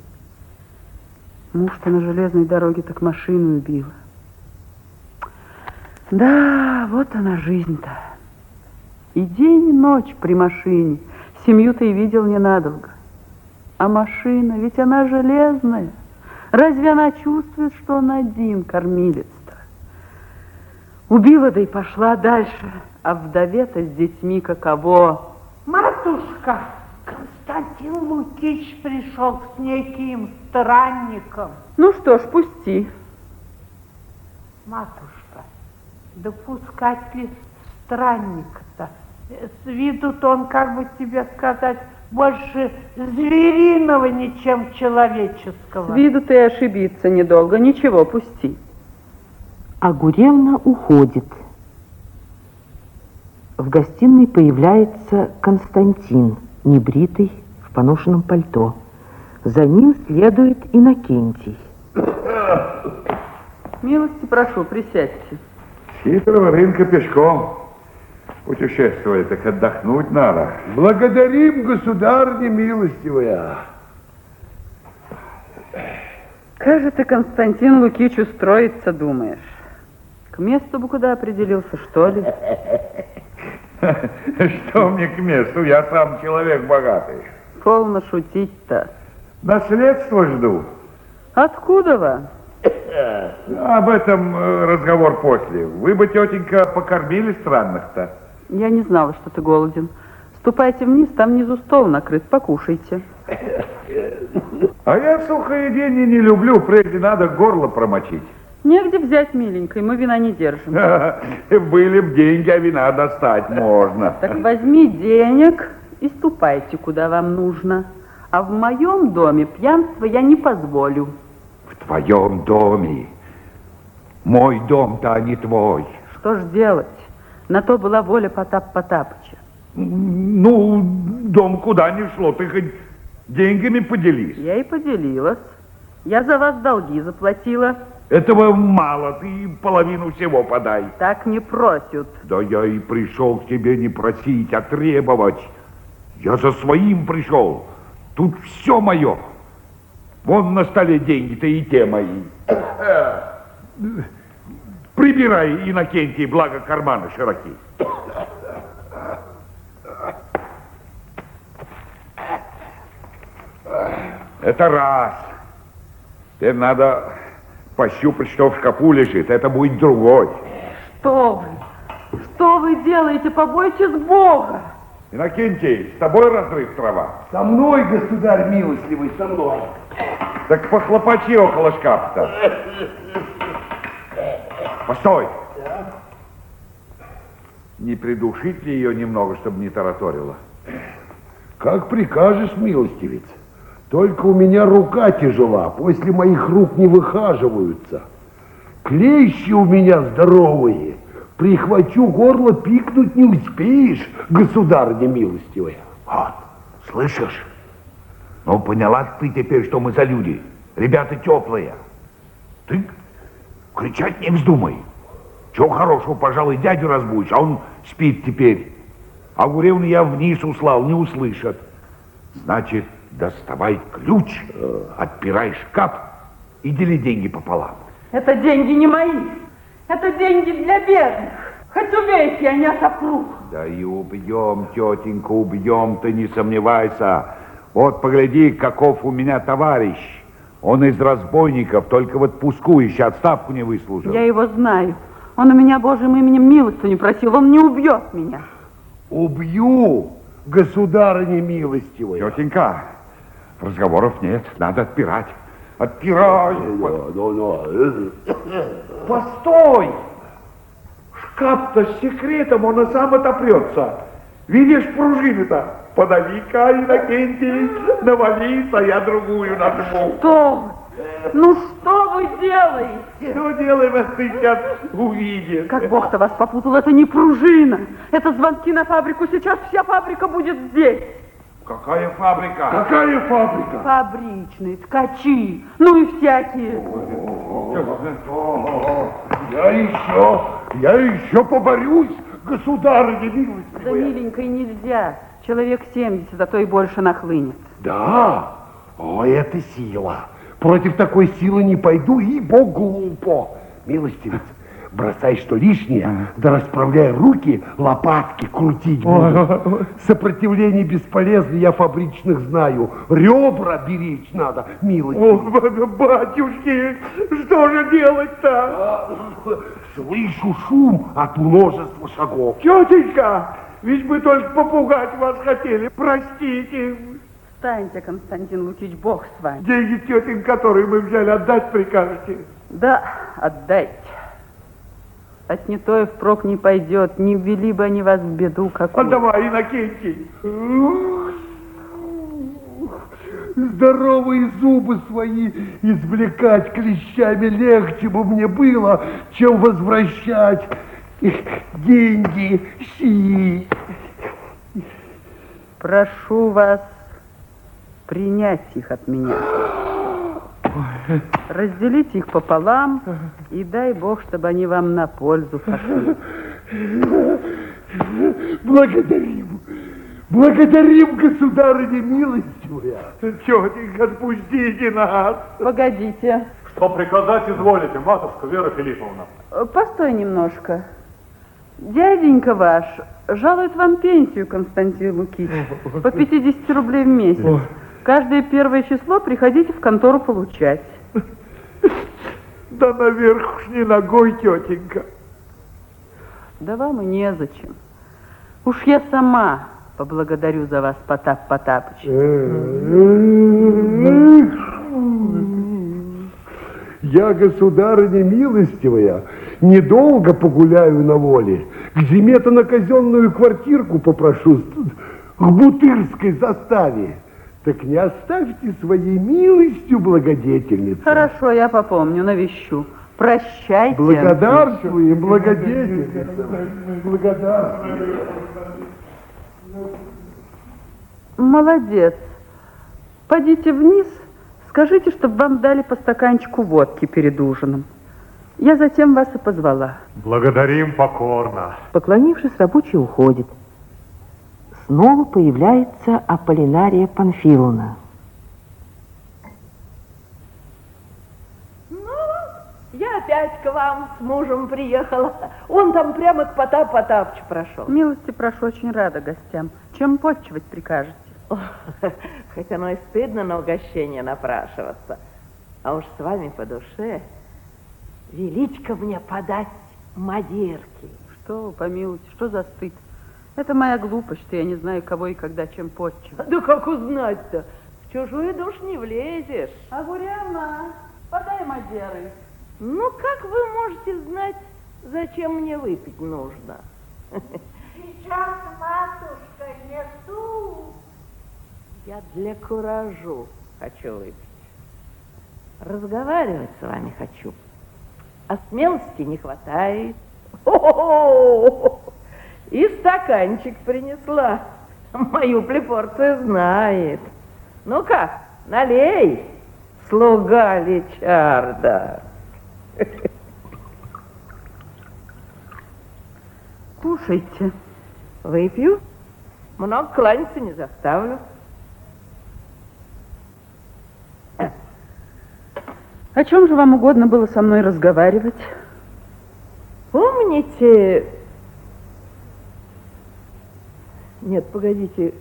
Муж-то на железной дороге так машину убила. Да, вот она жизнь-то. И день, и ночь при машине. Семью-то и видел ненадолго. А машина, ведь она железная. Разве она чувствует, что он один, кормилец-то? Убила, да и пошла дальше. А вдове-то с детьми каково? Матушка, Константин Лукич пришел с неким странником. Ну что ж, пусти. Матушка, да пускать ли странник-то? С виду-то он, как бы тебе сказать, больше звериного, ничем человеческого. С виду ты ошибиться недолго. Ничего, пусти. А Гуревна уходит. В гостиной появляется Константин, небритый, в поношенном пальто. За ним следует Иннокентий. Милости прошу, присядьте. Хитрого рынка пешком путешествовали, так отдохнуть надо. Благодарим, государня милостивая. Как же ты, Константин Лукич, устроиться думаешь? К месту бы куда определился, что ли? Что мне к месту? Я сам человек богатый. Полно шутить-то. Наследство жду. Откуда вы? Об этом э, разговор после. Вы бы, тетенька, покормили странных-то. Я не знала, что ты голоден. Ступайте вниз, там внизу стол накрыт, покушайте. А я сухоедение не люблю, прежде надо горло промочить. Негде взять, миленькой, мы вина не держим. Были б деньги, а вина достать можно. Так возьми денег и ступайте, куда вам нужно. А в моем доме пьянства я не позволю. В твоем доме. Мой дом-то, а не твой. Что ж делать? На то была воля Потап Потапыча. Ну, дом куда ни шло, ты хоть деньгами поделись. Я и поделилась. Я за вас долги заплатила. Этого мало, ты половину всего подай. Так не просят. Да я и пришел к тебе не просить, а требовать. Я за своим пришел. Тут все мое. Вон на столе деньги-то и те мои. Прибирай, Иннокентий, благо карманы широки. Это раз. Теперь надо пощупать, что в шкафу лежит. Это будет другой. Что вы? Что вы делаете? Побойтесь Бога. Иннокентий, с тобой разрыв трава? Со мной, государь милостивый, со мной. Так похлопочи около шкафа-то. Постой. Не придушить ли ее немного, чтобы не тараторила? Как прикажешь, милостивец. Только у меня рука тяжела, после моих рук не выхаживаются. Клещи у меня здоровые. Прихвачу горло, пикнуть не успеешь, государыня милостивая. Вот, слышишь? Ну, поняла ты теперь, что мы за люди. Ребята теплые. Ты кричать не вздумай. Чего хорошего, пожалуй, дядю разбудишь, а он спит теперь. А Гуревну я вниз услал, не услышат. Значит, доставай ключ, отпирай шкаф и дели деньги пополам. Это деньги не мои. Это деньги для бедных. Хоть убейте, я не отопру. Да и убьем, тетенька, убьем, ты не сомневайся. Вот погляди, каков у меня товарищ. Он из разбойников, только в отпуску еще отставку не выслужил. Я его знаю. Он у меня Божьим именем милостью не просил. Он не убьет меня. Убью, государыня милостивая. Тетенька, разговоров нет, надо отпирать. Отпирай. Постой! Шкаф-то с секретом, он и сам отопрется. Видишь пружины-то? Подави-ка, Иннокентий, навались, а я другую нажму. Что? Ну что вы делаете? Что делаем, а ты сейчас увидишь. Как Бог-то вас попутал, это не пружина. Это звонки на фабрику. Сейчас вся фабрика будет здесь. Какая фабрика? Какая фабрика? Фабричные, ткачи, ну и всякие. Я еще, я еще поборюсь, государыня Да, милостивая. миленькой, нельзя. Человек 70, а то и больше нахлынет. Да, о, это сила. Против такой силы не пойду, и бог глупо. Милостивец, бросай что лишнее, да расправляй руки, лопатки крутить буду. Сопротивление бесполезно, я фабричных знаю. Ребра беречь надо, милостивец. батюшки, что же делать-то? Слышу шум от множества шагов. Тетенька, ведь мы только попугать вас хотели, простите. Встаньте, Константин Лукич, Бог с вами. Деньги, тетенька, которые мы взяли, отдать прикажете? Да, отдайте. От не то и впрок не пойдет, не ввели бы они вас в беду какую. Отдавай, Иннокентий. Здоровые зубы свои извлекать клещами легче бы мне было, чем возвращать деньги сии. Прошу вас принять их от меня. Разделите их пополам, и дай Бог, чтобы они вам на пользу пошли. Благодарим, благодарим, государыня милостивая. Тетенька, отпустите нас. Погодите. Что приказать изволите, матушка Вера Филипповна? Постой немножко. Дяденька ваш жалует вам пенсию, Константин Лукич, по 50 рублей в месяц. Каждое первое число приходите в контору получать. Да наверх уж не ногой, тетенька. Да вам и незачем. Уж я сама поблагодарю за вас, Потап Потапыч. Я, государыня милостивая, недолго погуляю на воле. К зиме-то на казенную квартирку попрошусь, к бутырской заставе. Так не оставьте своей милостью, благодетельница. Хорошо, я попомню, навещу. Прощайте. Благодарствуем, благодетельница. Благодарствуем. Молодец. Пойдите вниз, скажите, чтобы вам дали по стаканчику водки перед ужином. Я затем вас и позвала. Благодарим покорно. Поклонившись, рабочий уходит. Снова появляется Аполлинария Панфиловна. Я опять к вам с мужем приехала. Он там прямо к Потап Потапычу прошел. Милости прошу, очень рада гостям. Чем почивать прикажете? Хоть оно и стыдно на угощение напрашиваться. А уж с вами по душе. Величко мне подать мадирки. Что помилуйте, что за стыд? Это моя глупость, что я не знаю, кого и когда чем почивать. Да как узнать-то? В чужую душ не влезешь. Агуряна, подай мадеры. Ну, как вы можете знать, зачем мне выпить нужно? Сейчас, матушка, несу. Я для куражу хочу выпить. Разговаривать с вами хочу. А смелости не хватает. И стаканчик принесла. Мою плепорцию знает. Ну-ка, налей, слуга Личарда. Кушайте. Выпью. Много кланяться не заставлю. О чем же вам угодно было со мной разговаривать? Помните... Нет, погодите.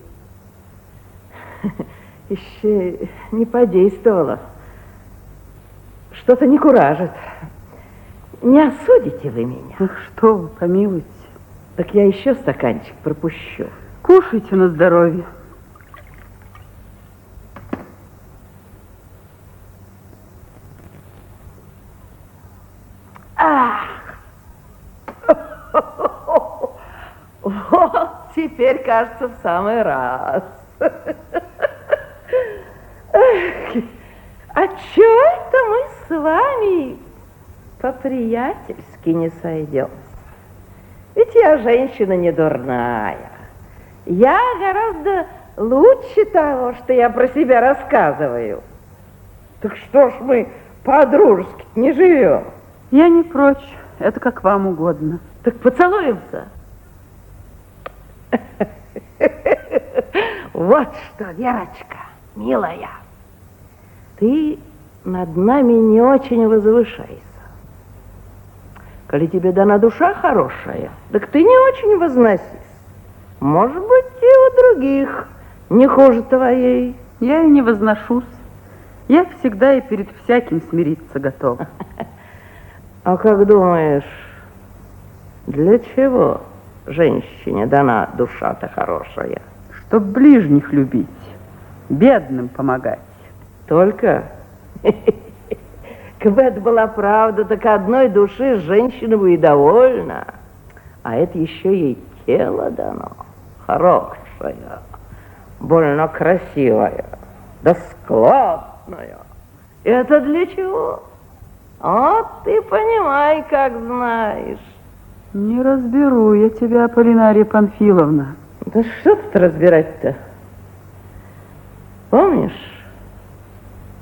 Еще не подействовало. Что-то не куражит. Не осудите вы меня. Ах, что вы, помилуйте. Так я еще стаканчик пропущу. Кушайте на здоровье. Ах! Вот теперь, кажется, в самый раз. А чё это мы с вами по-приятельски не сойдемся? Ведь я женщина не дурная. Я гораздо лучше того, что я про себя рассказываю. Так что ж мы по-дружески не живем? Я не прочь. Это как вам угодно. Так поцелуемся. Вот что, Верочка, милая, ты над нами не очень возвышайся. Коли тебе дана душа хорошая, так ты не очень возносись. Может быть, и у других не хуже твоей. Я и не возношусь. Я всегда и перед всяким смириться готова. А как думаешь, для чего женщине дана душа-то хорошая? Чтоб ближних любить, бедным помогать. Только? Это была правда, так одной души женщины бы и довольна. А это еще ей тело дано, хорошее, больно красивое, да складное. Это для чего? Вот ты понимай, как знаешь. Не разберу я тебя, Полинария Панфиловна. Да что тут разбирать-то? Помнишь,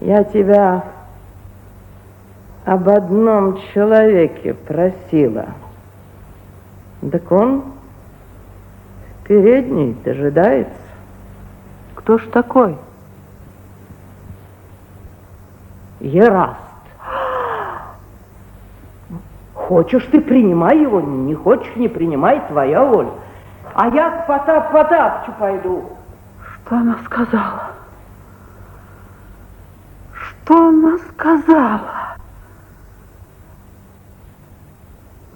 я тебя об одном человеке просила. Так он в передней дожидается. Кто ж такой? Ераст. Хочешь ты, принимай его, не хочешь, не принимай, твоя воля. А я к Потап Потапчу пойду. Что она сказала? Что она сказала?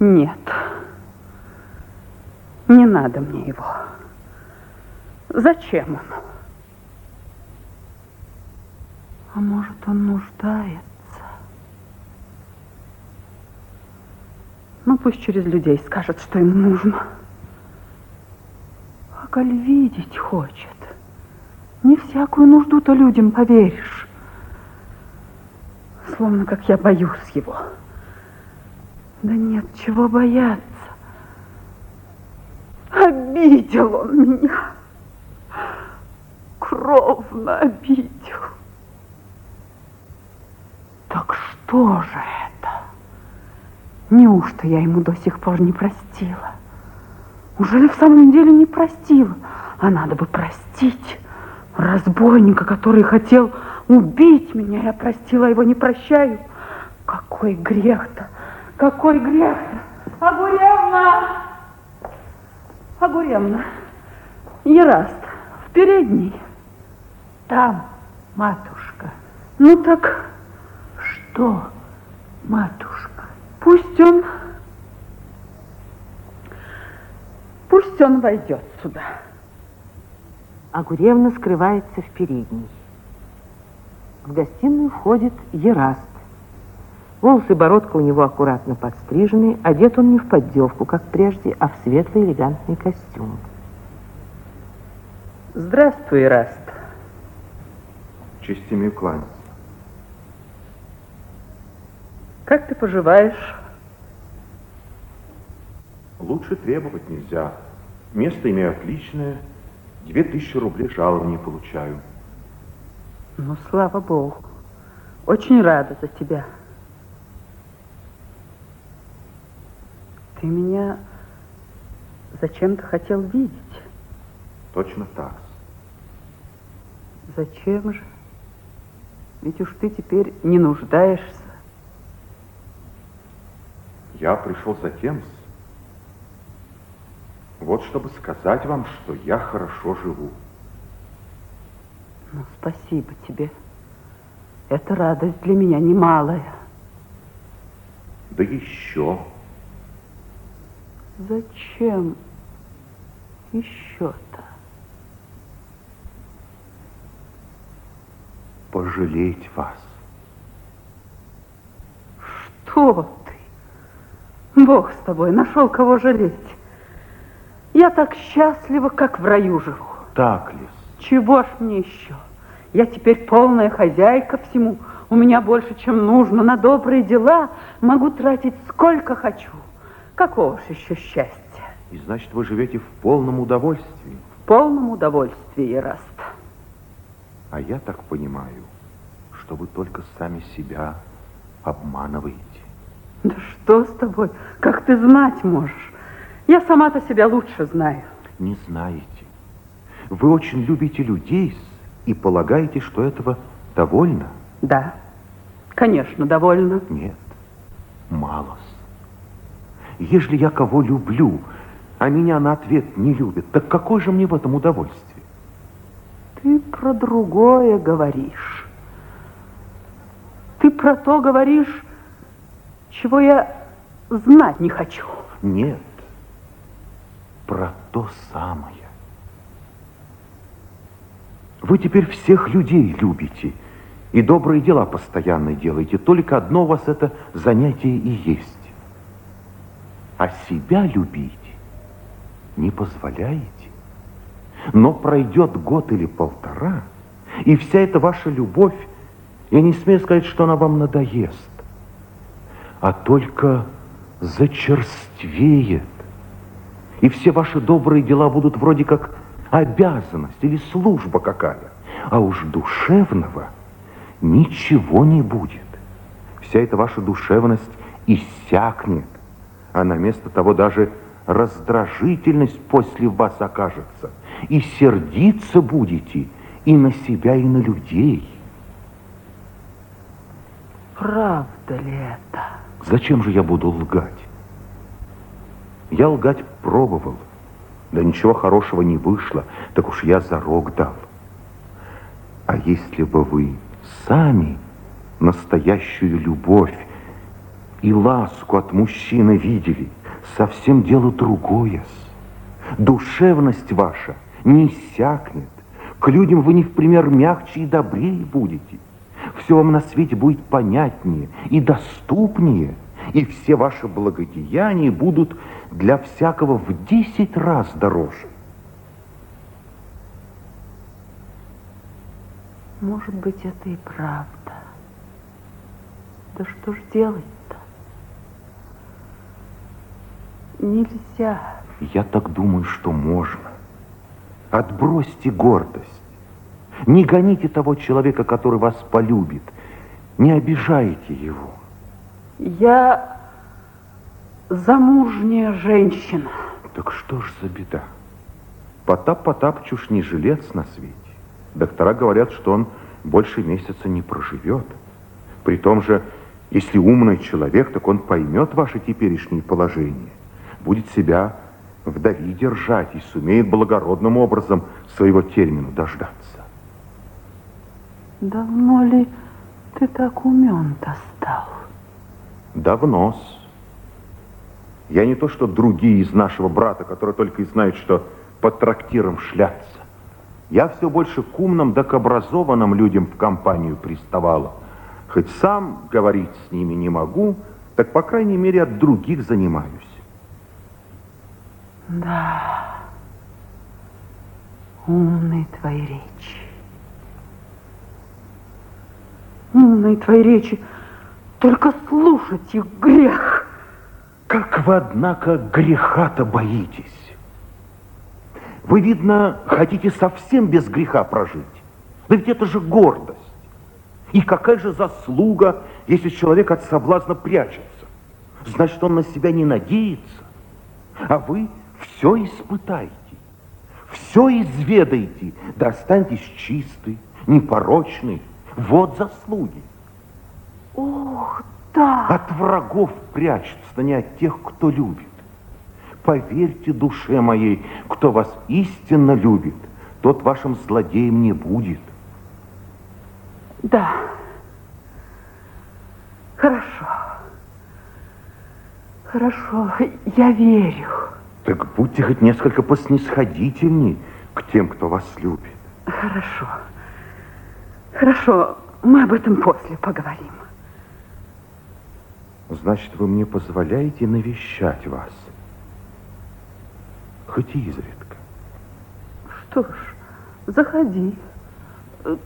Нет. Не надо мне его. Зачем он? А может, он нуждается? Ну, пусть через людей скажет, что ему нужно. А коль видеть хочет, не всякую нужду-то людям поверишь. Словно как я боюсь его. Да нет, чего бояться. Обидел он меня. Кровно обидел. Так что же это? Неужто я ему до сих пор не простила? Ужели в самом деле не простила? А надо бы простить. Разбойника, который хотел убить меня, я простила, его не прощаю. Какой грех-то, какой грех-то. Огуревна! Огуревна, Ераст, в передней. Там, матушка. Ну так, Что, матушка? Пусть он, пусть он войдет сюда. Агуревна скрывается в передней. В гостиную входит Ераст. Волосы и бородка у него аккуратно подстрижены, одет он не в поддевку, как прежде, а в светлый элегантный костюм. Здравствуй, Раст. Честь имею кланяться. Как ты поживаешь? Лучше требовать нельзя. Место имею отличное. Две тысячи рублей жалования получаю. Ну, слава богу. Очень рада за тебя. Ты меня зачем-то хотел видеть. Точно так. Зачем же? Ведь уж ты теперь не нуждаешься. Я пришел за тем, вот чтобы сказать вам, что я хорошо живу. Ну, спасибо тебе. Это радость для меня немалая. Да еще. Зачем еще-то? Пожалеть вас. Что ты? Бог с тобой, нашел кого жалеть. Я так счастлива, как в раю живу. Так ли? Чего ж мне еще? Я теперь полная хозяйка всему. У меня больше, чем нужно. На добрые дела могу тратить сколько хочу. Какого ж еще счастья? И значит, вы живете в полном удовольствии. В полном удовольствии, Раст. А я так понимаю, что вы только сами себя обманываете. Да что с тобой? Как ты знать можешь? Я сама-то себя лучше знаю. Не знаете. Вы очень любите людей и полагаете, что этого довольно? Да, конечно, довольно. Нет, мало. Если я кого люблю, а меня на ответ не любят, так какое же мне в этом удовольствие? Ты про другое говоришь. Ты про то говоришь, чего я знать не хочу. Нет, про то самое. Вы теперь всех людей любите и добрые дела постоянно делаете. Только одно у вас это занятие и есть. А себя любить не позволяете. Но пройдет год или полтора, и вся эта ваша любовь, я не смею сказать, что она вам надоест, а только зачерствеет. И все ваши добрые дела будут вроде как обязанность или служба какая. А уж душевного ничего не будет. Вся эта ваша душевность иссякнет, а на место того даже раздражительность после вас окажется. И сердиться будете и на себя, и на людей. Правда ли это? Зачем же я буду лгать? Я лгать пробовал. Да ничего хорошего не вышло, так уж я зарок дал. А если бы вы сами настоящую любовь и ласку от мужчины видели, совсем дело другое. Душевность ваша не иссякнет. К людям вы не в пример мягче и добрее будете. Все вам на свете будет понятнее и доступнее, и все ваши благодеяния будут для всякого в десять раз дороже. Может быть, это и правда. Да что ж делать-то? Нельзя. Я так думаю, что можно. Отбросьте гордость. Не гоните того человека, который вас полюбит. Не обижайте его. Я замужняя женщина. Так что ж за беда? Потап Потапыч уж не жилец на свете. Доктора говорят, что он больше месяца не проживет. При том же, если умный человек, так он поймет ваше теперешнее положение, будет себя вдали держать и сумеет благородным образом своего термина дождаться. Давно ли ты так умен-то стал? Давно-с. Я не то, что другие из нашего брата, которые только и знают, что по трактирам шляться. Я все больше к умным да к образованным людям в компанию приставала. Хоть сам говорить с ними не могу, так, по крайней мере, от других занимаюсь. Да, умные твои речи. Умные твои речи, только слушать их грех. Как вы, однако, греха-то боитесь? Вы, видно, хотите совсем без греха прожить. Да ведь это же гордость. И какая же заслуга, если человек от соблазна прячется? Значит, он на себя не надеется. А вы все испытаете, все изведаете, да останетесь чистый, непорочный. Вот заслуги. Ох, да. От врагов прячется, не от тех, кто любит. Поверьте душе моей, кто вас истинно любит, тот вашим злодеем не будет. Да. Хорошо. Хорошо, я верю. Так будьте хоть несколько поснисходительней к тем, кто вас любит. Хорошо. Хорошо, мы об этом после поговорим. Значит, вы мне позволяете навещать вас? Хоть и изредка. Что ж, заходи.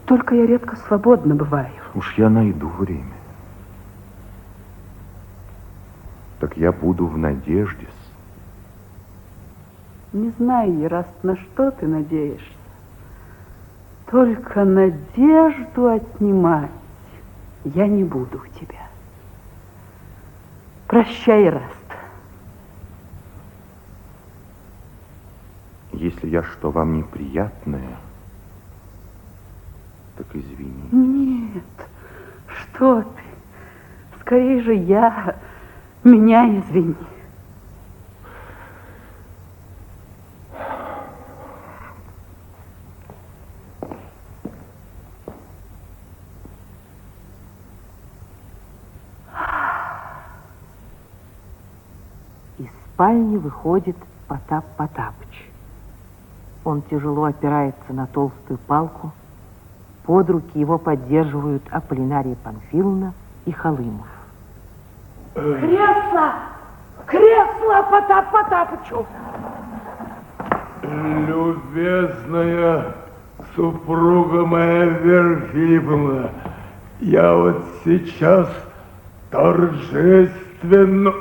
Только я редко свободна бываю. Уж я найду время. Так я буду в надежде. Не знаю, Ераст, на что ты надеешься. Только надежду отнимать я не буду у тебя. Прощай, Ераст. Если я что вам неприятное, так извини. Нет, что ты? Скорее же я, меня извини. Из спальни выходит Потап Потапыч. Он тяжело опирается на толстую палку. Под руки его поддерживают Аполлинария Панфиловна и Халымов. Кресло! Кресло Потап Потапычу! Любезная супруга моя Вера Филипповна, я вот сейчас торжественно...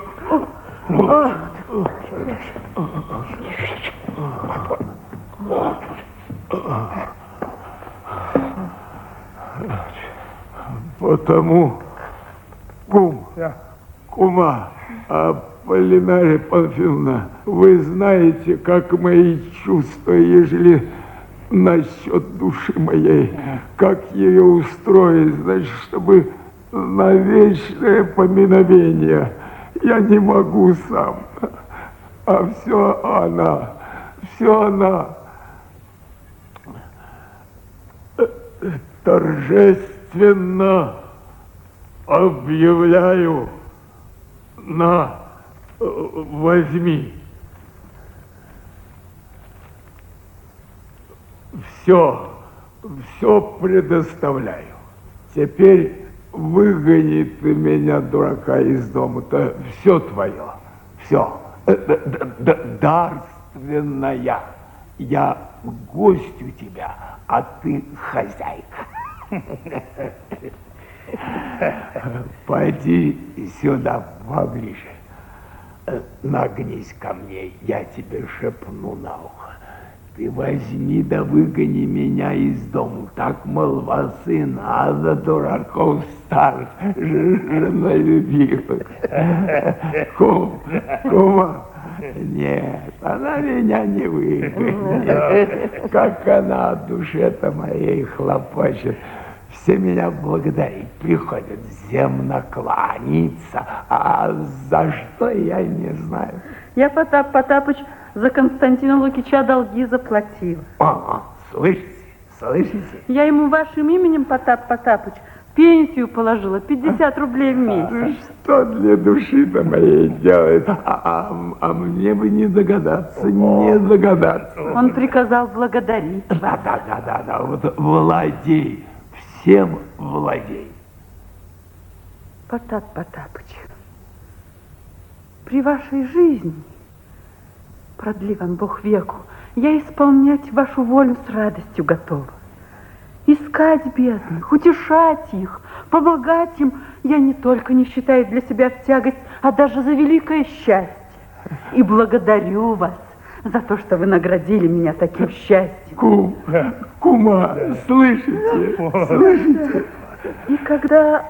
Потому, кум, кума, Аполлинария Панфиловна, вы знаете, как мои чувства, ежели насчет души моей, как ее устроить, значит, чтобы на вечное поминовение? Я не могу сам, а все она, все она. Торжественно объявляю на, возьми. Все, все предоставляю. Теперь выгони ты меня, дурака, из дома-то. Все твое, все. Дарственная. Я гость у тебя, а ты хозяйка. Пойди сюда поближе. Нагнись ко мне, я тебе шепну на ухо. Ты возьми да выгони меня из дома. Так, мол, вас и надо, дураков старых, женолюбивых. Кум, кума, нет, она меня не выгонит. Как она о душе-то моей хлопочет. Все меня благодарить приходят, земно кланяться, а за что я не знаю. Я, Потап Потапыч, за Константина Лукича долги заплатила. О, слышите, слышите? Я ему вашим именем, Потап Потапыч, пенсию положила, 50 рублей в месяц. Что для души-то моей делает? А, а, а мне бы не догадаться, не догадаться. Он приказал благодарить. Да, да, да, да, да, вот владей, всем владей. Потап Потапыч, при вашей жизни, продли вам Бог веку, я исполнять вашу волю с радостью готова. Искать бедных, утешать их, помогать им я не только не считаю для себя в тягость, а даже за великое счастье. И благодарю вас за то, что вы наградили меня таким счастьем. Кум, кума, слышите? Слышите? И когда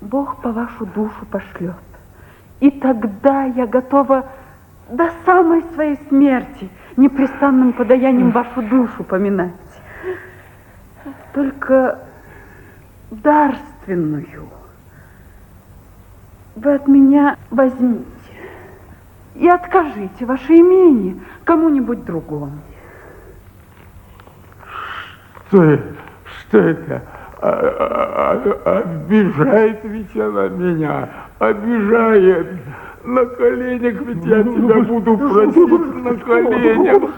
Бог по вашу душу пошлет, и тогда я готова до самой своей смерти непрестанным подаянием вашу душу поминать. Только дарственную вы от меня возьмите и откажите ваше имение кому-нибудь другому. Что, что это? А, а, а, обижает ведь она меня, обижает. На коленях ведь я тебя буду просить, на коленях.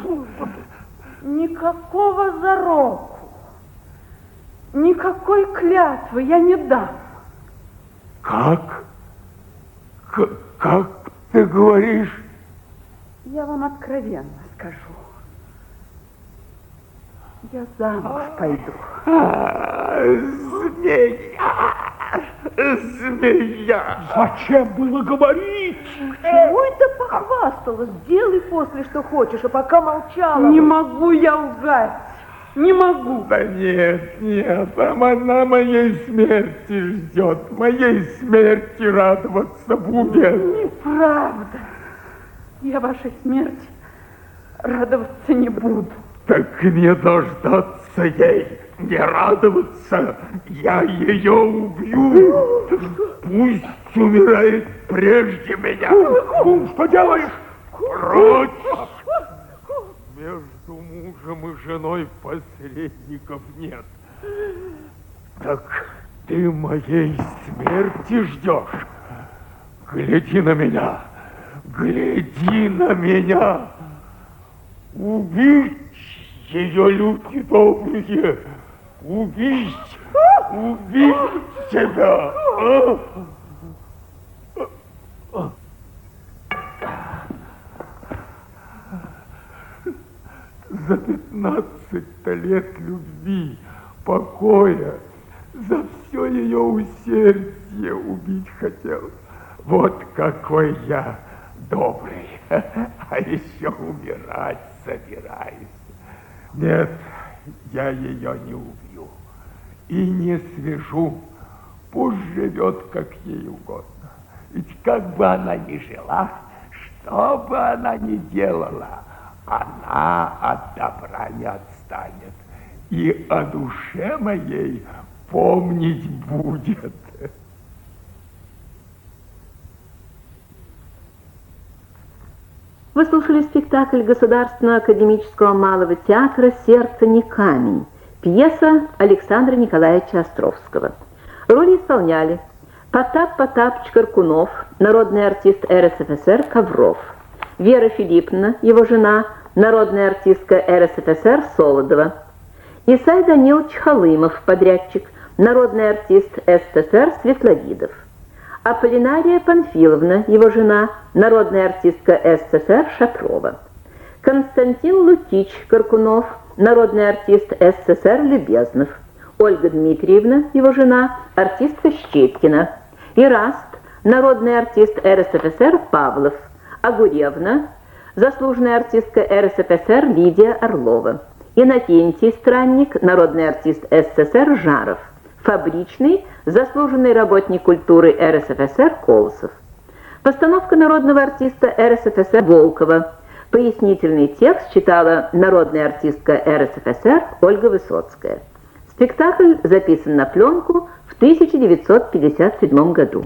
Никакого зароку, никакой клятвы я не дам. Как? К как ты говоришь? Я вам откровенно скажу. Я замуж пойду. А, змея! Змея! Зачем было говорить? Чего это похвасталась? Делай после, что хочешь, а пока молчала. Не могу я лгать. Не могу. Да нет, нет, она моей смерти ждет. Моей смерти радоваться будет. Неправда. Я вашей смерти радоваться не буду. Так не дождаться ей, не радоваться, я ее убью. Пусть умирает прежде меня. Кум, что делаешь? Прочь! Между мужем и женой посредников нет. Так ты моей смерти ждешь? Гляди на меня, гляди на меня. Убить ее люди добрые, убить, убить тебя. За пятнадцать лет любви, покоя, за все ее усердие убить хотел. Вот какой я добрый, а еще умирать собираюсь. Нет, я ее не убью и не свяжу. Пусть живет, как ей угодно. Ведь как бы она ни жила, что бы она ни делала, она от добра не отстанет и о душе моей помнить будет. Вы слушали спектакль Государственного академического малого театра «Сердце не камень», пьеса Александра Николаевича Островского. Роли исполняли Потап Потапыч Каркунов, народный артист РСФСР Ковров, Вера Филипповна, его жена, народная артистка РСФСР Солодова, Исай Данилович Халымов, подрядчик, народный артист СССР Светловидов. Аполлинария Панфиловна, его жена, народная артистка СССР Шатрова. Константин Лутич Каркунов, народный артист СССР Любезнов. Ольга Дмитриевна, его жена, артистка Щеткина. Ираст, народный артист РСФСР Павлов. Агуревна, заслуженная артистка РСФСР Лидия Орлова. Иннокентий Странник, народный артист СССР Жаров. Фабричный, заслуженный работник культуры РСФСР Колосов. Постановка народного артиста РСФСР Волкова. Пояснительный текст читала народная артистка РСФСР Ольга Высоцкая. Спектакль записан на пленку в 1957 году.